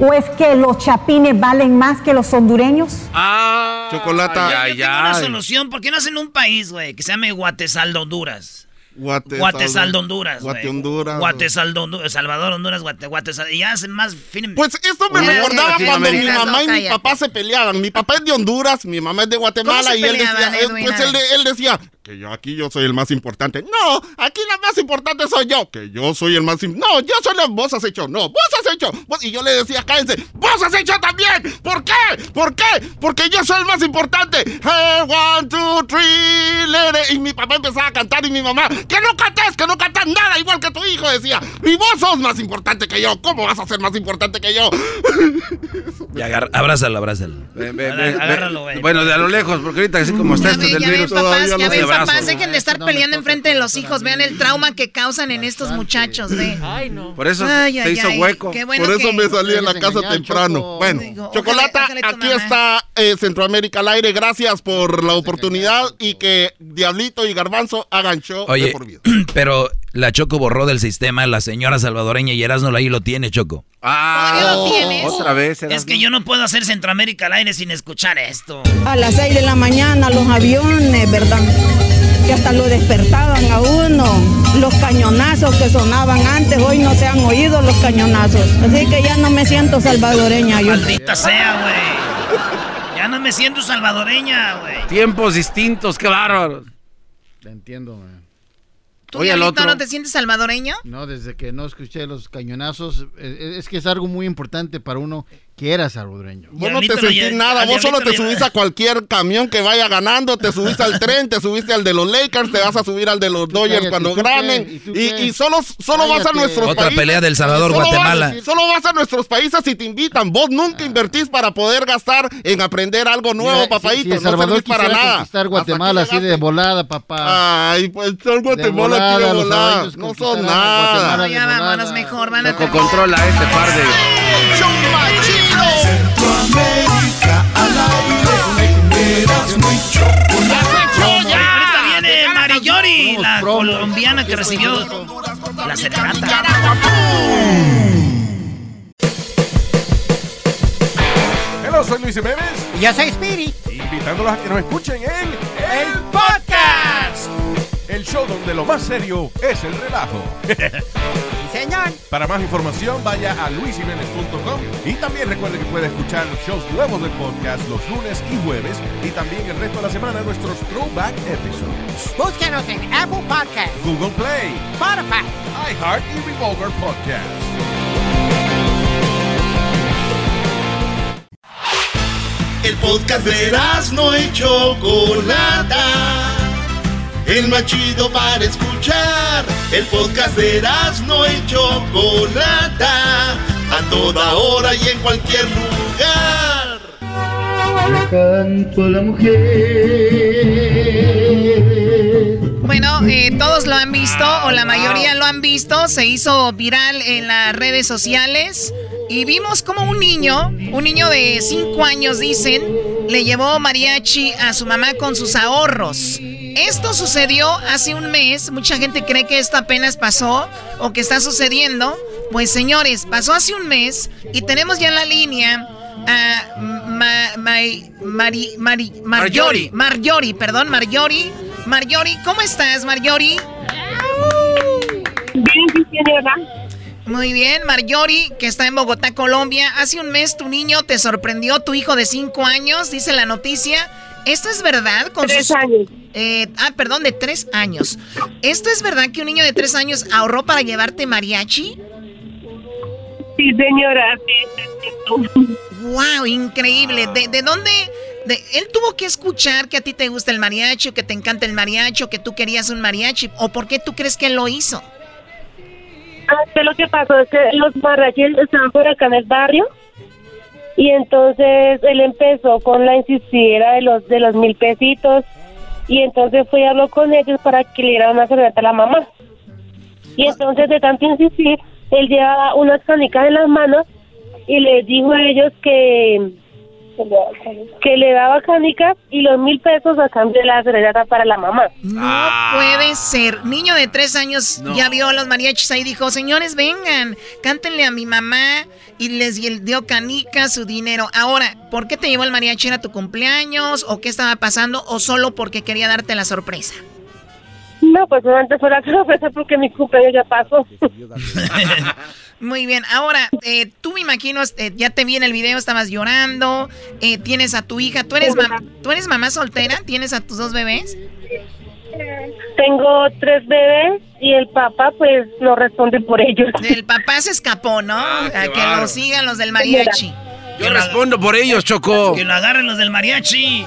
¿O es que los chapines valen más que los hondureños? Ah, Chocolata. Yo tengo una solución. ¿Por qué no hacen un país, güey, que se llame Guatesaldo, Honduras? Guatesaldo- Guatesaldo, Honduras, güey. Guate Honduras. Guatesaldo, Honduras. Salvador, Honduras, Guate, Guatesaldo. Y ya hacen más fin. Pues esto me recordaba cuando mi mamá y mi papá se peleaban. Mi papá es de Honduras, mi mamá es de Guatemala ¿Cómo se y él decía, pues él decía que yo aquí yo soy el más importante. No, aquí la más importante soy yo, que yo soy el más im- No, yo soy el vos has hecho. No, vos has hecho. Vos- Y yo le decía, cállense, vos has hecho también. ¿Por qué? ¿Por qué? Porque yo soy el más importante. Hey, one, two, three, let it- Y mi papá empezaba a cantar y mi mamá, que no cantes, que no cantas nada, igual que tu hijo, decía. Y vos sos más importante que yo. ¿Cómo vas a ser más importante que yo? <laughs> Y agar- abrázalo, abrázalo. Ven, ven, Agá- ven, agárralo. Bueno, de a lo lejos, porque ahorita así como está esto del virus. ya no se papás, abrazo. dejen de estar peleando enfrente de los hijos. Vean el trauma que causan en estos muchachos, ve. Ay, no. Por eso se hizo hueco. Qué bueno Por eso que- me salí en la casa engañar, temprano. Choco. Bueno, Digo, Chocolata, aquí mamá. está eh, Centroamérica al aire. Gracias por la oportunidad y que Diablito y Garbanzo hagan show de Oye, por vida. <clears throat> pero la Choco borró del sistema la señora salvadoreña y Erasmo ahí lo tiene, Choco. ¿Todavía Oh, lo tienes? otra vez, Es que yo no puedo hacer Centroamérica al aire sin escuchar esto. A las 6 de la mañana los aviones, ¿verdad? Que hasta lo despertaban a uno. Los cañonazos que sonaban antes, hoy no se han oído los cañonazos. Así que ya no me siento salvadoreña yo. Maldita sea, güey. Ya no me siento salvadoreña, güey. Tiempos distintos, qué bárbaro. Te entiendo, man. ¿Tú, Oye, al Diablito, otro. no te sientes salvadoreño? No, desde que no escuché los cañonazos, eh, es que es algo muy importante para uno que era salvadoreño. Vos no te sentís nada, vos solo te subís a cualquier camión que vaya ganando, te subís al tren, te subiste al de los Lakers, te vas a subir al de los Dodgers cállate, cuando ganen. ¿y solo, solo vas a nuestros Otra países. pelea del Salvador, Solo vas- Guatemala. solo vas a nuestros países si te invitan. Vos nunca invertís para poder gastar en aprender algo nuevo, papadito. Si, si El no Salvador servís para nada. conquistar Guatemala así de volada, papá. Ay, pues Guatemala volada, quiere volar. No son nada. Ya vámonos mejor, van a controla este par de. Centroamérica al aire. Eras muy Ahorita viene Marillori, la colombiana que recibió la serenata. Bueno, soy Luis Jiménez. Y yo soy Spirit. Invitándolos a que nos escuchen en El Podcast. El show donde lo más serio es el relajo. Sí, señor. Para más información, vaya a luisiménez.com y también recuerde que puede escuchar shows nuevos del podcast los lunes y jueves y también el resto de la semana nuestros throwback episodes. Búsquenos en Apple Podcasts, Google Play, Spotify, iHeart y Revolver Podcast. El podcast de no y Chocolata. El más chido para escuchar. El podcast de no y Chocolata. A toda hora y en cualquier lugar. canto a la mujer. Bueno, eh, todos lo han visto o la mayoría lo han visto. Se hizo viral en las redes sociales. Y vimos como un niño, un niño de 5 años dicen, le llevó mariachi a su mamá con sus ahorros. Esto sucedió hace un mes. Mucha gente cree que esto apenas pasó o que está sucediendo. Pues señores, pasó hace un mes y tenemos ya en la línea a Ma- Mari- Mari- Marjorie. Marjorie, perdón, Marjorie. Marjorie, ¿cómo estás, Marjorie? Bien. Muy bien, Marjorie, que está en Bogotá, Colombia. Hace un mes tu niño te sorprendió, tu hijo de cinco años, dice la noticia. ¿Esto es verdad? Con Tres sus- años. Eh, ah, perdón, de tres años. ¿Esto es verdad que un niño de tres años ahorró para llevarte mariachi? Sí, señora. ¡Wow! Increíble. ¿De, de dónde? de- él tuvo que escuchar que a ti te gusta el mariachi, o que te encanta el mariachi, o que tú querías un mariachi. ¿O por qué tú crees que él lo hizo? Ah, lo que pasó es que los mariachis estaban por acá en el barrio y entonces él empezó con la insistidera de los de los mil pesitos. Y entonces fue y habló con ellos para que le dieran una serenata a la mamá. Y entonces de tanto insistir él llevaba unas canicas en las manos y les dijo a ellos que que le daba canicas y los mil pesos a cambio de la serenata para la mamá. No puede ser. Niño de tres años ya vio a los mariachis ahí y dijo, señores, vengan, cántenle a mi mamá. Y les di- dio canica su dinero. Ahora, ¿por qué te llevó el mariachi? ¿Era tu cumpleaños? ¿O qué estaba pasando? ¿O solo porque quería darte la sorpresa? No, pues antes fue la <laughs> sorpresa porque mi cumpleaños ya pasó. <laughs> Muy bien, ahora, eh, tú me imagino, eh, ya te vi en el video, estabas llorando, eh, tienes a tu hija, ¿tú eres, mam- ¿tú eres mamá soltera? ¿Tienes a tus dos bebés? Tengo tres bebés y el papá pues no responde por ellos. El papá se escapó, ¿no? a que lo sigan los del mariachi. Yo respondo por ellos, Choco. Que lo agarren los del mariachi.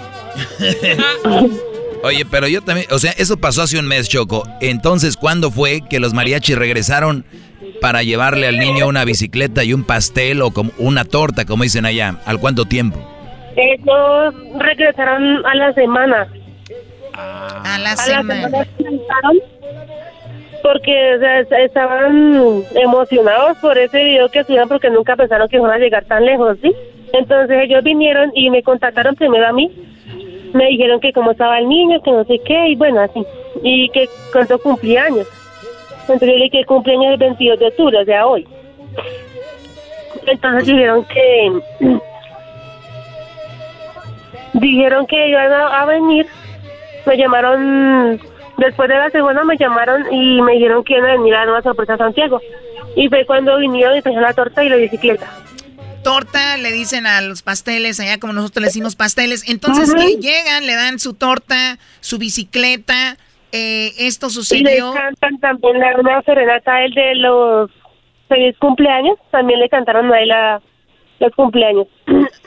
<laughs> Oye, pero yo también, o sea, eso pasó hace un mes, Choco. Entonces, ¿cuándo fue que los mariachis regresaron para llevarle al niño una bicicleta y un pastel o como una torta, como dicen allá? ¿Al cuánto tiempo? Ellos regresaron a la semana. A la A la semana. porque o sea, estaban emocionados por ese video que subieron porque nunca pensaron que iban a llegar tan lejos, ¿sí? Entonces ellos vinieron y me contactaron primero a mí. Me dijeron que cómo estaba el niño, que no sé qué, y bueno, así. Y que cuánto cumplía años. Entonces yo le dije cumpleaños el 22 de octubre, o sea, hoy. Entonces dijeron que... <clears throat> Dijeron que iban a, a venir. Me llamaron... Después de la segunda me llamaron y me dijeron que iban a venir a dar una sorpresa a Santiago. Y fue cuando vinieron y trajeron la torta y la bicicleta. Torta, le dicen a los pasteles, allá como nosotros le decimos pasteles. Entonces lle- llegan, le dan su torta, su bicicleta. Eh, esto Y le sucedió. cantan también la, una serenata a él de los feliz cumpleaños. También le cantaron a él a los cumpleaños.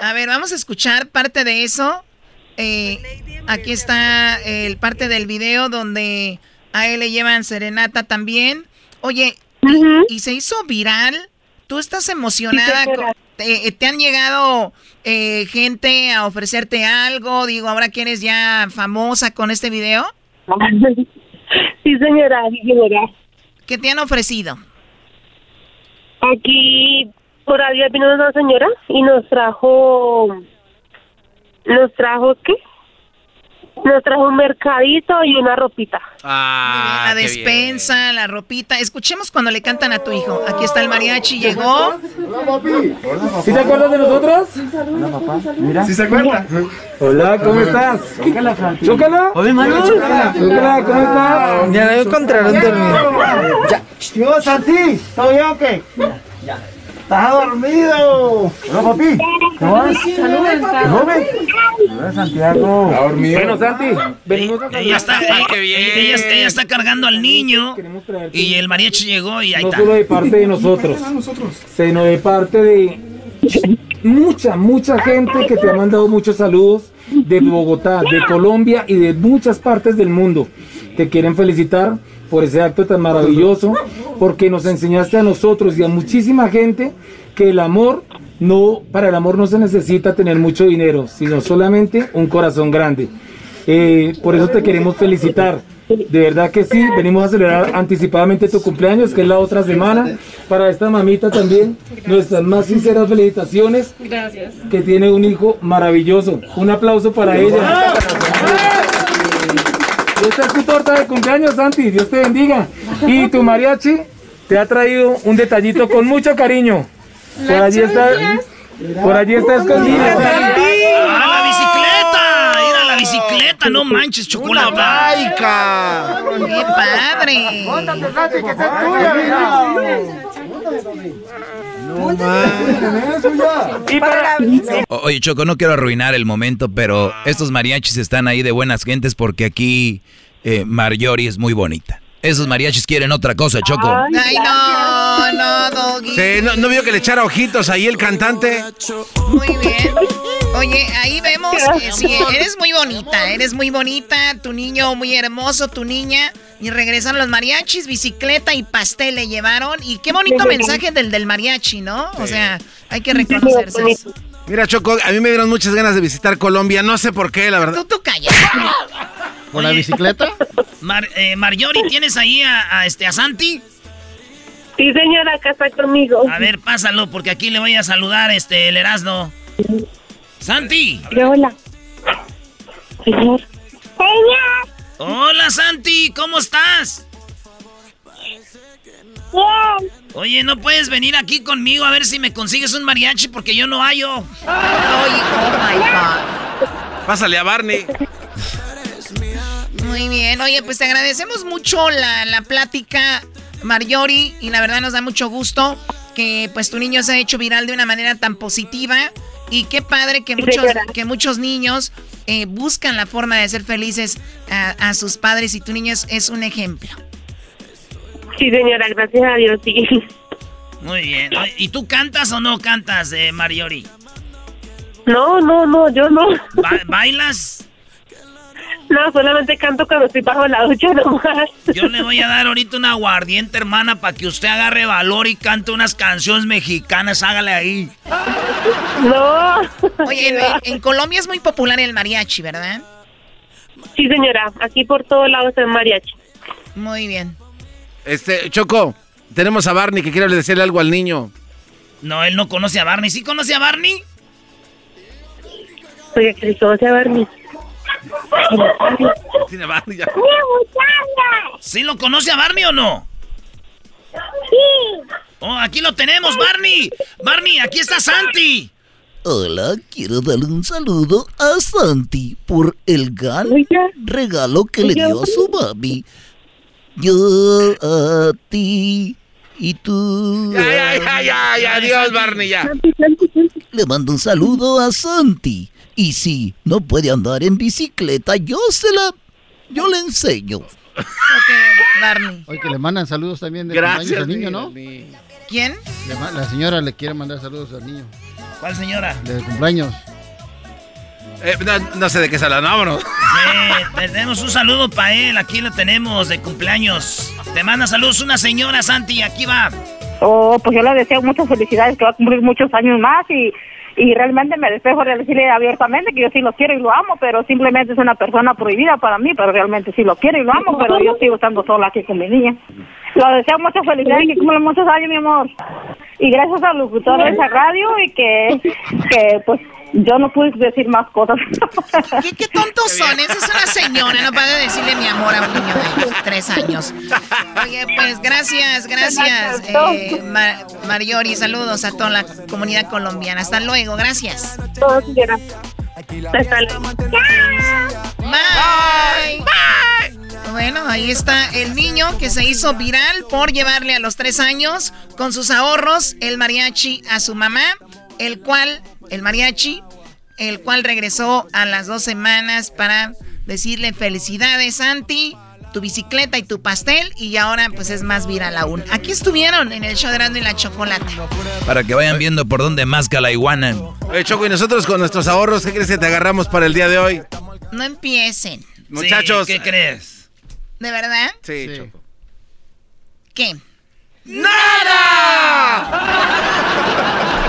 A ver, vamos a escuchar parte de eso. Eh, aquí está el parte del video donde a él le llevan serenata también. Oye, y, y se hizo viral. ¿Tú estás emocionada? Sí, ¿Te, te han llegado eh, gente a ofrecerte algo? Digo, ahora que eres ya famosa con este video. <laughs> sí, señora, sí, señora. ¿Qué te han ofrecido? Aquí por ahí vino una señora y nos trajo, nos trajo qué? Nos trajo un mercadito y una ropita. Ah, la despensa, la ropita. Escuchemos cuando le cantan a tu hijo. Aquí está el mariachi, llegó. ¿Sí te acuerdas de nosotros? Hola, papá. Mira. ¿Sí se acuerda? Hola, ¿cómo estás? Chócala, Santi. ¿Chócala? Oye, Chócala, ¿cómo estás? Ya lo encontraron dormido. Ya. Yo, Santi, ¿todo bien o qué? Ya. ¡Estás dormido! Hola, papi. ¿Cómo vas? Joven. Hola, Santiago. ¿Está dormido? Bueno, Santi, venimos a ella está, ella, ella, ella está cargando al niño y el mariachi llegó y ahí no está. solo de parte de nosotros, <laughs> sino de parte de mucha, mucha gente que te ha mandado muchos saludos de Bogotá, de Colombia y de muchas partes del mundo. Te quieren felicitar por ese acto tan maravilloso, porque nos enseñaste a nosotros y a muchísima gente que el amor no, para el amor no se necesita tener mucho dinero, sino solamente un corazón grande. Eh, por eso te queremos felicitar. De verdad que sí, venimos a celebrar anticipadamente tu cumpleaños, que es la otra semana. Para esta mamita también, nuestras más sinceras felicitaciones, Gracias. que tiene un hijo maravilloso. Un aplauso para ella. Esta es tu torta de cumpleaños, Santi. Dios te bendiga. Y tu mariachi te ha traído un detallito con mucho cariño. Por allí está, por allí está escondida. ¡Ah, la bicicleta! ¡Mira la bicicleta! ¡No manches, chocolate! ¡Qué padre! Oye, Choco, no quiero arruinar el momento, pero estos mariachis están ahí de buenas gentes porque aquí eh, Marjorie es muy bonita. Esos mariachis quieren otra cosa, Choco. Ay, no, no, Doggy. Sí, ¿no, no vio que le echara ojitos ahí el cantante? Muy bien. Oye, ahí vemos que sí, eres muy bonita, eres muy bonita, tu niño muy hermoso, tu niña. Y regresaron los mariachis, bicicleta y pastel le llevaron. Y qué bonito mensaje del del mariachi, ¿no? O sea, hay que reconocerse eso. Mira, Choco, a mí me dieron muchas ganas de visitar Colombia. No sé por qué, la verdad. Tú, tú callas. ¿Con la bicicleta? <laughs> Mar, eh, Marjorie, ¿tienes ahí a, a este, a Santi? Sí, señora, acá está conmigo. A ver, pásalo, porque aquí le voy a saludar este, el Erasmo. ¡Santi! Hola. Señor. Señor. Hola, Santi, ¿cómo estás? Bien. Oye, ¿no puedes venir aquí conmigo a ver si me consigues un mariachi? Porque yo no hallo. Oye, oh my God. Pásale a Barney. Muy bien, oye, pues te agradecemos mucho la, la plática, Marjorie, y la verdad nos da mucho gusto que pues tu niño se ha hecho viral de una manera tan positiva y qué padre que muchos, que muchos niños eh, buscan la forma de ser felices a, a sus padres y tu niño es, es un ejemplo. Sí, señora, gracias a Dios, sí. Muy bien. ¿Y tú cantas o no cantas, eh, Marjorie? No, no, no, yo no. Ba- ¿Bailas? <laughs> No, solamente canto cuando estoy bajo la ducha nomás. Yo le voy a dar ahorita una aguardiente, hermana, para que usted agarre valor y cante unas canciones mexicanas. Hágale ahí. No. Oye, en, en Colombia es muy popular el mariachi, ¿verdad? Sí, señora, aquí por todos lados es mariachi. Muy bien. Este, Choco, tenemos a Barney que quiere decirle algo al niño. No, él no conoce a Barney. ¿Sí conoce a Barney? Oye, conoce a Barney. Tiene Barney ya. ¿Sí lo conoce a Barney o no? Sí. Oh, aquí lo tenemos, Barney. Barney, aquí está Santi. Hola, quiero darle un saludo a Santi por el gran regalo que le dio a su mami. Yo a ti y tú. Ya, ya, ya, ya, ya, adiós, Barney, ya. Le mando un saludo a Santi. Y si no puede andar en bicicleta, yo se la. Yo le enseño. Ok, Barney. Oye, que le mandan saludos también de Gracias, cumpleaños al niño, ¿no? ¿Quién? La señora le quiere mandar saludos al niño. ¿Cuál señora? De cumpleaños. Eh, no, no sé de qué no, vámonos. Sí, tenemos un saludo para él. Aquí lo tenemos de cumpleaños. Te manda saludos una señora, Santi. Aquí va. Oh, pues yo le deseo muchas felicidades, que va a cumplir muchos años más y, y realmente me despejo de decirle abiertamente que yo sí lo quiero y lo amo, pero simplemente es una persona prohibida para mí, pero realmente sí lo quiero y lo amo, pero yo sigo estando sola aquí con mi niña. Lo deseo muchas felicidades, que cumpla muchos años, mi amor. Y gracias al locutor de esa radio y que, que pues yo no pude decir más cosas. ¿Qué, qué tontos son? Esa es una señora, no puede decirle mi amor a un niño de tres años. Oye, pues gracias, gracias, eh, Ma- Mariori. Saludos a toda la comunidad colombiana. Hasta luego, gracias. Hasta luego. Bye. Bueno, ahí está el niño que se hizo viral por llevarle a los tres años con sus ahorros el mariachi a su mamá, el cual, el mariachi, el cual regresó a las dos semanas para decirle felicidades, Santi, tu bicicleta y tu pastel, y ahora pues es más viral aún. Aquí estuvieron en el show de Erasmo y la Chocolata. Para que vayan viendo por dónde masca la iguana. Oye, Choco, y nosotros con nuestros ahorros, ¿qué crees que te agarramos para el día de hoy? No empiecen. Muchachos. ¿Qué crees? ¿De verdad? Sí, Choco. ¿Qué? <laughs>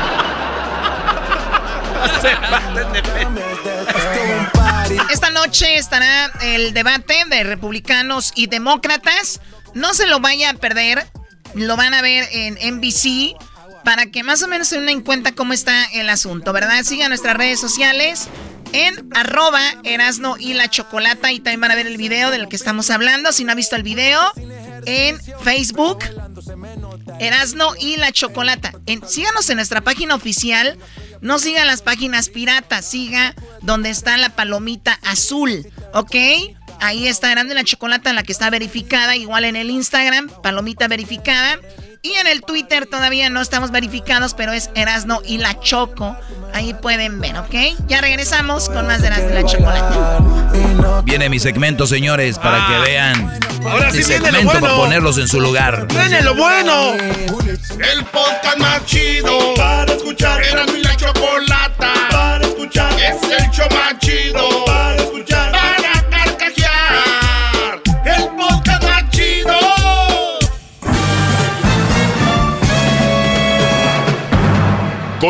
Esta noche estará el debate de republicanos y demócratas. No se lo vaya a perder. Lo van a ver en NBC para que más o menos se den en cuenta cómo está el asunto, ¿verdad? Sigan nuestras redes sociales en arroba Erasno y la Chocolata y también van a ver el video del que estamos hablando. Si no ha visto el video, en Facebook, Erasno y la Chocolata. Síganos en nuestra página oficial. No sigan las páginas piratas, siga donde está la palomita azul, ¿ok? Ahí está Erasno y la Chocolata, la que está verificada, igual en el Instagram, palomita verificada. Y en el Twitter todavía no estamos verificados, pero es Erasno y la Choco. Ahí pueden ver, ¿ok? Ya regresamos con más de Erasno y la Chocolata. <laughs> Viene mi segmento, señores, para que vean. Ahora sí mi viene lo segmento bueno. para ponerlos en su lugar. ¡Viene lo bueno! El podcast más chido para escuchar. Era mi la chocolata para escuchar. Es el show más chido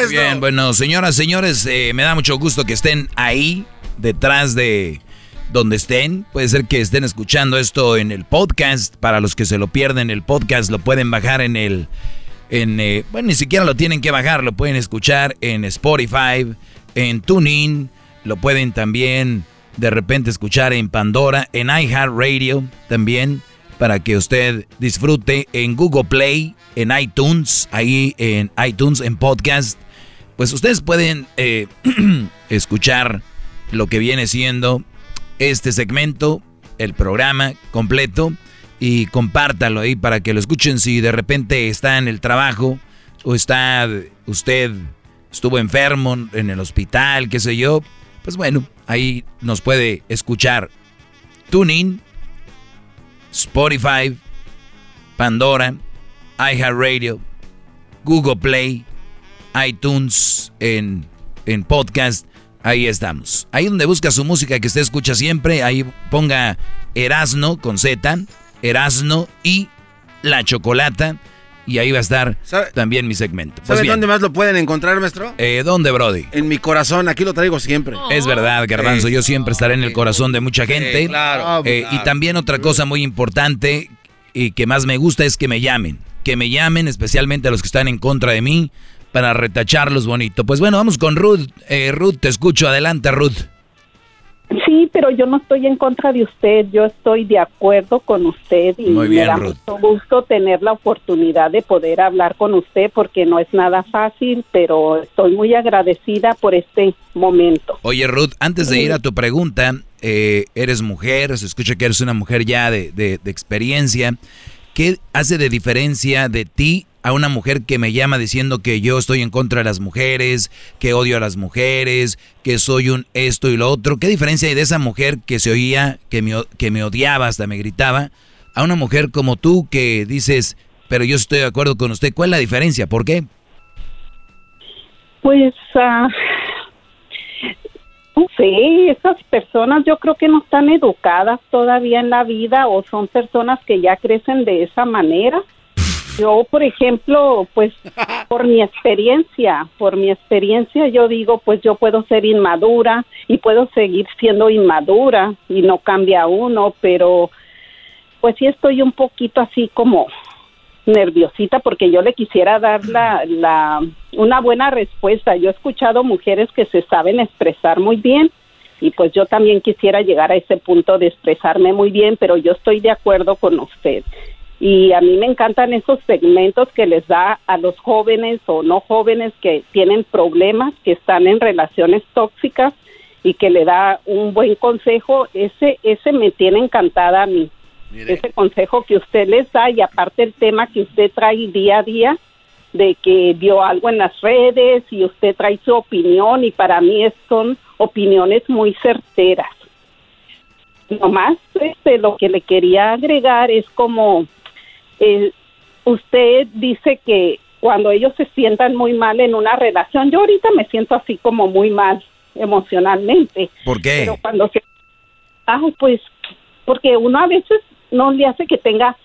maestro! Bien, bueno, señoras, señores, eh, me da mucho gusto que estén ahí, detrás de donde estén. Puede ser que estén escuchando esto en el podcast. Para los que se lo pierden, el podcast lo pueden bajar en el... En, eh, bueno, ni siquiera lo tienen que bajar, lo pueden escuchar en Spotify, en TuneIn, lo pueden también de repente escuchar en Pandora, en iHeartRadio también, para que usted disfrute en Google Play, en iTunes, ahí en iTunes, en podcast. Pues ustedes pueden eh, <clears throat> escuchar lo que viene siendo este segmento, el programa completo, y compártalo ahí para que lo escuchen si de repente está en el trabajo o está usted estuvo enfermo en el hospital, qué sé yo. Pues bueno, ahí nos puede escuchar TuneIn, Spotify, Pandora, iHeartRadio, Google Play, iTunes, en, en podcast. Ahí estamos. Ahí donde busca su música que usted escucha siempre, ahí ponga Erasno con Z, Erasno y La Chocolata. Y ahí va a estar también mi segmento. Pues ¿Sabes bien. dónde más lo pueden encontrar, maestro? Eh, ¿Dónde, Brody? En mi corazón, aquí lo traigo siempre. Es verdad, Garbanzo, yo siempre estaré en el corazón de mucha gente. Sí, claro. Eh, Claro. Y también otra cosa muy importante y que más me gusta es que me llamen. Que me llamen, especialmente a los que están en contra de mí, para retacharlos bonito. Pues bueno, vamos con Ruth. Eh, Ruth, te escucho. Adelante, Ruth. Sí, pero yo no estoy en contra de usted, yo estoy de acuerdo con usted y Muy bien, me da Ruth. mucho gusto tener la oportunidad de poder hablar con usted porque no es nada fácil, pero estoy muy agradecida por este momento. Oye, Ruth, antes de ir a tu pregunta, eh, eres mujer, se escucha que eres una mujer ya de, de- de experiencia. ¿Qué hace de diferencia de ti a una mujer que me llama diciendo que yo estoy en contra de las mujeres, que odio a las mujeres, que soy un esto y lo otro? ¿Qué diferencia hay de esa mujer que se oía, que me, que me odiaba, hasta me gritaba, a una mujer como tú que dices, pero yo estoy de acuerdo con usted? ¿Cuál es la diferencia? ¿Por qué? Pues ah, No sé, esas personas yo creo que no están educadas todavía en la vida o son personas que ya crecen de esa manera. Yo, por ejemplo, pues <laughs> por mi experiencia, por mi experiencia yo digo, pues yo puedo ser inmadura y puedo seguir siendo inmadura y no cambia uno, pero pues sí estoy un poquito así como nerviosita porque yo le quisiera dar la, la una buena respuesta. Yo he escuchado mujeres que se saben expresar muy bien y pues yo también quisiera llegar a ese punto de expresarme muy bien, pero yo estoy de acuerdo con usted. Y a mí me encantan esos segmentos que les da a los jóvenes o no jóvenes que tienen problemas, que están en relaciones tóxicas y que le da un buen consejo. Ese ese me tiene encantada a mí. Ese consejo que usted les da y aparte el tema que usted trae día a día de que vio algo en las redes y usted trae su opinión y para mí son opiniones muy certeras. Nomás este, lo que le quería agregar es como eh, usted dice que cuando ellos se sientan muy mal en una relación, yo ahorita me siento así como muy mal emocionalmente. ¿Por qué? Pero cuando se... Ah, pues porque uno a veces no le hace que tenga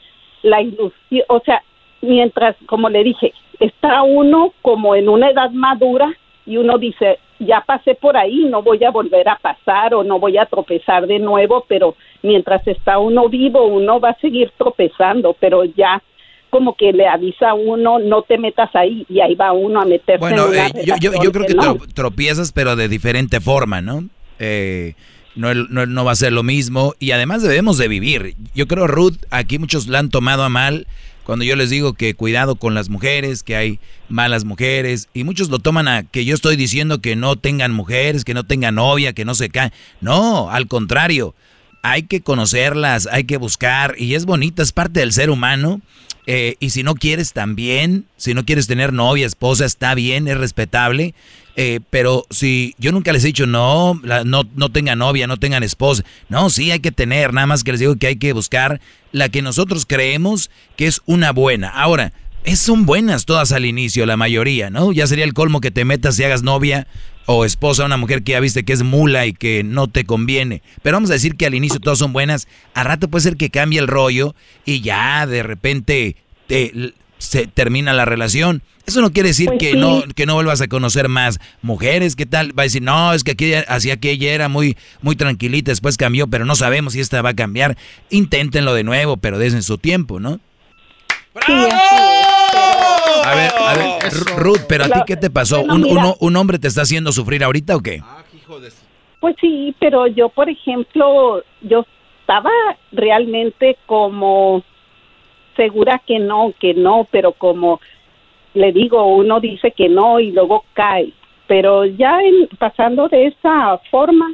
la ilusión, o sea, mientras, como le dije, está uno como en una edad madura y uno dice, ya pasé por ahí, no voy a volver a pasar o no voy a tropezar de nuevo, pero mientras está uno vivo, uno va a seguir tropezando, pero ya como que le avisa a uno, no te metas ahí, y ahí va uno a meterse Bueno, en una eh, yo, yo, yo creo que no. tropiezas, pero de diferente forma, ¿no? Eh, no, no, no va a ser lo mismo. Y además debemos de vivir. Yo creo, Ruth, aquí muchos la han tomado a mal cuando yo les digo que cuidado con las mujeres, que hay malas mujeres. Y muchos lo toman a que yo estoy diciendo que no tengan mujeres, que no tengan novia, que no se caen. No, al contrario. Hay que conocerlas, hay que buscar. Y es bonita, es parte del ser humano. Eh, y si no quieres también, si no quieres tener novia, esposa, está bien, es respetable. Eh, pero si yo nunca les he dicho no, la- no, no tengan novia, no tengan esposa. No, sí hay que tener, nada más que les digo que hay que buscar la que nosotros creemos que es una buena. Ahora, es, son buenas todas al inicio, la mayoría, ¿no? Ya sería el colmo que te metas y hagas novia o esposa a una mujer que ya viste que es mula y que no te conviene. Pero vamos a decir que al inicio todas son buenas. A rato puede ser que cambie el rollo y ya de repente te- se termina la relación. Eso no quiere decir Pues que sí. no que no vuelvas a conocer más mujeres. ¿Qué tal? Va a decir, no, es que aquella, hacía que ella era muy, muy tranquilita, después cambió, pero no sabemos si esta va a cambiar. Inténtenlo de nuevo, pero desde su tiempo, ¿no? A ver, a ver, Ru- Ruth, pero a ti qué te pasó? ¿Un, uno- un hombre te está haciendo sufrir ahorita o qué? Pues sí, pero yo, por ejemplo, yo estaba realmente como segura que no, que no, pero como le digo, uno dice que no y luego cae. Pero ya en- pasando de esa forma,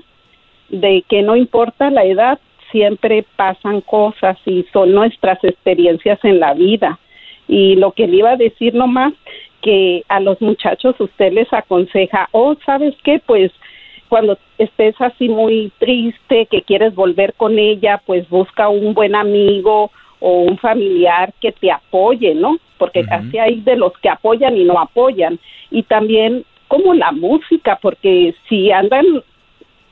de que no importa la edad, siempre pasan cosas y son nuestras experiencias en la vida. Y lo que le iba a decir nomás, que a los muchachos usted les aconseja, oh, ¿sabes qué? Pues cuando estés así muy triste, que quieres volver con ella, pues busca un buen amigo o un familiar que te apoye, ¿no? Porque así hay de los que apoyan y no apoyan. Y también como la música, porque si andan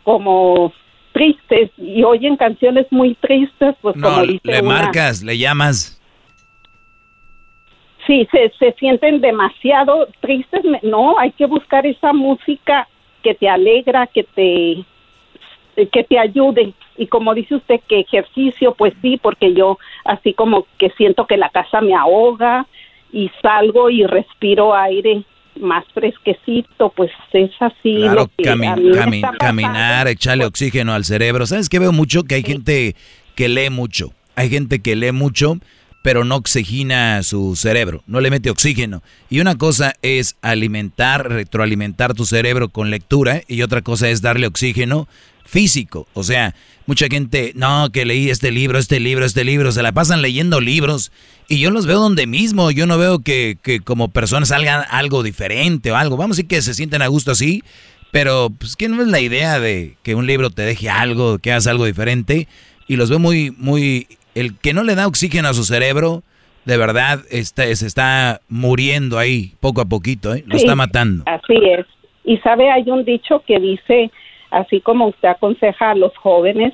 como tristes y oyen canciones muy tristes, pues No, como dice le una- marcas, le llamas. Sí, se, se sienten demasiado tristes. No, hay que buscar esa música que te alegra, que te que te ayude. Y como dice usted que ejercicio, pues sí, porque yo así como que siento que la casa me ahoga y salgo y respiro aire más fresquecito, pues es así Claro, lo que cami- a mí me cami- está pasando. caminar, echarle oxígeno al cerebro. ¿Sabes qué veo mucho? Que hay gente que lee mucho. Hay gente que lee mucho, pero no oxigena su cerebro, no le mete oxígeno. Y una cosa es alimentar, retroalimentar tu cerebro con lectura y otra cosa es darle oxígeno físico. O sea, mucha gente, no, que leí este libro, este libro, este libro, se la pasan leyendo libros y yo los veo donde mismo, yo no veo que, que como personas salgan algo diferente o algo. Vamos a decir que se sienten a gusto así, pero pues que no es la idea de que un libro te deje algo, que hagas algo diferente y los veo muy, muy, el que no le da oxígeno a su cerebro, de verdad está, se está muriendo ahí poco a poquito, ¿eh? lo Sí, está matando. Así es. Y sabe, hay un dicho que dice, así como usted aconseja a los jóvenes,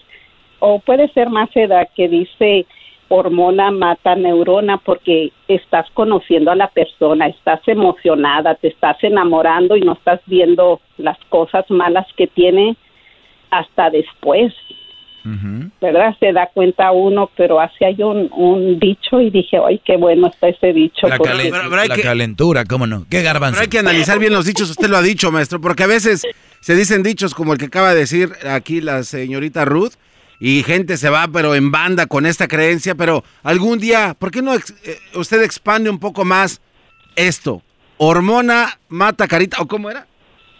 o puede ser más edad que dice hormona mata neurona porque estás conociendo a la persona, estás emocionada, te estás enamorando y no estás viendo las cosas malas que tiene hasta después. ¿Verdad? Se da cuenta uno, pero hace hay un, un dicho y dije, ay, qué bueno está ese dicho. La, porque- la calentura, ¿cómo no? ¿Qué garbanzo? Pero hay que analizar bien los dichos, usted lo ha dicho, maestro, porque a veces se dicen dichos como el que acaba de decir aquí la señorita Ruth, y gente se va, pero en banda con esta creencia, pero algún día, ¿por qué no ex- eh, usted expande un poco más esto? Hormona mata carita, ¿o cómo era?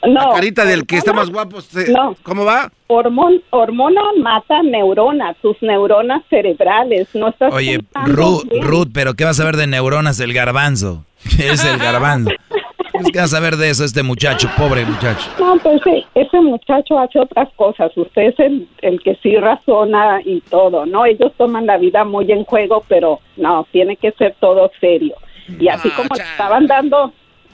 No, La carita del que está más guapo. se- No. ¿Cómo va? Hormon- hormona mata neuronas, tus neuronas cerebrales. No estás Oye, Ruth. Ruth, pero ¿qué vas a ver de neuronas el garbanzo? <laughs> Es el garbanzo. <laughs> ¿Qué vas a ver de eso este muchacho, pobre muchacho? No, pues sí, ese muchacho hace otras cosas. Usted es el, el que sí razona y todo, ¿no? Ellos toman la vida muy en juego, pero no, tiene que ser todo serio. Y así como le estaban dando,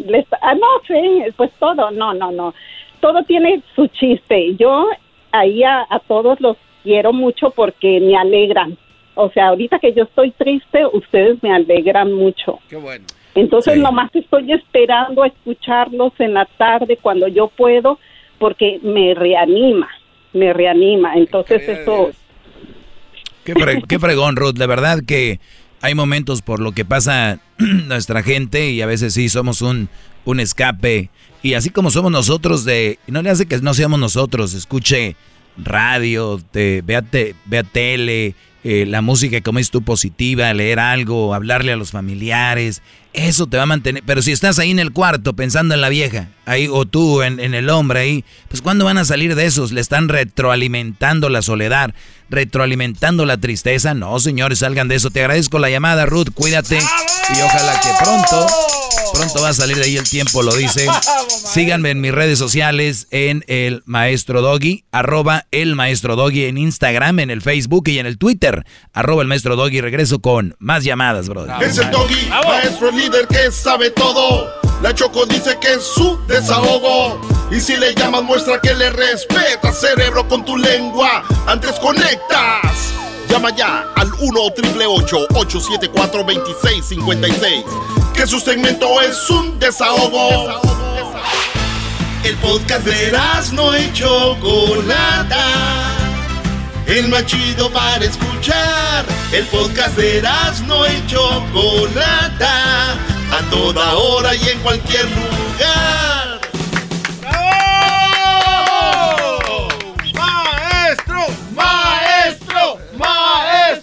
les, ah, no sé, pues todo, no, no, no. Todo tiene su chiste. Yo ahí a, a todos los quiero mucho porque me alegran. O sea, ahorita que yo estoy triste, ustedes me alegran mucho. Qué bueno. Entonces nomás estoy esperando a escucharlos en la tarde cuando yo puedo porque me reanima, me reanima. Entonces eso, Qué, fre- qué fregón, Ruth. De verdad que hay momentos por lo que pasa <clears throat> nuestra gente y a veces sí somos un, un escape. Y así como somos nosotros de... No le hace que no seamos nosotros. Escuche radio, te, vea, te- vea tele, eh, la música, como es tú, positiva, leer algo, hablarle a los familiares. Eso te va a mantener. Pero si estás ahí en el cuarto pensando en la vieja, ahí, o tú en, en el hombre ahí, pues ¿cuándo van a salir de esos? Le están retroalimentando la soledad, retroalimentando la tristeza. No, señores, salgan de eso. Te agradezco la llamada, Ruth. Cuídate. Y ojalá que pronto, pronto va a salir de ahí el tiempo, lo dice. <laughs> Síganme en mis redes sociales, en el Maestro Doggy, arroba el Maestro Doggy en Instagram, en el Facebook y en el Twitter, arroba el Maestro Doggy. Regreso con más llamadas, brother. Es el doggy, maestro líder que sabe todo. La Choco dice que es su desahogo. Y si le llamas, muestra que le respeta, cerebro, con tu lengua. Antes conectas. Llama ya al 1-888-874-2656. Que su segmento es un desahogo. El podcast de no y Chocolata. El más chido para escuchar. El podcast de no y Chocolata. A toda hora y en cualquier lugar.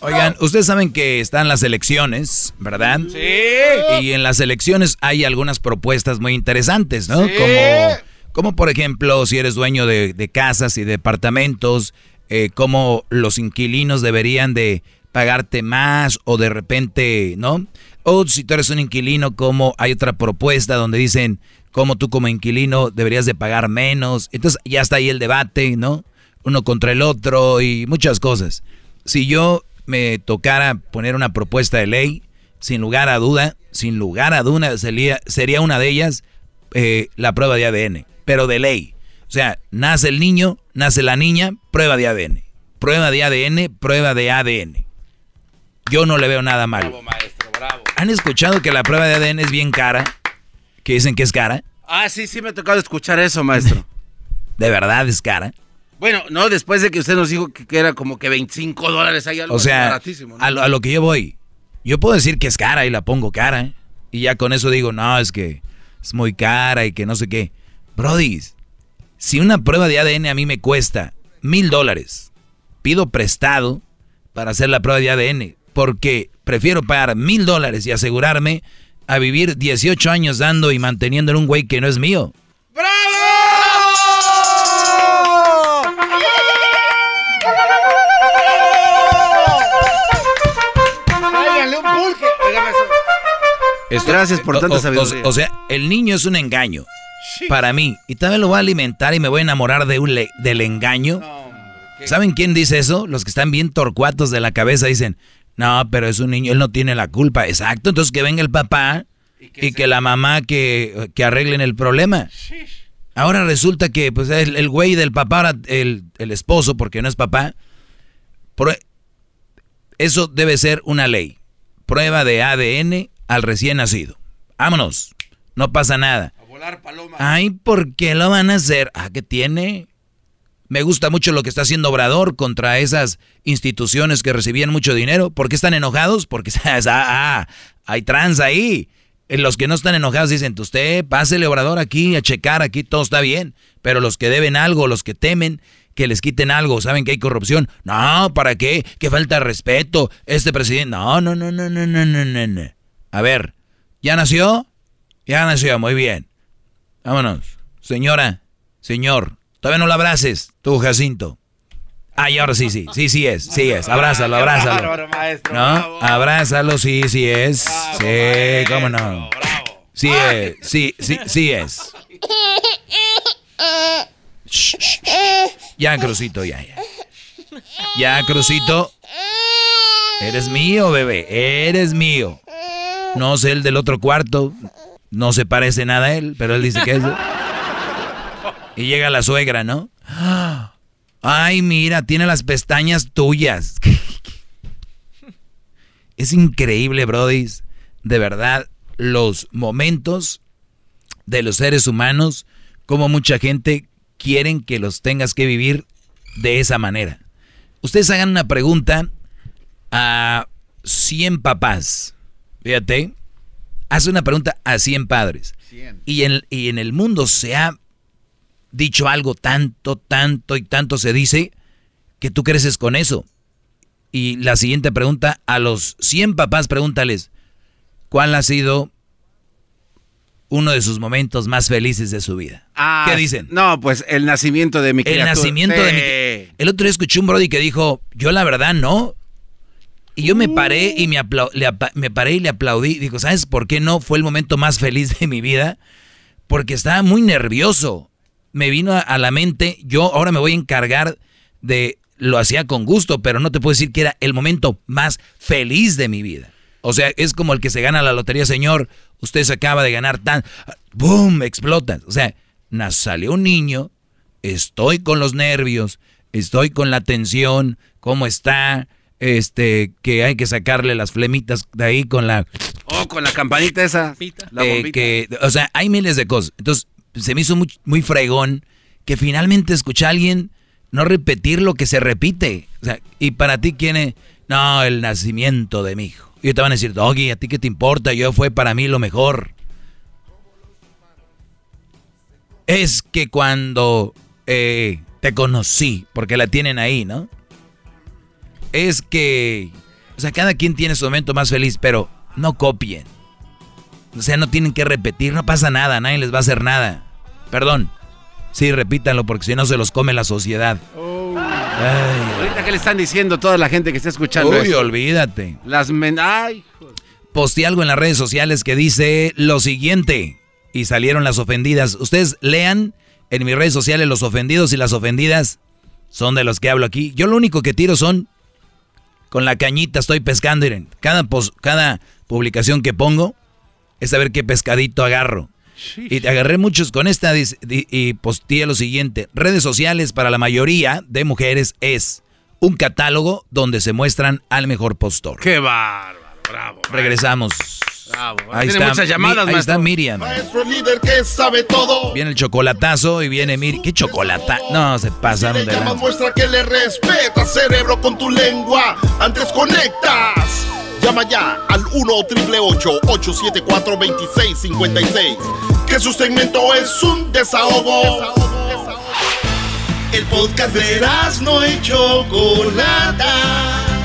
Oigan, ustedes saben que están las elecciones, ¿verdad? Sí. Y en las elecciones hay algunas propuestas muy interesantes, ¿no? Sí. Como, como por ejemplo, si eres dueño de, de casas y departamentos, eh, cómo los inquilinos deberían de pagarte más o de repente, ¿no? O si tú eres un inquilino, como hay otra propuesta donde dicen cómo tú como inquilino deberías de pagar menos. Entonces ya está ahí el debate, ¿no? Uno contra el otro y muchas cosas. Si yo me tocara poner una propuesta de ley, sin lugar a duda, sin lugar a duda, sería, sería una de ellas eh, la prueba de ADN, pero de ley. O sea, nace el niño, nace la niña, prueba de ADN. Prueba de ADN, prueba de ADN. Yo no le veo nada malo. ¿Han escuchado que la prueba de ADN es bien cara? Que dicen que es cara. Ah, sí, sí me ha tocado escuchar eso, maestro. <laughs> ¿De verdad es cara? Bueno, no, después de que usted nos dijo que, que era como que 25 dólares hay algo O sea, baratísimo. ¿no? a, lo, a lo que yo voy, yo puedo decir que es cara y la pongo cara. Y ya con eso digo, no, es que es muy cara y que no sé qué. Brody, si una prueba de ADN a mí me cuesta mil dólares, pido prestado para hacer la prueba de ADN, porque prefiero pagar mil dólares y asegurarme a vivir 18 años dando y manteniendo en un güey que no es mío. Esto- Gracias por tanta o- sabiduría. O, o sea, el niño es un engaño para mí. Y también lo voy a alimentar y me voy a enamorar de un le- del engaño. ¿Saben quién dice eso? Los que están bien torcuatos de la cabeza dicen, no, pero es un niño, él no tiene la culpa. Exacto, entonces que venga el papá y que, la mamá que, que arreglen el problema. Ahora resulta que pues el, el güey del papá, el, el esposo, porque no es papá, eso debe ser una ley. Prueba de ADN al recién nacido. Vámonos. No pasa nada. A volar paloma. Ay, ¿por qué lo van a hacer? Ah, ¿qué tiene? Me gusta mucho lo que está haciendo Obrador contra esas instituciones que recibían mucho dinero. ¿Por qué están enojados? Porque <laughs> ah, ah, hay trans ahí. Los que no están enojados dicen, usted pásele Obrador aquí a checar, aquí todo está bien. Pero los que deben algo, los que temen que les quiten algo, saben que hay corrupción. No, ¿para qué? Que falta respeto. Este presidente. No, no, no, no, no, no, no, no. A ver, ¿ya nació? Ya nació, muy bien. Vámonos. Señora, señor, todavía no lo abraces, tú, Jacinto. Ah, y ahora sí, sí, sí, sí es, sí es. Abrázalo, abrázalo. ¿No? Abrázalo, sí, sí es. Sí, cómo no. Sí es, sí, sí, sí es. Ya, Crucito, ya, ya. Ya, Crucito. Eres mío, bebé, eres mío. No sé el del otro cuarto. No se parece nada a él, pero él dice que es. Y llega la suegra, ¿no? Ay, mira, tiene las pestañas tuyas. Es increíble, Brody. De verdad, los momentos de los seres humanos, como mucha gente quieren que los tengas que vivir de esa manera. Ustedes hagan una pregunta a 100 papás. Fíjate, hace una pregunta a 100 padres. Y, en, y en el mundo se ha dicho algo tanto, tanto y tanto se dice que tú creces con eso. Y la siguiente pregunta, a los 100 papás pregúntales, ¿cuál ha sido uno de sus momentos más felices de su vida. Ah, ¿Qué dicen? No, pues el nacimiento de mi criatura. El nacimiento de mi El otro día escuché un brody que dijo, yo la verdad no. Y yo me paré y me, le me paré y le aplaudí. Digo, ¿sabes por qué no fue el momento más feliz de mi vida? Porque estaba muy nervioso. Me vino a, la mente, yo ahora me voy a encargar de, lo hacía con gusto, pero no te puedo decir que era el momento más feliz de mi vida. O sea, es como el que se gana la lotería, señor. Usted se acaba de ganar tan. ¡Boom! Explota. O sea, salió un niño. Estoy con los nervios. Estoy con la tensión. ¿Cómo está? Este, que hay que sacarle las flemitas de ahí con la. Oh, con la campanita esa. La eh, que, o sea, hay miles de cosas. Entonces, se me hizo muy, muy fregón que finalmente escuché a alguien no repetir lo que se repite. O sea, y para ti, ¿quién es? No, el nacimiento de mi hijo. Y te van a decir, Doggy, ¿a ti qué te importa? Yo fue para mí lo mejor. Es que cuando eh, te conocí, porque la tienen ahí, ¿no? Es que, o sea, cada quien tiene su momento más feliz, pero no copien. O sea, no tienen que repetir, no pasa nada, nadie les va a hacer nada. Perdón. Sí, repítanlo porque si no se los come la sociedad. Oh. Ahorita que le están diciendo toda la gente que está escuchando. Uy, olvídate. Las men Ay, Posté algo en las redes sociales que dice lo siguiente. Y salieron las ofendidas. Ustedes lean en mis redes sociales los ofendidos y las ofendidas son de los que hablo aquí. Yo lo único que tiro son con la cañita estoy pescando. Miren, cada, cada publicación que pongo es saber qué pescadito agarro. Y te agarré muchos con esta y posteé lo siguiente. Redes sociales para la mayoría de mujeres es un catálogo donde se muestran al mejor postor. ¡Qué bárbaro! Bravo. Regresamos. Bravo. Ahí, está, muchas llamadas, ahí está Miriam. Maestro líder que sabe todo. Viene el chocolatazo y viene Miriam. ¿Qué chocolata? No, se pasaron de la. muestra que le respeta, cerebro, con tu lengua. Antes conectas. Llama ya al 1-888-874-2656. Que su segmento es un desahogo. El podcast de no y Chocolata.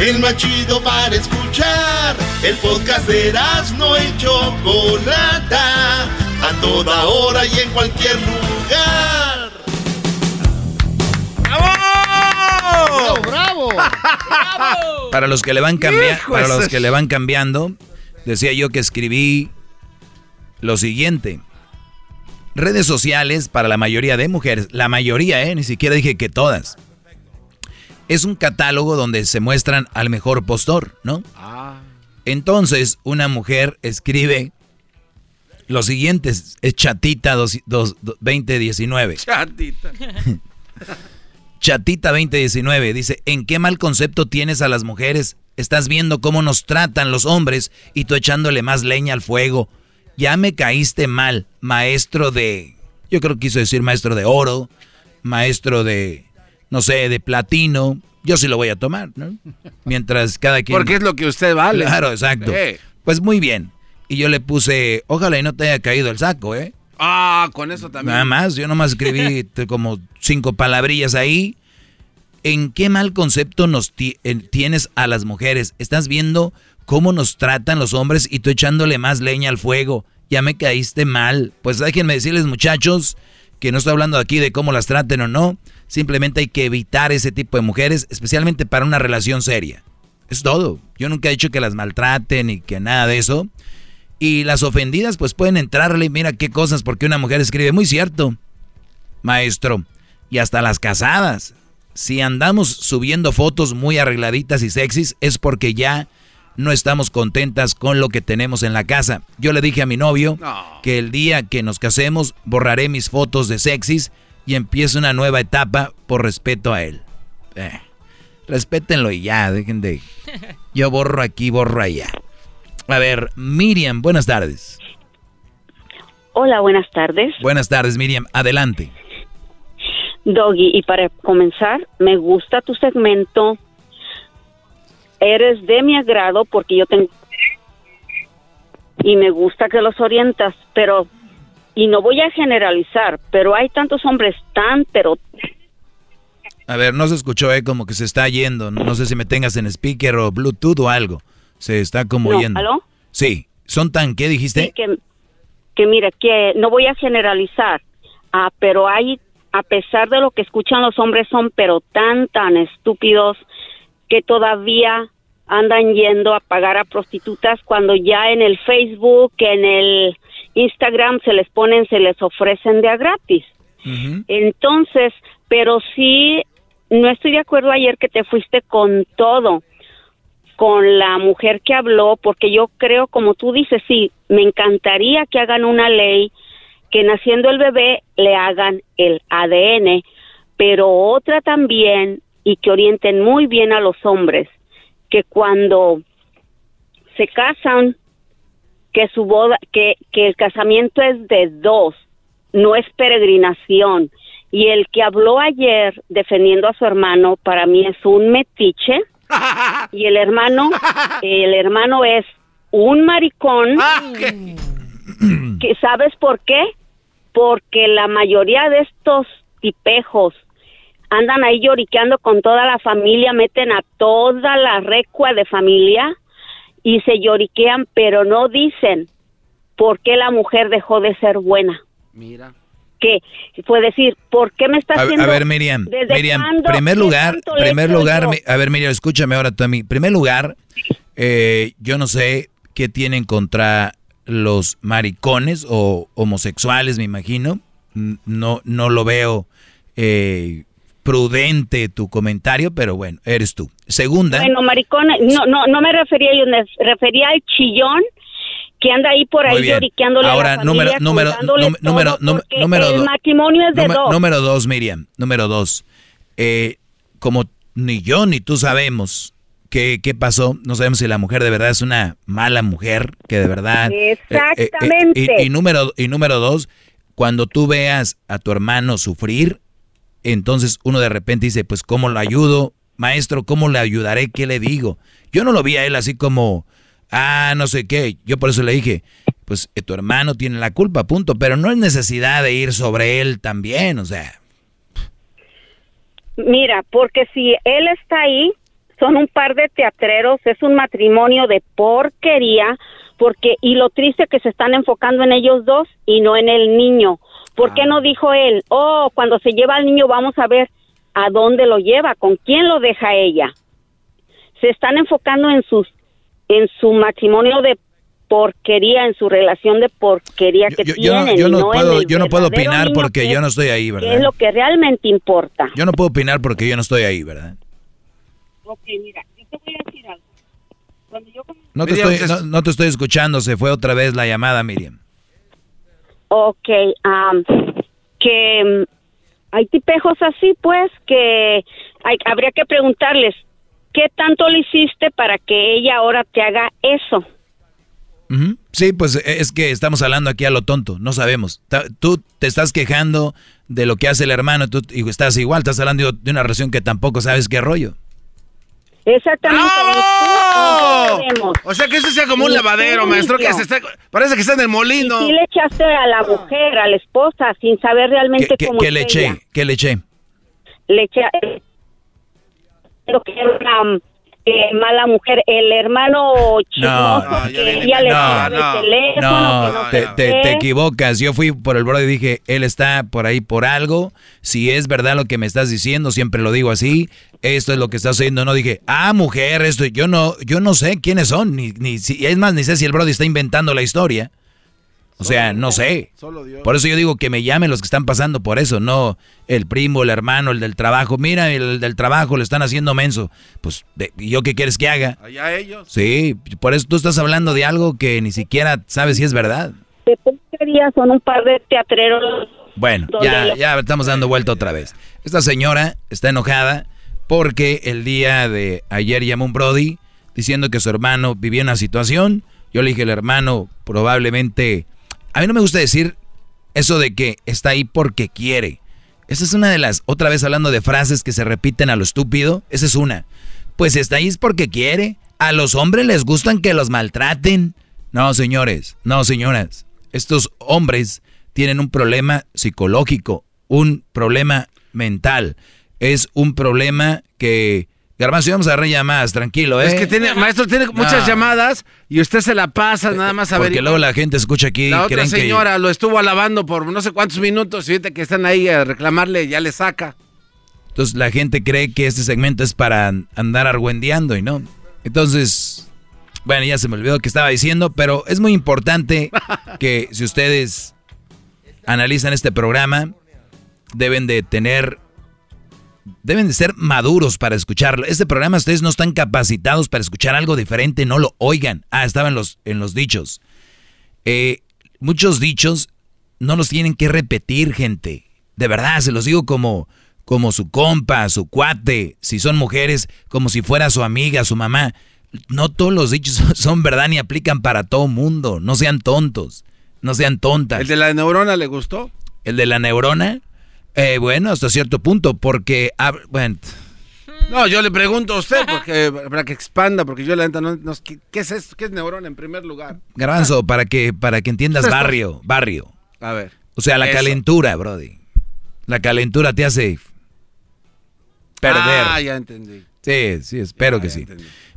El más chido para escuchar. El podcast de no y Chocolata. A toda hora y en cualquier lugar. ¡Bravo! ¡Bravo! <laughs> Para los que le van cambiando, para los que le van cambiando, decía yo que escribí lo siguiente. Redes sociales para la mayoría de mujeres, la mayoría, ¿eh? ni siquiera dije que todas. Es un catálogo donde se muestran al mejor postor, ¿no? Ah. Entonces, una mujer escribe Lo siguiente es, Chatita dos- dos- do- 2019. Chatita. <laughs> Chatita 2019 dice, ¿en qué mal concepto tienes a las mujeres? Estás viendo cómo nos tratan los hombres y tú echándole más leña al fuego. Ya me caíste mal, maestro de... Yo creo que quiso decir maestro de oro, maestro de, no sé, de platino. Yo sí lo voy a tomar, ¿no? Mientras cada quien... Porque es lo que usted vale. Claro, exacto. Sí. Pues muy bien. Y yo le puse, ojalá y no te haya caído el saco, ¿eh? Ah, con eso también. Nada más, yo nomás escribí <laughs> como cinco palabrillas ahí. ¿En qué mal concepto nos ti- tienes a las mujeres? ¿Estás viendo cómo nos tratan los hombres y tú echándole más leña al fuego? Ya me caíste mal. Pues déjenme decirles, muchachos, que no estoy hablando aquí de cómo las traten o no. Simplemente hay que evitar ese tipo de mujeres, especialmente para una relación seria. Es todo. Yo nunca he dicho que las maltraten y que nada de eso. Y las ofendidas pues pueden entrarle, mira qué cosas, porque una mujer escribe, muy cierto, maestro. Y hasta las casadas. Si andamos subiendo fotos muy arregladitas y sexys es porque ya no estamos contentas con lo que tenemos en la casa. Yo le dije a mi novio que el día que nos casemos borraré mis fotos de sexys y empiezo una nueva etapa por respeto a él. Eh, respétenlo y ya, dejen de... <laughs> Yo borro aquí, borro allá. A ver, Miriam, buenas tardes. Hola, buenas tardes. Buenas tardes, Miriam. Adelante. Doggy, y para comenzar, me gusta tu segmento. Eres de mi agrado porque yo tengo... Y me gusta que los orientas, pero... Y no voy a generalizar, pero hay tantos hombres tan, pero... A ver, no se escuchó, eh, como que se está yendo. No sé si me tengas en speaker o Bluetooth o algo. Se está como No, yendo. ¿aló? Sí. ¿Son tan qué dijiste? Sí, que, que mira, que no voy a generalizar, ah, pero hay, a pesar de lo que escuchan los hombres, son pero tan, tan estúpidos que todavía andan yendo a pagar a prostitutas cuando ya en el Facebook, en el Instagram se les ponen, se les ofrecen de a gratis. Entonces, pero sí, no estoy de acuerdo ayer que te fuiste con todo, con la mujer que habló, porque yo creo, como tú dices, sí, me encantaría que hagan una ley que naciendo el bebé le hagan el ADN, pero otra también, y que orienten muy bien a los hombres, que cuando se casan, que su boda, que, que el casamiento es de dos, no es peregrinación. Y el que habló ayer defendiendo a su hermano, para mí es un metiche. <laughs> Y el hermano, el hermano es un maricón. que ¿Sabes por qué? Porque la mayoría de estos tipejos andan ahí lloriqueando con toda la familia, meten a toda la recua de familia y se lloriquean, pero no dicen por qué la mujer dejó de ser buena. Mira. Que fue decir, ¿por qué me está A, haciendo? a ver, Miriam, ¿desde Miriam, cuándo? primer ¿Qué lugar, primer lugar, yo? mi- a ver, Miriam, escúchame ahora tú a mí. Primer lugar, eh, yo no sé qué tienen contra los maricones o homosexuales, me imagino. No, no lo veo eh, prudente tu comentario, pero bueno, eres tú. Segunda, Bueno, maricón, no, no, no me refería yo, me refería al chillón que anda ahí por ahí lloriqueándole a Ahora, la número, familia, número, número, número el dos. matrimonio es de Número- dos. Número dos, Miriam. Número dos. Eh, como ni yo ni tú sabemos qué, qué pasó, no sabemos si la mujer de verdad es una mala mujer, que de verdad... eh, eh, eh, Exactamente. y, y número, y número dos, cuando tú veas a tu hermano sufrir, entonces uno de repente dice, pues ¿cómo lo ayudo? Maestro, ¿cómo le ayudaré? ¿Qué le digo? Yo no lo vi a él así como, ah, no sé qué. Yo por eso le dije, pues eh, tu hermano tiene la culpa, punto. Pero no es necesidad de ir sobre él también, o sea. Mira, porque si él está ahí, son un par de teatreros, es un matrimonio de porquería, porque y lo triste que se están enfocando en ellos dos y no en el niño. ¿Por qué no dijo él, oh, cuando se lleva al niño vamos a ver a dónde lo lleva, con quién lo deja ella? Se están enfocando en sus en su matrimonio de porquería, en su relación de porquería que Yo, yo tienen. yo no puedo, yo no puedo opinar porque que yo no estoy ahí, que es ¿verdad? lo que realmente importa. Yo no puedo opinar porque yo no estoy ahí, ¿verdad? Ok, mira, yo te voy a decir algo. Cuando yo No te, estoy, no, no te estoy escuchando, se fue otra vez la llamada, Miriam. Ok, que mm, hay tipejos así, pues, que hay- habría que preguntarles, ¿qué tanto le hiciste para que ella ahora te haga eso? Sí, pues eh, es que estamos hablando aquí a lo tonto, no sabemos. Ta- Tú te estás quejando de lo que hace el hermano tú, y estás igual, estás hablando de una relación que tampoco sabes qué rollo. Exactamente. O sea que eso sea como un lavadero, maestro, que se está, parece que está en el molino. Y sí le echaste a la mujer, a la esposa, sin saber realmente ¿Qué, cómo qué le ella. eché? ¿Qué le eché? Le eché lo que era una eh, mala mujer, el hermano chismoso No, que ella le el teléfono, No, no te, te- equivocas. Yo fui por el bro y dije, él está por ahí por algo. Si es verdad lo que me estás diciendo, siempre lo digo así. Esto es lo que estás haciendo. No dije, ah, mujer, esto. Yo no, yo no sé quiénes son. Ni, ni si, es más, ni sé si el brody está inventando la historia. O sea, no sé. Por eso yo digo que me llamen los que están pasando por eso, no el primo, el hermano, el del trabajo. Mira, el del trabajo le están haciendo menso. Pues, de- ¿y yo qué quieres que haga? Allá ellos. Sí, por eso tú estás hablando de algo que ni siquiera sabes si es verdad. De porquería, son un par de teatreros. Bueno, ya, ya estamos dando vuelta otra vez. Esta señora está enojada porque el día de ayer llamó un Brody diciendo que su hermano vivía una situación. Yo le dije, el hermano probablemente... A mí no me gusta decir eso de que está ahí porque quiere. Esa es una de las, otra vez hablando de frases que se repiten a lo estúpido, esa es una. Pues está ahí es porque quiere. A los hombres les gustan que los maltraten. No, señores, no, señoras. Estos hombres tienen un problema psicológico, un problema mental. Es un problema que... Garbanzo, vamos a agarrar llamadas, tranquilo, ¿eh? Es que tiene, maestro, tiene muchas llamadas y usted se la pasa nada más a ver. Porque luego la gente escucha aquí La otra creen que... señora lo estuvo alabando por no sé cuántos minutos y ahorita que están ahí a reclamarle ya le saca. Entonces la gente cree que este segmento es para andar argüendeando y no. Entonces, bueno, ya se me olvidó que estaba diciendo, pero es muy importante <laughs> que si ustedes analizan este programa, deben de tener, deben de ser maduros para escucharlo. Este programa ustedes no están capacitados para escuchar algo diferente, no lo oigan. Ah, estaba en los, en los dichos. Eh, muchos dichos no los tienen que repetir, gente. De verdad, se los digo como, como su compa, su cuate. Si son mujeres, como si fuera su amiga, su mamá. No todos los dichos son- <laughs> son verdad ni aplican para todo mundo. No sean tontos. No sean tontas. ¿El de la neurona le gustó? ¿El de la neurona? Eh, bueno, hasta cierto punto, porque... ah, bueno, No, yo le pregunto a usted porque, para que expanda, porque yo la neta no, no- ¿qué, qué es esto? ¿Qué es neurona en primer lugar? Garbanzo, para que, para que entiendas <laughs> barrio, barrio. A ver. O sea, la Eso. calentura, Brody. La calentura te hace perder. Ah, ya entendí. Sí, sí, espero que sí.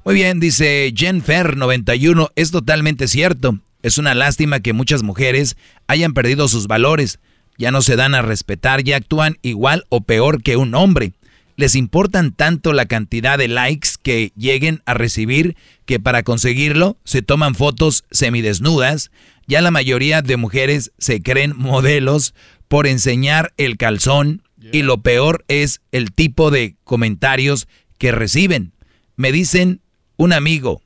Muy bien, dice Jenfer 91, es totalmente cierto. Es una lástima que muchas mujeres hayan perdido sus valores. Ya no se dan a respetar, ya actúan igual o peor que un hombre. Les importan tanto la cantidad de likes que lleguen a recibir que para conseguirlo se toman fotos semidesnudas. Ya la mayoría de mujeres se creen modelos por enseñar el calzón y lo peor es el tipo de comentarios que reciben. Me dicen un amigo,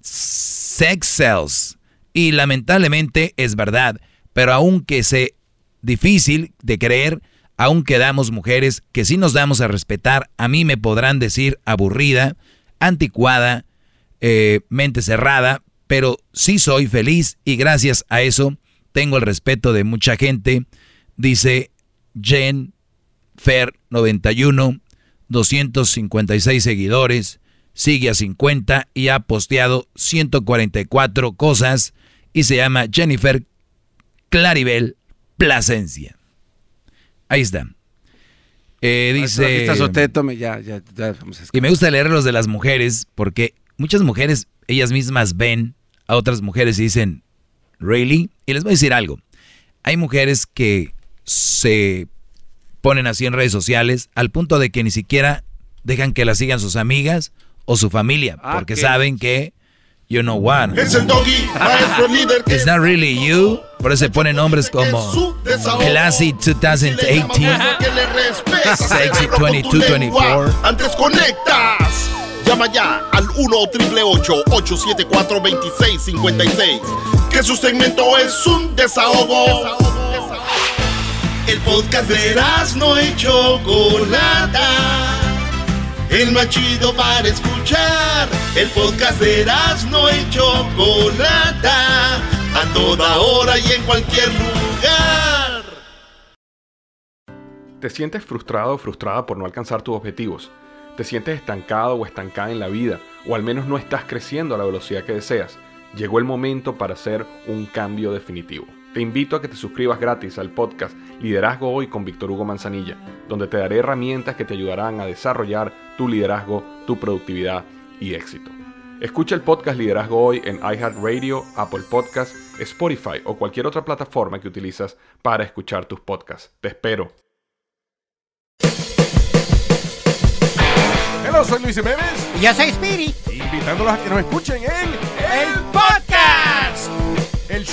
sex sells. Y lamentablemente es verdad, pero aunque sea difícil de creer, aún quedamos mujeres que sí nos damos a respetar, a mí me podrán decir aburrida, anticuada, eh, mente cerrada, pero sí soy feliz y gracias a eso tengo el respeto de mucha gente, dice Jen Fer 91, 256 seguidores, sigue a 50 y ha posteado 144 cosas y se llama Jennifer Claribel Plasencia. Ahí está. Eh, dice... está Soteto, me- ya, ya, ya, vamos a Y me gusta leer los de las mujeres porque muchas mujeres, ellas mismas ven a otras mujeres y dicen, ¿really? Y les voy a decir algo. Hay mujeres que se ponen así en redes sociales al punto de que ni siquiera dejan que las sigan sus amigas o su familia Ah, porque ¿qué? saben que you know what. Es el doggy, maestro líder It's not really you. Por eso se ponen nombres como Classy 2018. que le respeta. Sexy cerebro, con tu 22, lengua. 24. Antes conectas. Llama ya al 1 888 874 2656 Que su segmento es un desahogo. El podcast de no y Chocolata. El más chido para escuchar. El podcast de no y Chocolata. A toda hora y en cualquier lugar. ¿Te sientes frustrado o frustrada por no alcanzar tus objetivos? ¿Te sientes estancado o estancada en la vida? ¿O al menos no estás creciendo a la velocidad que deseas? Llegó el momento para hacer un cambio definitivo. Te invito a que te suscribas gratis al podcast Liderazgo Hoy con Víctor Hugo Manzanilla, donde te daré herramientas que te ayudarán a desarrollar tu liderazgo, tu productividad y éxito. Escucha el podcast Liderazgo Hoy en iHeartRadio, Apple Podcasts, Spotify o cualquier otra plataforma que utilizas para escuchar tus podcasts. Te espero. Hola, soy Luis Memes. Y yo soy Speedy. Invitándolos a que nos escuchen en El Podcast. El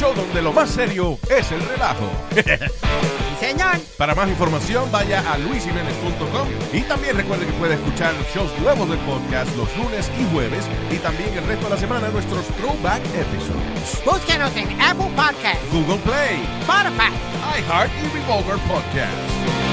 show donde lo más serio es el relajo. señor. Para más información, vaya a luisimenez.com y también recuerde que puede escuchar shows nuevos del podcast los lunes y jueves y también el resto de la semana nuestros throwback episodes. Búsquenos en Apple Podcast, Google Play, Spotify, iHeart y Revolver Podcast.